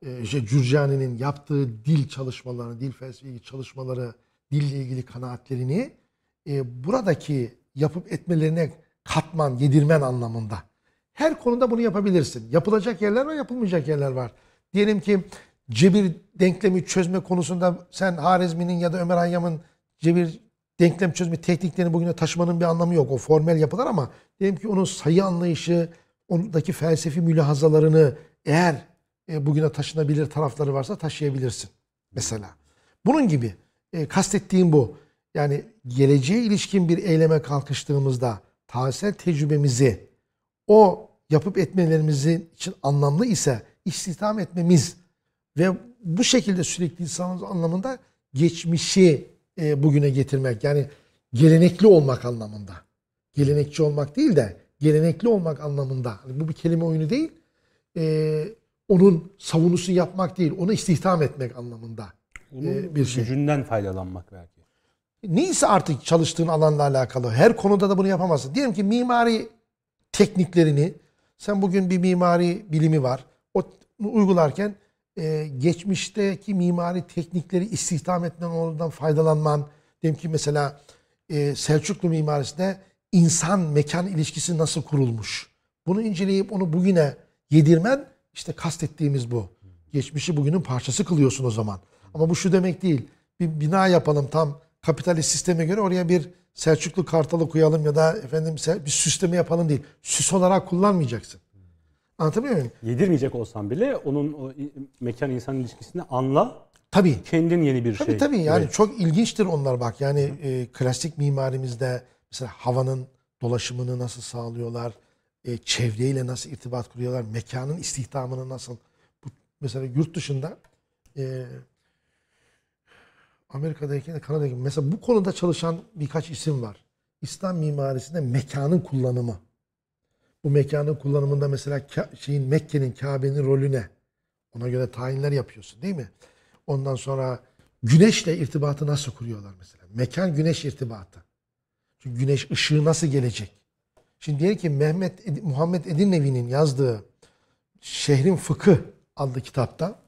e, şey, Cürcani'nin yaptığı dil çalışmalarını, dil felsefesi çalışmaları, dille ilgili kanaatlerini e, buradaki yapıp etmelerine katman, yedirmen anlamında. Her konuda bunu yapabilirsin. Yapılacak yerler var, yapılmayacak yerler var. Diyelim ki cebir denklemi çözme konusunda sen Harizmi'nin ya da Ömer Hayyam'ın cebir denklem çözme tekniklerini bugüne taşımanın bir anlamı yok. O formel yapılar ama diyelim ki onun sayı anlayışı, ondaki felsefi mülahazalarını eğer e, bugüne taşınabilir tarafları varsa taşıyabilirsin. Mesela. Bunun gibi e, kastettiğim bu. Yani geleceğe ilişkin bir eyleme kalkıştığımızda tarihsel tecrübemizi o yapıp etmelerimizi için anlamlı ise istihdam etmemiz ve bu şekilde sürekli insanımız anlamında geçmişi e, bugüne getirmek. Yani gelenekli olmak anlamında. Gelenekçi olmak değil de gelenekli olmak anlamında. Hani bu bir kelime oyunu değil. E, onun savunusu yapmak değil. Onu istihdam etmek anlamında. Onun Ee, bir şey. gücünden faydalanmak belki. Neyse artık çalıştığın alanla alakalı. Her konuda da bunu yapamazsın. Diyelim ki mimari tekniklerini sen bugün bir mimari bilimi var. O uygularken e, geçmişteki mimari teknikleri istihdam etmen, oradan faydalanman. Diyelim ki mesela e, Selçuklu mimarisinde insan mekan ilişkisi nasıl kurulmuş? Bunu inceleyip onu bugüne yedirmen işte kastettiğimiz bu. Geçmişi bugünün parçası kılıyorsun o zaman. Ama bu şu demek değil. Bir bina yapalım tam kapitalist sisteme göre oraya bir Selçuklu kartalı koyalım ya da efendim bir süsleme yapalım değil. Süs olarak kullanmayacaksın. Anlatabiliyor muyum? Yedirmeyecek olsan bile onun o mekan insan ilişkisini anla. Tabii. Kendin yeni bir Tabii şey. tabii yani üret. çok ilginçtir onlar bak. Yani e, klasik mimarimizde mesela havanın dolaşımını nasıl sağlıyorlar? E, çevreyle nasıl irtibat kuruyorlar? Mekanın istihdamını nasıl? Bu, mesela yurt dışında e, Amerika'daki de Kanada'daki mesela bu konuda çalışan birkaç isim var. İslam mimarisinde mekanın kullanımı. Bu mekanın kullanımında mesela şeyin Mekke'nin Kabe'nin rolü ne? Ona göre tayinler yapıyorsun değil mi? Ondan sonra güneşle irtibatı nasıl kuruyorlar mesela? Mekan güneş irtibatı. Çünkü güneş ışığı nasıl gelecek? Şimdi diyelim ki Mehmet Ed- Muhammed Edirnevi'nin yazdığı Şehrin Fıkı adlı kitapta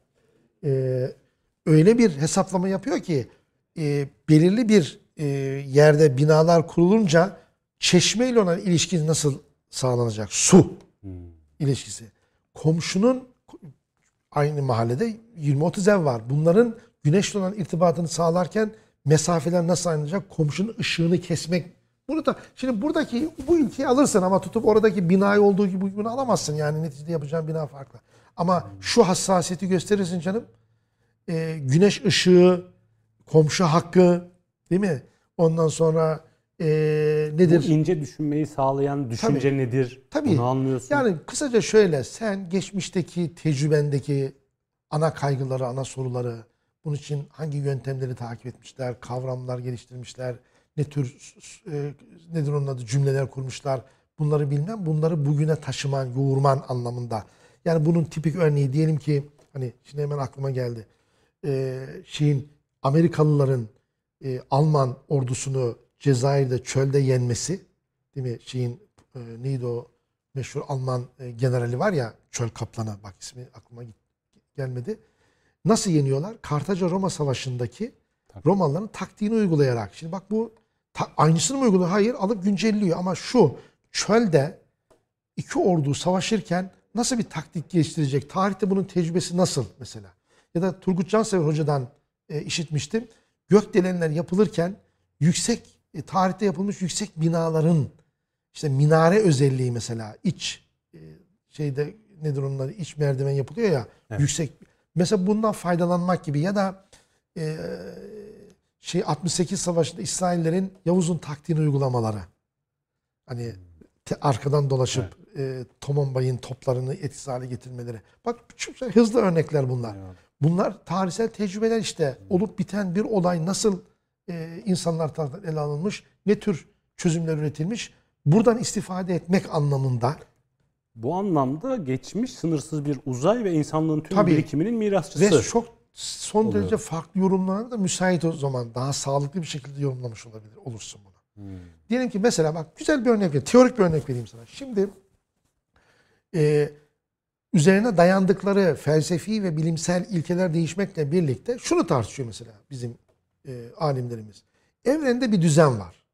öyle bir hesaplama yapıyor ki e, belirli bir e, yerde binalar kurulunca çeşme ile olan ilişki nasıl sağlanacak? Su ilişkisi. Komşunun aynı mahallede 20-30 ev var. Bunların güneşle olan irtibatını sağlarken mesafeler nasıl ayrılacak? Komşunun ışığını kesmek. Bunu da şimdi buradaki bu ülkeyi alırsın ama tutup oradaki binayı olduğu gibi bunu alamazsın. Yani neticede yapacağın bina farklı. Ama şu hassasiyeti gösterirsin canım. Ee, güneş ışığı, komşu hakkı değil mi? Ondan sonra Bu nedir? ince düşünmeyi sağlayan düşünce nedir? Tabii. Onu anlıyorsun. Yani kısaca şöyle sen geçmişteki tecrübendeki ana kaygıları, ana soruları bunun için hangi yöntemleri takip etmişler, kavramlar geliştirmişler, ne tür e, nedir onun adı cümleler kurmuşlar. Bunları bilmem, bunları bugüne taşıman, yoğurman anlamında. Yani bunun tipik örneği diyelim ki hani şimdi hemen aklıma geldi. Ee, şeyin Amerikalıların e, Alman ordusunu Cezayir'de çölde yenmesi değil mi? Şeyin e, neydi o meşhur Alman e, generali var ya çöl kaplanı bak ismi aklıma gelmedi. Nasıl yeniyorlar? Kartaca Roma Savaşı'ndaki Romalıların taktiğini uygulayarak. Şimdi bak bu ta- aynısını mı uyguluyor? Hayır alıp güncelliyor ama şu çölde iki ordu savaşırken nasıl bir taktik geliştirecek? Tarihte bunun tecrübesi nasıl mesela? Ya da Turgut Cansever hocadan e, işitmiştim. Gökdelenler yapılırken yüksek e, tarihte yapılmış yüksek binaların işte minare özelliği mesela iç e, şeyde nedir onlar iç merdiven yapılıyor ya Evet. yüksek mesela bundan faydalanmak gibi ya da e, şey 68 savaşında İsraillerin Yavuz'un taktiğini uygulamaları. Hani te- arkadan dolaşıp e, Tomon Bay'ın toplarını etkisiz hale getirmeleri. Bak çok hızlı örnekler bunlar. Eyvallah. Bunlar tarihsel tecrübeler işte. Olup biten bir olay nasıl e, insanlar tarafından ele alınmış, ne tür çözümler üretilmiş. Buradan istifade etmek anlamında Bu anlamda geçmiş sınırsız bir uzay ve insanlığın tüm Tabii. birikiminin mirasçısı. ve çok son oluyor. derece farklı yorumlara da müsait o zaman daha sağlıklı bir şekilde yorumlamış olabilir olursun bunu. Hmm. Diyelim ki mesela bak güzel bir örnek vereyim. Teorik bir örnek vereyim sana. Şimdi e, üzerine dayandıkları felsefi ve bilimsel ilkeler değişmekle birlikte şunu tartışıyor mesela bizim e, alimlerimiz. Evrende bir düzen var.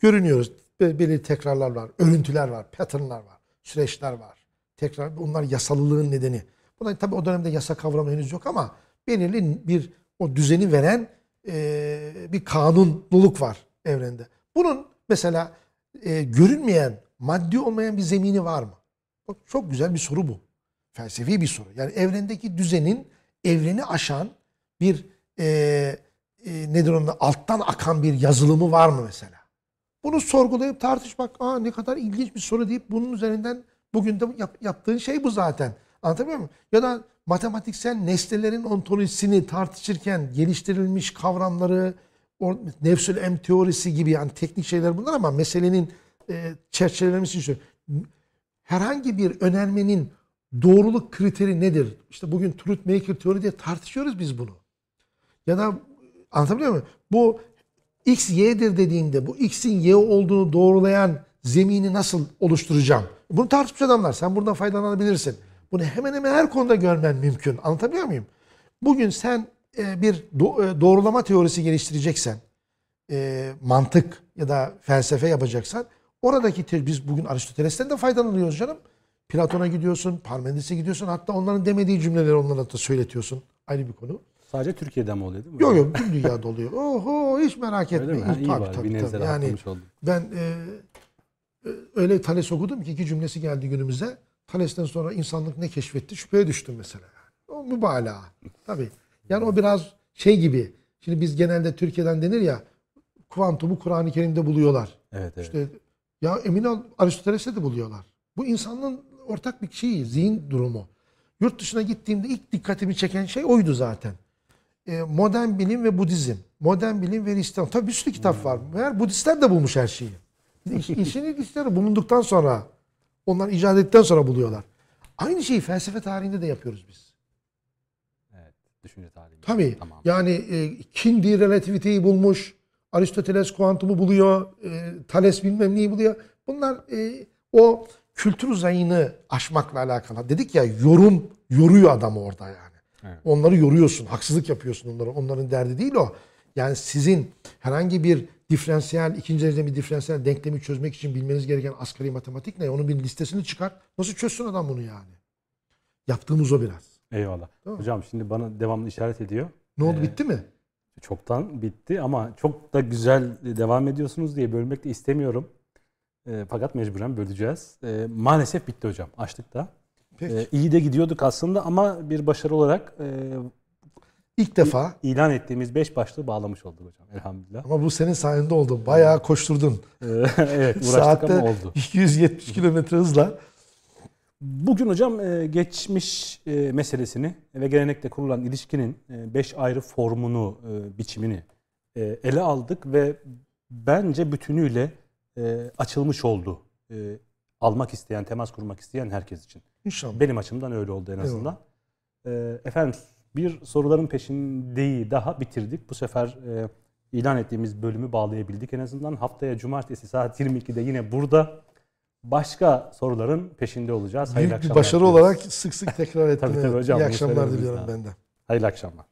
Görünüyoruz. Be- Belirli tekrarlar var, örüntüler var, patternlar var, süreçler var. Tekrar bunlar yasalılığın nedeni. Buna tabii o dönemde yasa kavramı henüz yok ama belirli bir o düzeni veren e, bir kanunluluk var evrende. Bunun mesela e, görünmeyen, maddi olmayan bir zemini var mı? Bak çok güzel bir soru bu. Felsefi bir soru. Yani evrendeki düzenin evreni aşan bir e, e, nedir onun alttan akan bir yazılımı var mı mesela? Bunu sorgulayıp tartışmak aa ne kadar ilginç bir soru deyip bunun üzerinden bugün de yap- yaptığın şey bu zaten. Anlatabiliyor muyum? Ya da matematiksel nesnelerin ontolojisini tartışırken geliştirilmiş kavramları, nefsül em teorisi gibi yani teknik şeyler bunlar ama meselenin e, çerçevelemesi için. Herhangi bir önermenin doğruluk kriteri nedir? İşte bugün truth maker teori diye tartışıyoruz biz bunu. Ya da anlatabiliyor muyum? Bu x y'dir dediğinde bu x'in y olduğunu doğrulayan zemini nasıl oluşturacağım? Bunu tartışmış adamlar. Sen buradan faydalanabilirsin. Bunu hemen hemen her konuda görmen mümkün. Anlatabiliyor muyum? Bugün sen e, bir e, doğrulama teorisi geliştireceksen, e, mantık ya da felsefe yapacaksan oradaki te- biz bugün Aristoteles'ten de faydalanıyoruz canım. Platon'a gidiyorsun, Parmenides'e gidiyorsun. Hatta onların demediği cümleleri onlara da söyletiyorsun. Ayrı bir konu. Sadece Türkiye'de mi oluyor değil mi? Yok yok tüm dünyada oluyor. Oho hiç merak Öyle etmeyin. mi? Ha, iyi Tabii, bari. tabii, bir tabii. Yani oldum. ben e, e, öyle Thales okudum ki iki cümlesi geldi günümüze. Thales'ten sonra insanlık ne keşfetti? Şüpheye düştüm mesela. O mübalağa. Tabii. Yani o biraz şey gibi. Şimdi biz genelde Türkiye'den denir ya kuantumu Kur'an-ı Kerim'de buluyorlar. Evet evet. İşte ya emin ol Aristoteles'te de buluyorlar. Bu insanın ortak bir şeyi, zihin durumu. Yurt dışına gittiğimde ilk dikkatimi çeken şey oydu zaten. E, modern bilim ve Budizm. Modern bilim ve Hristiyan. Tabii bir sürü kitap var. Meğer Budistler de bulmuş her şeyi. İş, işin ilginçleri bulunduktan sonra, onlar icat ettikten sonra buluyorlar. Aynı şeyi felsefe tarihinde de yapıyoruz biz. evet. Düşünce tarihi. Tabii. Tamam. Yani e, Kindi relativiteyi bulmuş. Aristoteles kuantumu buluyor. E, Thales bilmem neyi buluyor. Bunlar e, o kültür uzayını aşmakla alakalı. Dedik ya yorum yoruyor adamı orada yani. Evet. Onları yoruyorsun. Haksızlık yapıyorsun onlara. Onların derdi değil o. Yani sizin herhangi bir diferansiyel, ikinci derece bir diferansiyel denklemi çözmek için bilmeniz gereken asgari matematik ne? Onun bir listesini çıkar. Nasıl çözsün adam bunu yani? Yaptığımız o biraz. Eyvallah. Hocam şimdi bana devamlı işaret ediyor. Ne oldu Ee, bitti mi? Çoktan bitti ama çok da güzel devam ediyorsunuz diye bölmek de istemiyorum. E, fakat mecburen böleceğiz. E, maalesef bitti hocam. Açtık da. Peki. E, iyi de gidiyorduk aslında ama bir başarı olarak e, İlk defa ilan ettiğimiz 5 başlığı bağlamış olduk hocam. Elhamdülillah. Ama bu senin sayende oldu. Bayağı koşturdun. Evet uğraştık Saatte ama oldu. 270 kilometre hızla. Bugün hocam e, geçmiş e, meselesini ve gelenekte kurulan ilişkinin 5 ayrı formunu, e, biçimini e, ele aldık ve bence bütünüyle e, açılmış oldu. E, Almak isteyen, temas kurmak isteyen herkes için. İnşallah. Benim açımdan öyle oldu en azından. E, Efendim bir soruların peşindeyi daha bitirdik. Bu sefer e, ilan ettiğimiz bölümü bağlayabildik en azından. Haftaya cumartesi saat 22'de yine burada başka soruların peşinde olacağız. Hayırlı Büyük bir akşamlar başarı diliyoruz. olarak sık sık tekrar ettim. Tabii, tabii hocam, İyi bunu akşamlar söylememiz diliyorum lazım. ben de. Hayırlı akşamlar.